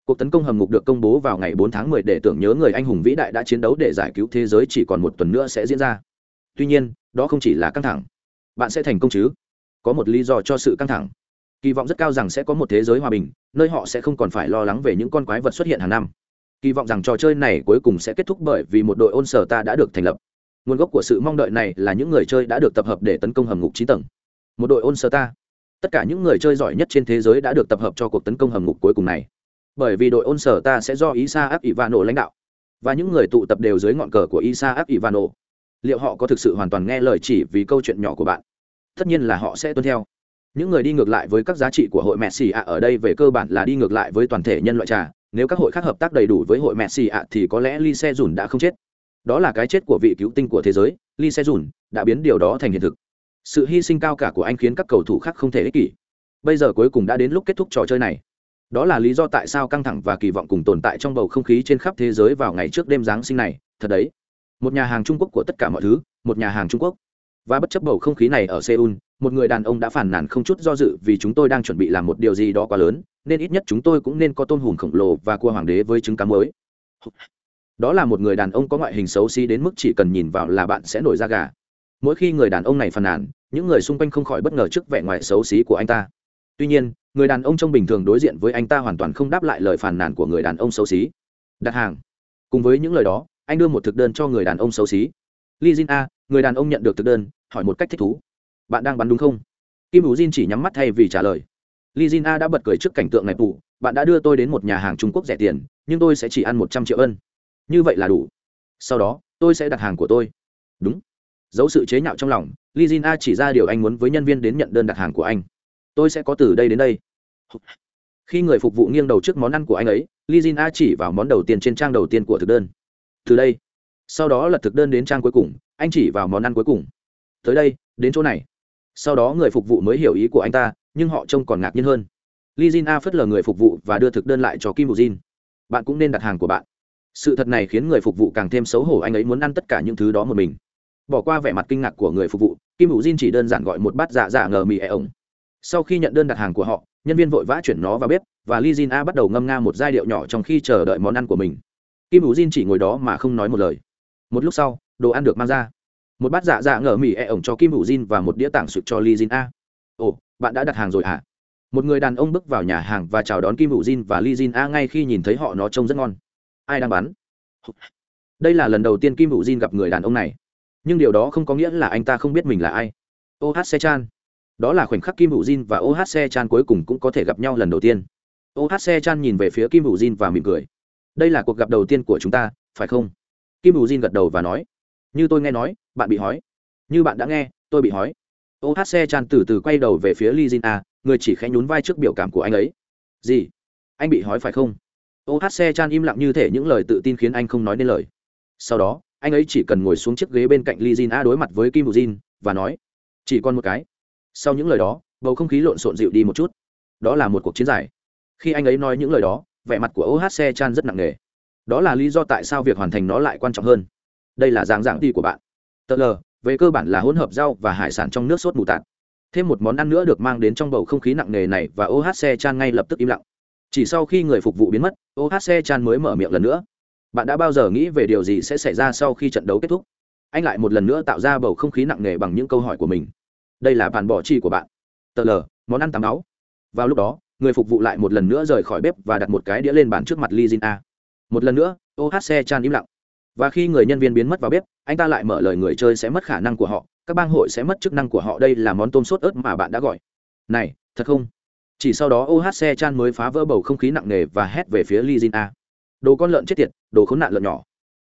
cuộc tấn công hầm ngục được công bố vào ngày 4 tháng 10 để tưởng nhớ người anh hùng vĩ đại đã chiến đấu để giải cứu thế giới chỉ còn một tuần nữa sẽ diễn ra. Tuy nhiên, đó không chỉ là căng thẳng. Bạn sẽ thành công chứ? Có một lý do cho sự căng thẳng. Kỳ vọng rất cao rằng sẽ có một thế giới hòa bình, nơi họ sẽ không còn phải lo lắng về những con quái vật xuất hiện hàng năm. Kỳ vọng rằng trò chơi này cuối cùng sẽ kết thúc bởi vì một đội ôn sở ta đã được thành lập. Nguồn gốc của sự mong đợi này là những người chơi đã được tập hợp để tấn công hầm ngục 9 tầng. Một đội ôn sở ta tất cả những người chơi giỏi nhất trên thế giới đã được tập hợp cho cuộc tấn công hầm ngục cuối cùng này. Bởi vì đội ôn sở ta sẽ do isa áp ivano lãnh đạo, và những người tụ tập đều dưới ngọn cờ của isa áp ivano liệu họ có thực sự hoàn toàn nghe lời chỉ vì câu chuyện nhỏ của bạn? Tất nhiên là họ sẽ tuân theo. Những người đi ngược lại với các giá trị của hội messi ạ ở đây về cơ bản là đi ngược lại với toàn thể nhân loại trà. Nếu các hội khác hợp tác đầy đủ với hội messi ạ thì có lẽ lee se dùn đã không chết. Đó là cái chết của vị cứu tinh của thế giới. Lee se dùn đã biến điều đó thành hiện thực sự hy sinh cao cả của anh khiến các cầu thủ khác không thể ích kỷ. Bây giờ cuối cùng đã đến lúc kết thúc trò chơi này. Đó là lý do tại sao căng thẳng và kỳ vọng cùng tồn tại trong bầu không khí trên khắp thế giới vào ngày trước đêm giáng sinh này, thật đấy. Một nhà hàng trung quốc của tất cả mọi thứ, một nhà hàng trung quốc. Và bất chấp bầu không khí này ở seoul, một người đàn ông đã phản nàn không chút do dự vì chúng tôi đang chuẩn bị làm một điều gì đó quá lớn, nên ít nhất chúng tôi cũng nên có tôm hùm khổng lồ và cua hoàng đế với trứng cá mới. Đó là một người đàn ông có ngoại hình xấu xí đến mức chỉ cần nhìn vào là bạn sẽ nổi da gà mỗi khi người đàn ông này phàn nàn, những người xung quanh không khỏi bất ngờ trước vẻ ngoài xấu xí của anh ta. Tuy nhiên, người đàn ông trông bình thường đối diện với anh ta hoàn toàn không đáp lại lời phàn nàn của người đàn ông xấu xí. Đặt hàng. Cùng với những lời đó, anh đưa một thực đơn cho người đàn ông xấu xí. Li jin a, người đàn ông nhận được thực đơn, hỏi một cách thích thú. Bạn đang bắn đúng không? Kim ủ jin chỉ nhắm mắt thay vì trả lời. Li jin a đã bật cười trước cảnh tượng này tù bạn đã đưa tôi đến một nhà hàng trung quốc rẻ tiền, nhưng tôi sẽ chỉ ăn một trăm triệu ân như vậy là đủ. Sau đó, tôi sẽ đặt hàng của tôi. Đúng giấu sự chế nhạo trong lòng, li jin a chỉ ra điều anh muốn với nhân viên đến nhận đơn đặt hàng của anh. Tôi sẽ có từ đây đến đây. Khi người phục vụ nghiêng đầu trước món ăn của anh ấy, li a chỉ vào món đầu tiên trên trang đầu tiên của thực đơn. Từ đây. Sau đó lật thực đơn đến trang cuối cùng, anh chỉ vào món ăn cuối cùng. Tới đây, đến chỗ này. Sau đó người phục vụ mới hiểu ý của anh ta, nhưng họ trông còn ngạc nhiên hơn. Li a phớt lờ người phục vụ và đưa thực đơn lại cho kim bù jin. Bạn cũng nên đặt hàng của bạn. Sự thật này khiến người phục vụ càng thêm xấu hổ anh ấy muốn ăn tất cả những thứ đó một mình bỏ qua vẻ mặt kinh ngạc của người phục vụ, kim hữu jin chỉ đơn giản gọi một bát dạ dạ ngờ mì ẹ ổng. Sau khi nhận đơn đặt hàng của họ, nhân viên vội vã chuyển nó vào bếp, và li jin a bắt đầu ngâm nga một giai điệu nhỏ trong khi chờ đợi món ăn của mình. Kim hữu jin chỉ ngồi đó mà không nói một lời. Một lúc sau, đồ ăn được mang ra. Một bát dạ dạ ngờ mì e ổng cho kim hữu jin và một đĩa tảng sụt cho li jin a. Ồ, bạn đã đặt hàng rồi hả? Một người đàn ông bước vào nhà hàng và chào đón kim hữu jin và li jin a ngay khi nhìn thấy họ nó trông rất ngon. Ai đang bắn đây là lần đầu tiên kim hữu jin gặp người đàn ông này nhưng điều đó không có nghĩa là anh ta không biết mình là ai. Ohc chan đó là khoảnh khắc kim hữu jin và ohc chan cuối cùng cũng có thể gặp nhau lần đầu tiên. Ohc chan nhìn về phía kim hữu jin và mỉm cười. Đây là cuộc gặp đầu tiên của chúng ta, phải không? Kim hữu jin gật đầu và nói. Như tôi nghe nói, bạn bị hói. Như bạn đã nghe, tôi bị hói. Ohc chan từ từ quay đầu về phía li jin. A người chỉ khẽ nhún vai trước biểu cảm của anh ấy. Gì? Anh bị hói phải không? Ohc chan im lặng như thể những lời tự tin khiến anh không nói nên lời. Sau đó anh ấy chỉ cần ngồi xuống chiếc ghế bên cạnh li jin a đối mặt với kim Woo Jin, và nói, chỉ còn một cái. Sau những lời đó, bầu không khí lộn xộn dịu đi một chút. Đó là một cuộc chiến giải khi anh ấy nói những lời đó, vẻ mặt của ohc chan rất nặng nề. Đó là lý do tại sao việc hoàn thành nó lại quan trọng hơn. Đây là dạng dạng đi của bạn. Tờ lờ về cơ bản là hỗn hợp rau và hải sản trong nước sốt mù tạt. Thêm một món ăn nữa được mang đến trong bầu không khí nặng nề này và ohc chan ngay lập tức im lặng. Chỉ sau khi người phục vụ biến mất ohc chan mới mở miệng lần nữa bạn đã bao giờ nghĩ về điều gì sẽ xảy ra sau khi trận đấu kết thúc? Anh lại một lần nữa tạo ra bầu không khí nặng nề bằng những câu hỏi của mình. Đây là bàn bỏ chi của bạn. Tờ lờ, món ăn tắm máu vào lúc đó, người phục vụ lại một lần nữa rời khỏi bếp và đặt một cái đĩa lên bàn trước mặt li jin a. Một lần nữa ohc chan im lặng. Và khi người nhân viên biến mất vào bếp, anh ta lại mở lời người chơi sẽ mất khả năng của họ, các bang hội sẽ mất chức năng của họ. Đây là món tôm sốt ớt mà bạn đã gọi. Này, thật không? Chỉ sau đó ohc chan mới phá vỡ bầu không khí nặng nề và hét về phía li jin a đồ con lợn chết tiệt, đồ khốn nạn lợn nhỏ.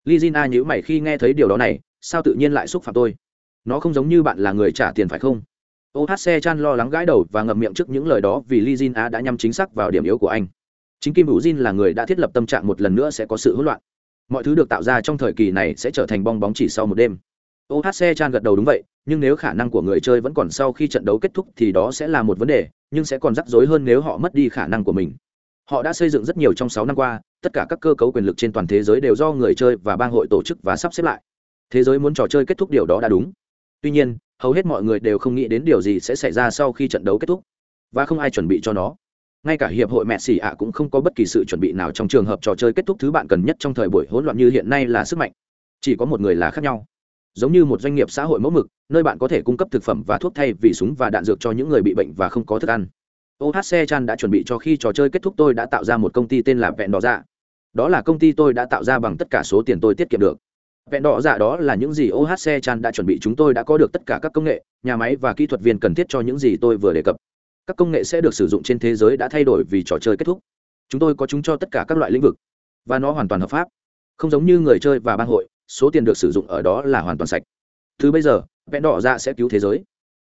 Li jin a nhữ mày khi nghe thấy điều đó này, sao tự nhiên lại xúc phạm tôi? Nó không giống như bạn là người trả tiền phải không? Ohc chan lo lắng gãi đầu và ngậm miệng trước những lời đó vì li jin a đã nhắm chính xác vào điểm yếu của anh. Chính kim hữu jin là người đã thiết lập tâm trạng một lần nữa sẽ có sự hỗn loạn. Mọi thứ được tạo ra trong thời kỳ này sẽ trở thành bong bóng chỉ sau một đêm. Ohc chan gật đầu đúng vậy, nhưng nếu khả năng của người chơi vẫn còn sau khi trận đấu kết thúc thì đó sẽ là một vấn đề, nhưng sẽ còn rắc rối hơn nếu họ mất đi khả năng của mình họ đã xây dựng rất nhiều trong sáu năm qua, tất cả các cơ cấu quyền lực trên toàn thế giới đều do người chơi và bang hội tổ chức và sắp xếp lại. Thế giới muốn trò chơi kết thúc điều đó đã đúng. Tuy nhiên, hầu hết mọi người đều không nghĩ đến điều gì sẽ xảy ra sau khi trận đấu kết thúc, và không ai chuẩn bị cho nó. Ngay cả hiệp hội mẹ xỉ ạ cũng không có bất kỳ sự chuẩn bị nào trong trường hợp trò chơi kết thúc thứ bạn cần nhất trong thời buổi hỗn loạn như hiện nay là sức mạnh. Chỉ có một người là khác nhau. Giống như một doanh nghiệp xã hội mẫu mực, nơi bạn có thể cung cấp thực phẩm và thuốc thay vì súng và đạn dược cho những người bị bệnh và không có thức ăn ohc chan đã chuẩn bị cho khi trò chơi kết thúc tôi đã tạo ra một công ty tên là vẹn đỏ dạ. Đó là công ty tôi đã tạo ra bằng tất cả số tiền tôi tiết kiệm được. Vẹn đỏ dạ đó là những gì ohc chan đã chuẩn bị chúng tôi đã có được tất cả các công nghệ, nhà máy và kỹ thuật viên cần thiết cho những gì tôi vừa đề cập. Các công nghệ sẽ được sử dụng trên thế giới đã thay đổi vì trò chơi kết thúc. Chúng tôi có chúng cho tất cả các loại lĩnh vực, và nó hoàn toàn hợp pháp. Không giống như người chơi và bang hội, số tiền được sử dụng ở đó là hoàn toàn sạch. Từ bây giờ, vẹn đỏ dạ sẽ cứu thế giới.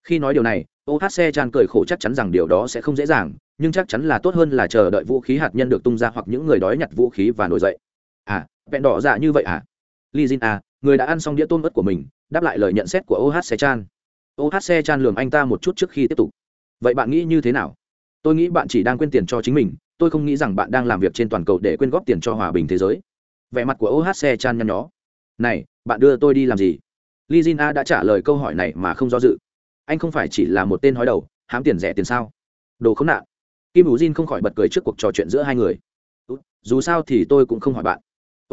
Khi nói điều này ohc tràn cười khổ chắc chắn rằng điều đó sẽ không dễ dàng, nhưng chắc chắn là tốt hơn là chờ đợi vũ khí hạt nhân được tung ra hoặc những người đói nhặt vũ khí và nổi dậy. À vẹn đỏ dạ như vậy à? Li jin à người đã ăn xong đĩa tôm ớt của mình, đáp lại lời nhận xét của ohc chan ohc chan lườm anh ta một chút trước khi tiếp tục. Vậy bạn nghĩ như thế nào? Tôi nghĩ bạn chỉ đang quên tiền cho chính mình, tôi không nghĩ rằng bạn đang làm việc trên toàn cầu để quyên góp tiền cho hòa bình thế giới. Vẻ mặt của ohc chan nhăn nhó. Này, bạn đưa tôi đi làm gì? Li jin a đã trả lời câu hỏi này mà không do dự anh không phải chỉ là một tên hói đầu, hám tiền rẻ tiền sao? Đồ khốn nạn. Kim ủ jin không khỏi bật cười trước cuộc trò chuyện giữa hai người. Dù sao thì tôi cũng không hỏi bạn.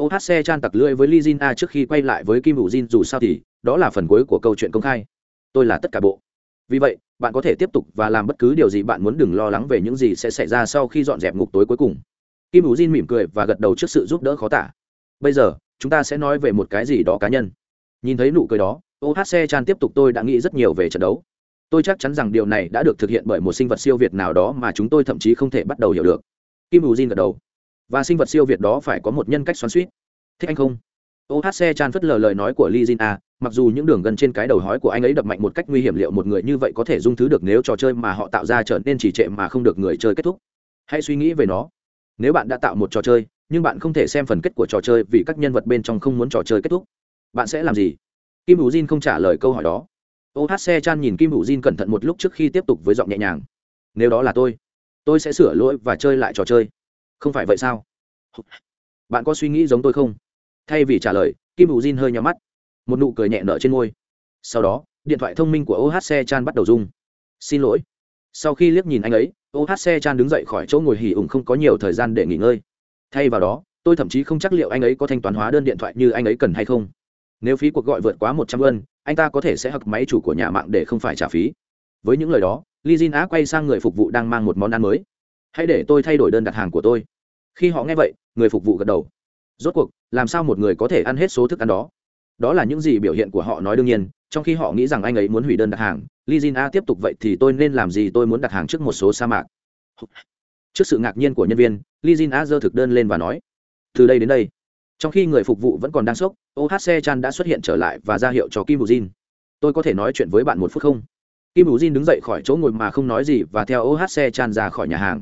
Ohc chan tặc lưỡi với li jin a trước khi quay lại với kim ủ jin dù sao thì, đó là phần cuối của câu chuyện công khai. Tôi là tất cả bộ. Vì vậy, bạn có thể tiếp tục và làm bất cứ điều gì bạn muốn đừng lo lắng về những gì sẽ xảy ra sau khi dọn dẹp ngục tối cuối cùng. Kim ủ jin mỉm cười và gật đầu trước sự giúp đỡ khó tả. Bây giờ, chúng ta sẽ nói về một cái gì đó cá nhân. Nhìn thấy nụ cười đó ohc chan tiếp tục tôi đã nghĩ rất nhiều về trận đấu. Tôi chắc chắn rằng điều này đã được thực hiện bởi một sinh vật siêu việt nào đó mà chúng tôi thậm chí không thể bắt đầu hiểu được. Kim ủ jin gật đầu. Và sinh vật siêu việt đó phải có một nhân cách xoắn suýt thích anh không? Ohc chan phất lờ lời nói của li jin a mặc dù những đường gần trên cái đầu hói của anh ấy đập mạnh một cách nguy hiểm liệu một người như vậy có thể dung thứ được nếu trò chơi mà họ tạo ra trở nên trì trệ mà không được người chơi kết thúc. Hãy suy nghĩ về nó. Nếu bạn đã tạo một trò chơi, nhưng bạn không thể xem phần kết của trò chơi vì các nhân vật bên trong không muốn trò chơi kết thúc, bạn sẽ làm gì? Kim hữu jin không trả lời câu hỏi đó. Ohc chan nhìn kim hữu jin cẩn thận một lúc trước khi tiếp tục với giọng nhẹ nhàng. Nếu đó là tôi tôi sẽ sửa lỗi và chơi lại trò chơi. Không phải vậy sao? Bạn có suy nghĩ giống tôi không? Thay vì trả lời, kim hữu jin hơi nhắm mắt. Một nụ cười nhẹ nở trên môi. Sau đó, điện thoại thông minh của ohc chan bắt đầu rung. Xin lỗi. Sau khi liếc nhìn anh ấy ohc chan đứng dậy khỏi chỗ ngồi hỉ ủng không có nhiều thời gian để nghỉ ngơi. Thay vào đó, tôi thậm chí không chắc liệu anh ấy có thanh toán hóa đơn điện thoại như anh ấy cần hay không nếu phí cuộc gọi vượt quá một trăm ân, anh ta có thể sẽ hặc máy chủ của nhà mạng để không phải trả phí. Với những lời đó, li jin á quay sang người phục vụ đang mang một món ăn mới. Hãy để tôi thay đổi đơn đặt hàng của tôi. Khi họ nghe vậy, người phục vụ gật đầu. Rốt cuộc, làm sao một người có thể ăn hết số thức ăn đó? Đó là những gì biểu hiện của họ nói đương nhiên, trong khi họ nghĩ rằng anh ấy muốn hủy đơn đặt hàng, li jin a tiếp tục vậy thì tôi nên làm gì? Tôi muốn đặt hàng trước một số sa mạc. Trước sự ngạc nhiên của nhân viên, li jin a giơ thực đơn lên và nói, từ đây đến đây trong khi người phục vụ vẫn còn đang sốc ohc chan đã xuất hiện trở lại và ra hiệu cho kim bù jin. Tôi có thể nói chuyện với bạn một phút không? Kim bù jin đứng dậy khỏi chỗ ngồi mà không nói gì và theo ohc chan ra khỏi nhà hàng.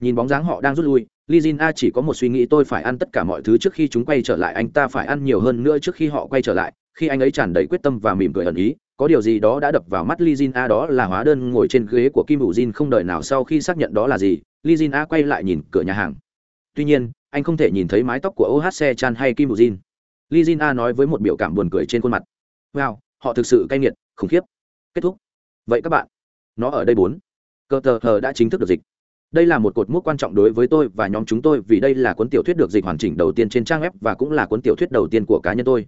Nhìn bóng dáng họ đang rút lui, li jin a chỉ có một suy nghĩ tôi phải ăn tất cả mọi thứ trước khi chúng quay trở lại, anh ta phải ăn nhiều hơn nữa trước khi họ quay trở lại. Khi anh ấy tràn đầy quyết tâm và mỉm cười ẩn ý, có điều gì đó đã đập vào mắt li jin a đó là hóa đơn ngồi trên ghế của kim bù jin không đợi nào sau khi xác nhận đó là gì, li jin a quay lại nhìn cửa nhà hàng. Tuy nhiên anh không thể nhìn thấy mái tóc của ohc chan hay kim bù jin. Li jin a nói với một biểu cảm buồn cười trên khuôn mặt. Wow, họ thực sự cay nghiệt, khủng khiếp. Kết thúc. Vậy các bạn, nó ở đây bốn. Cờ tờ hờ đã chính thức được dịch. Đây là một cột mốc quan trọng đối với tôi và nhóm chúng tôi vì đây là cuốn tiểu thuyết được dịch hoàn chỉnh đầu tiên trên trang web và cũng là cuốn tiểu thuyết đầu tiên của cá nhân tôi.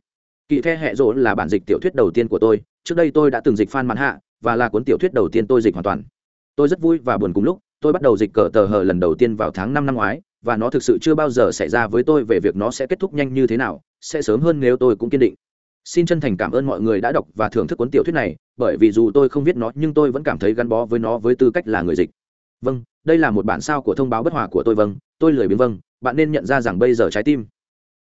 Kỳ the hệ rỗ là bản dịch tiểu thuyết đầu tiên của tôi. Trước đây tôi đã từng dịch phan mãn hạ và là cuốn tiểu thuyết đầu tiên tôi dịch hoàn toàn. Tôi rất vui và buồn cùng lúc, tôi bắt đầu dịch cờ tờ hờ lần đầu tiên vào tháng năm năm ngoái và nó thực sự chưa bao giờ xảy ra với tôi về việc nó sẽ kết thúc nhanh như thế nào, sẽ sớm hơn nếu tôi cũng kiên định. Xin chân thành cảm ơn mọi người đã đọc và thưởng thức cuốn tiểu thuyết này, bởi vì dù tôi không viết nó, nhưng tôi vẫn cảm thấy gắn bó với nó với tư cách là người dịch. Vâng đây là một bản sao của thông báo bất hòa của tôi vâng. Tôi lười biếng vâng. Bạn nên nhận ra rằng bây giờ trái tim